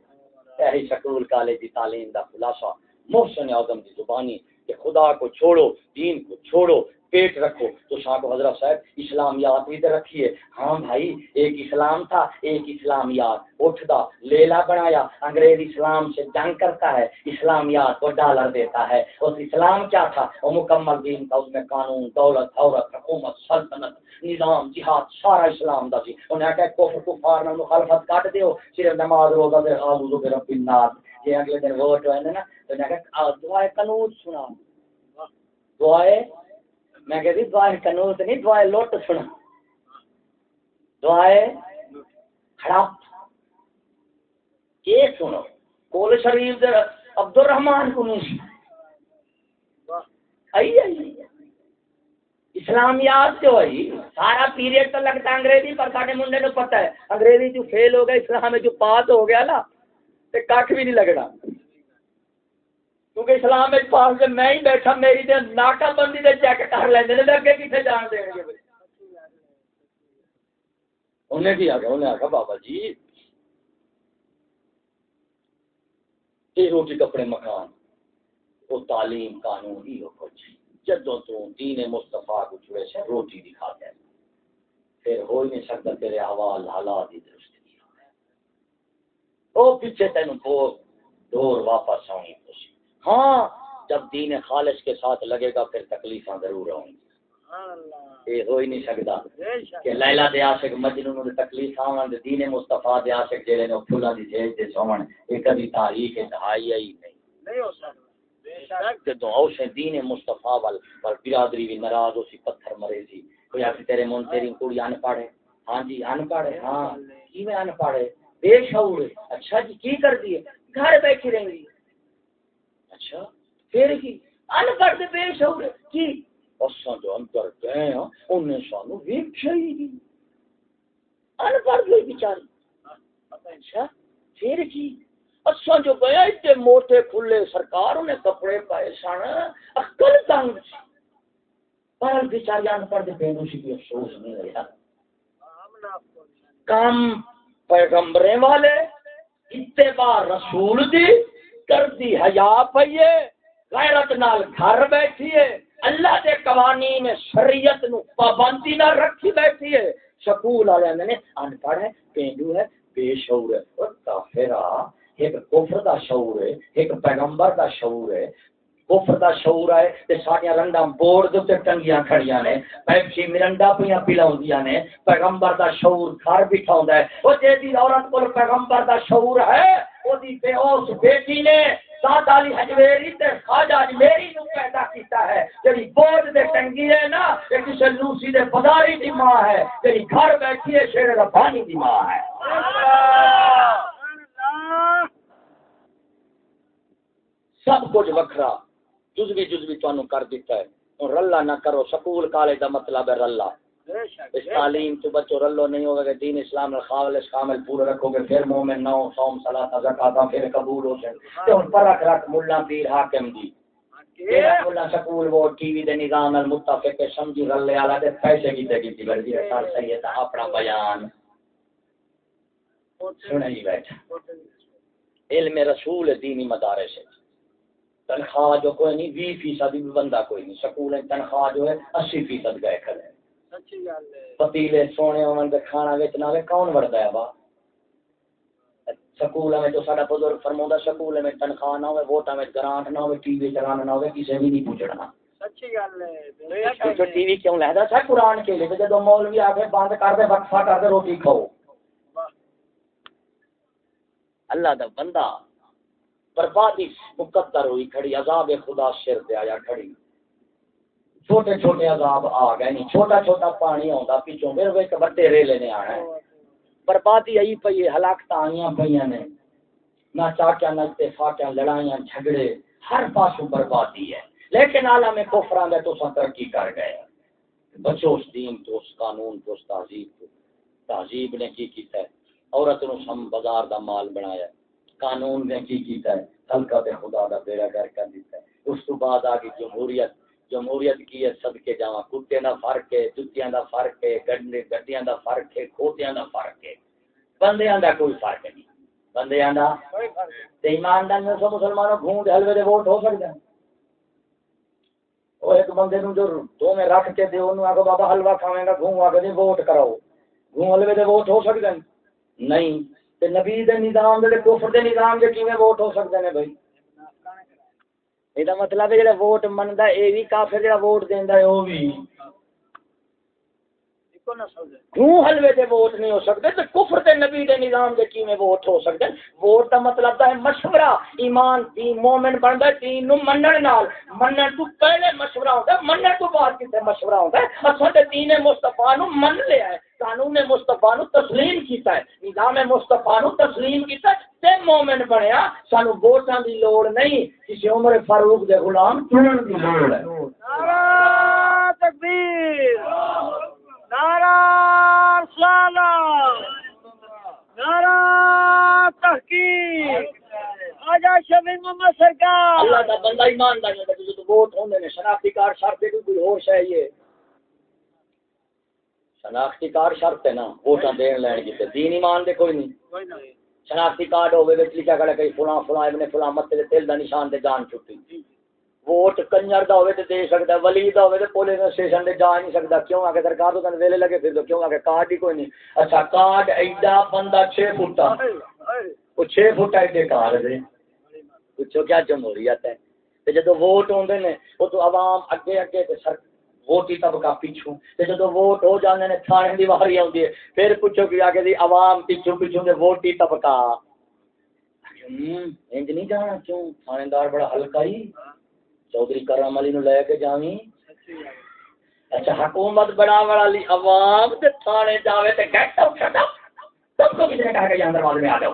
اہل شکول کالج کی تعلیم کا خلاصہ، محسن اعظم کی زبانی، کہ خدا کو چھوڑو، دین کو چھوڑو پیٹ رکھو۔ تو شاہ کو حضرت صاحب اسلامیات بھی تو رکھیے۔ ہاں بھائی، ایک اسلام تھا، ایک اسلامیات اٹھتا لیلا بنایا۔ انگریز اسلام سے جنگ کرتا ہے اسلامیات کو ڈالر دیتا ہے۔ اس اسلام کیا تھا؟ وہ مکمل دین تھا، اس میں قانون، دولت عورت حکومت، سلطنت، نظام، جہاد، سارا اسلام دا سی جی۔ انہیں کہا، کفر، کفار نہ مخالفت کاٹ دیو، صرف نماز، روزہ دے اعوذ برب الناس یہ اگلے دن ووٹ ہوئے نا، تو انہیں کہا دعائے قنوت سنا دعائے میں کہتی دعائے قنوت نہیں دعائے لوٹ سنا دعائے ہڑپ یہ سنو کول شریف دے عبد الرحمان کو نہیں آئی آئی اسلامیات جو ہے سارا پیریڈ تو لگتا ہے انگریزی، پر سارے منڈے کو پتہ ہے۔ انگریزی جو فیل ہو گیا اسلام جو پاس ہو گیا نا تو کھ بھی نہیں لگنا۔ کیونکہ اسلام میں پاس جب میں ہی بیٹھا، میری دے ناکہ بندی دے چیک کر لیندے نے اگے کتنے جان دیں گے انہیں کی آگا انہیں آگا بابا جی۔ یہ روٹی کپڑے، مکان، وہ تعلیم قانون ہی ہو کچھ۔ جدو تو دین مصطفیٰ کو چھوڑے سے روٹی دکھا دے۔ پھر ہو ہی نہیں سکتا تیرے حوال، حالات ہی درست نہیں او پیچھے تین کو دور واپس آؤں گی۔ ہاں جب دین خالص کے ساتھ لگے گا پھر تکلیفاں ضرور آؤں گی۔ یہ ہو ہی نہیں سکتا کہ لیلا دے عاشق دے تکلیف آون دے دین مصطفی دے عاشق جڑے نے پھلاں دی دے سوون کبھی تاریخ دہائی آئی نہیں۔ نہیں ہو سکتا۔ دین مصطفی وال پر برادری بھی ناراض ہوسی پتھر مرے سی۔ کوئی آخر تیرے من تیری کڑی ان پڑھ ہے ہاں جی ان پڑھ ہے ہاں۔ کی میں ان پڑھ ہے بے شعور۔ ہے اچھا جی کی کر دی ہے؟ گھر بیٹھی رہیں گی اچھا پھر کی؟ ان پڑھ دے بے شعور کی؟ اساں جو اندر گئے ہاں انہیں سانو ویکھیا ہی نہیں۔ ان پڑھ بیچاری۔ اچھا پھر کی؟ اساں جو گیا اتنے موٹے کھلے سرکار، انہیں کپڑے پائے سن، عقل تنگ پر بیچاری، ان پڑھ دے بے نوشی کی افسوس نہیں رہا۔ کام پیغمبریں والے، اتباع رسول دی کر دی حیا پئیے، غیرت نال گھر بیٹھیے، اللہ دے قوانین شریعت نو پابندی نہ رکھی بیٹھی ہے سکول والے نے ان پڑھ ہے، پینڈو ہے، بے شعور ہے۔ اور کافرا ایک کفر دا شعور ہے، ایک پیغمبر دا شعور ہے۔ کفر دا شعور ہے، تے ساڈیاں رنڈا بورڈ دے تے ٹنگیاں کھڑیاں نے، پیپسی مرنڈا پیاں پلاوندیاں نے۔ پیغمبر دا شعور گھر بٹھاوندا ہے۔ او جے دی عورت کول پیغمبر دا شعور ہے او بیٹی نے سات علی حجویری تے خواجہ اجمیری نو پیدا کیتا ہے جڑی بورڈ دے ٹنگی ہے نا اے کسے لوسی دے پداری دی ماں ہے جڑی گھر بیٹھی ہے شیر ربانی دی ماں ہے سب کچھ وکھرا جزوی جزوی تانوں کر دیتا ہے اور رلا نہ کرو سکول کالج دا مطلب ہے رلا اس تعلیم تو بچو رلو نہیں ہوگا کہ دین اسلام الخاول کامل پورا رکھو گے پھر مومن نو صوم صلاۃ زکات پھر قبول ہو جائے۔ تے ہن پر رکھ رکھ مولا پیر حاکم دی۔ مولا سکول وہ ٹی وی دے نظام المتفق سمجھی رلے والا تے پیسے کی تے کی بڑی سر سید اپنا بیان۔ سنائی بیٹھا۔ علم رسول دینی مدارس ہے۔ تنخواہ جو کوئی نہیں بھی فیصد بھی بندہ کوئی نہیں۔ سکول تنخواہ جو ہے اسی فیصد گئے کھڑے پتیلے سونے کھانا ویچنا کون بڑھتا ہے با سکول میں تو سارا بزرگ فرمودا سکول میں تنخواہ نہ ووٹاں میں گرانٹ نہ ہوئے ٹی وی چلانا نہ ہوئے کسی بھی نہیں پوچھنا سچی گل ہے جو ٹی وی کیوں لہدا سا قرآن کے لیے مولوی آ کے بند کر دے وقفہ کر دے روٹی کھاؤ اللہ دا بندہ بربادی مقدر ہوئی کھڑی عذاب خدا سر آیا کھڑی چھوٹے چھوٹے عذاب آ گئے نہیں چھوٹا چھوٹا پانی آتا پیچھوں، پھر وہ ایک بڑے ریلے نے آنا ہے۔ بربادی آئی پئی ہے ہلاکت آئیاں پئی نے۔ نہ چاکیا نہ اتفاقیاں، لڑائیاں، جھگڑے، ہر پاسوں بربادی ہے۔ لیکن آلہ میں کفران دے تو سا ترقی کر گئے بچو، اس دین تو، اس قانون تو، اس تہذیب کو تہذیب نے کی کیتا ہے؟ عورت نو سم بازار دا مال بنایا قانون نے کی کیتا ہے؟ ہلکا تے خدا دا بیڑا گھر کر دیتا ہے۔ اس تو بعد آگے جمہوریت جمہوریت کی ہے صدقے جاواں کتے دا فرق ہے جتیاں دا فرق ہے گڈے گڈیاں دا فرق ہے کھوتیاں دا فرق ہے۔ بندیاں دا کوئی فرق نہیں۔ بندیاں دا تے ایماندار نے سب مسلمانوں گھونڈ حلوے دے ووٹ ہو سکدا او ایک بندے نو جو دو میں رکھ کے دے اونوں آکو بابا حلوہ کھاویں گا گھوں آ کے ووٹ کراؤ۔ گھوں حلوے دے ووٹ ہو سکدا نہیں تے نبی دے نظام دے کفر دے نظام دے کیویں ووٹ ہو سکدے نے بھائی؟ یہ مطلب ہے جڑا ووٹ منگا یہ بھی کافر جڑا ووٹ دینا وہ بھی کیوں حلوے دے ووٹ نہیں ہو سکتے؟ تو کفر دے نبی دے نظام دے کیویں ووٹ ہو سکتے؟ ووٹ دا مطلب ہے مشورہ۔ ایمان دین مومن بندا دین نو منن نال۔ منن تو پہلے مشورہ ہوندا ہے منن تو بعد کتے مشورہ ہوندا ہے۔ اساں تے دین مصطفی نو من لیا ہے۔ قانون مصطفی نو تسلیم کیتا ہے۔ نظام مصطفی نو تسلیم کیتا ہے۔ تے مومن بنیا سانو ووٹاں دی لوڑ نہیں۔ کسی عمر فاروق دے غلام چنن دی لوڑ ہے۔ نعرہ تکبیر۔ نعرہ رسالہ نعرہ تحقیق آجا شبیر محمد سرکار۔ اللہ دا بندہ ایماندار ہے جو ووٹ ہوندے نے شناختی کارڈ شرط ہے کوئی یہ؟ شناختی کارڈ شرط ہے نا ووٹاں دین لین دین ایمان دے کوئی نہیں۔ شناختی کارڈ ہوے وچ لکھا کھڑا کہ فلاں فلاں ابن فلاں مت تل دا نشان تے جان چھٹی۔ ووٹ کنجر دا ہوئے تے دے سکتا ہے ولی دا ہوئے تے پولیس اسٹیشن تے جا نہیں سکتا کیوں آ کے درکار تو تن ویلے لگے پھر دو کیوں آ کے کارڈ ہی کوئی نہیں اچھا کارڈ ایڈا بندہ چھ فٹا وہ چھ فٹ ایڈے کار دے پوچھو کیا جمہوریت ہے تے جدو ووٹ ہوندے نے وہ تو عوام اگے اگے تے سر ووٹی طبقہ پیچھو تے جدو ووٹ ہو جاندے نے تھانے دی واری آوندی ہے پھر پوچھو کہ آگے دی عوام پیچھو پیچھو دے ووٹی طبقہ انج نہیں جانا کیوں تھانے دار بڑا ہلکا ہی چودھری کرم علی نو لے کے جاویں۔ اچھا حکومت بڑا بڑا لی عوام تے تھانے جاوے تے گیٹ اپ شٹ اپ سب کو کسی نے کہا کہ یہ اندر والے میں آ جاؤ۔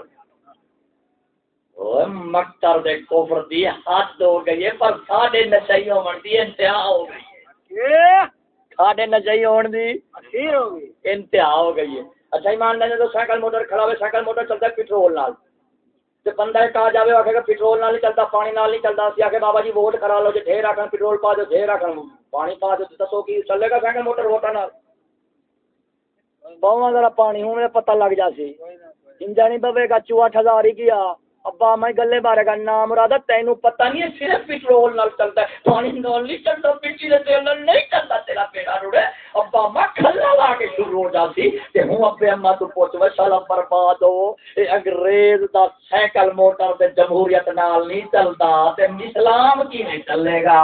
اوے مکتر دے کفر دی حد ہو گئی ہے پر ساڈے نشائیوں من دی انتہا ہو گئی ہے۔ ساڈے نشائی ہون دی اخیر ہو گئی۔ انتہا ہو گئی ہے۔ اچھا ایمان لینے تو سائیکل موٹر کھڑا ہوئے سائیکل موٹر چلتا ہے پیٹرول نال۔ تے بندہ ایک آ جاوے آکھے گا پیٹرول نال نہیں چلتا پانی نال نہیں چلتا سی آکھے بابا جی ووٹ کرا لو جی ڈھیر آکھن پیٹرول پا دو ڈھیر آکھن پانی پا دو دسو کی چلے گا سائیکل موٹر ووٹاں نال باواں ذرا پانی ہوں پتہ لگ جا سی انجا نہیں بوے گا چوہٹ ہزار ہی کیا ابا، میں گلے بارے کا نام مراد تینوں پتہ نہیں ہے، صرف پیٹرول نال چلتا ہے۔ پانی نال نہیں چلتا، پچی دے تیل نال نہیں چلتا، تیرا پیڑا روڑے ابا، میں کھلا لا کے شروع ہو جاتی، تے ہوں ابے اما تو پوچھ وے سالا برباد ہو، اے انگریز دا سائیکل موٹر تے جمہوریت نال نہیں چلتا، تے اسلام کی نہیں چلے گا؟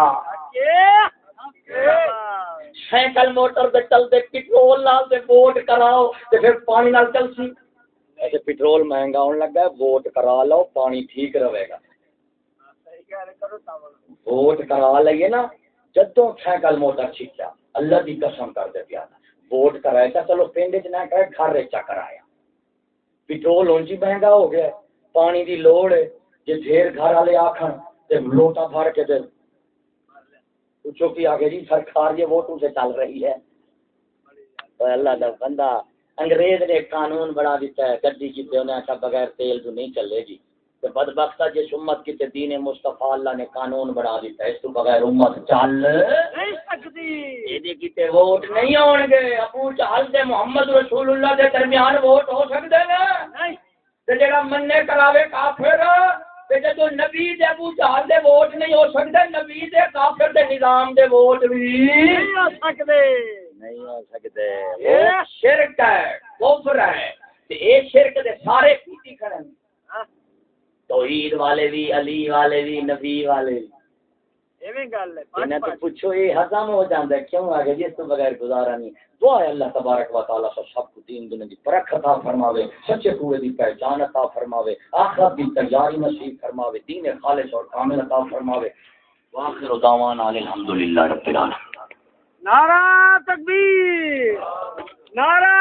سائیکل موٹر تے چلتے پیٹرول نال تے ووٹ کراؤ، تے پھر پانی نال چل سی ایسے پیٹرول مہنگا ہونے لگا ہے ووٹ کرا لو پانی ٹھیک رہے گا۔ ووٹ کرا لئیے نا جدوں سائیکل موٹر چھکیا اللہ کی قسم کر دے پیا ووٹ کرایا تھا چلو پنڈ چ نہ کرے گھر ریچا کرایا پیٹرول ہوں جی مہنگا ہو گیا پانی دی لوڑ ہے۔ جی ڈھیر گھر والے تے لوٹا بھر کے دے پوچھو کہ آگے جی سرکار یہ ووٹوں سے چل رہی ہے۔ تو اللہ دا بندہ انگریز نے قانون بنا دیتا ہے گڈی کی انہیں آخا بغیر تیل تو نہیں چلے گی۔ تو بدبختہ جس امت کی دین مصطفیٰ اللہ نے قانون بنا دیتا ہے اس تو بغیر امت چل۔ نہیں سکتی۔ ووٹ نہیں ہون گے۔ ابو جہل دے محمد رسول اللہ دے درمیان ووٹ ہو سکتے نہیں۔ تے جڑا مننے کراوے کافر تے جدو نبی دے ابو جہل دے ووٹ نہیں ہو سکتے نبی دے کافر دے نظام دے ووٹ بھی نہیں ہو سکتے۔ نہیں ہو سکتے۔ شرک ہے کفر ہے۔ اے شرک دے سارے پیتی کھڑے ہاں، توحید والے بھی علی والے بھی نبی والے بھی۔ ایویں گل ہے انہیں پانچ تو پانچ۔ پوچھو یہ ہزم ہو جاتا ہے کیوں؟ آگے اس تو بغیر گزارا نہیں۔ دعا ہے اللہ تبارک و تعالیٰ سے سب کو دین دنیا کی پرکھ عطا فرماوے سچے کوئے دی پہچان عطا فرماوے آخرت دی تیاری نصیب فرماوے دین خالص اور کامل عطا فرماوے۔ واخر دعوانا الحمدللہ رب العالمین۔ نعرہ تکبیر نعرہ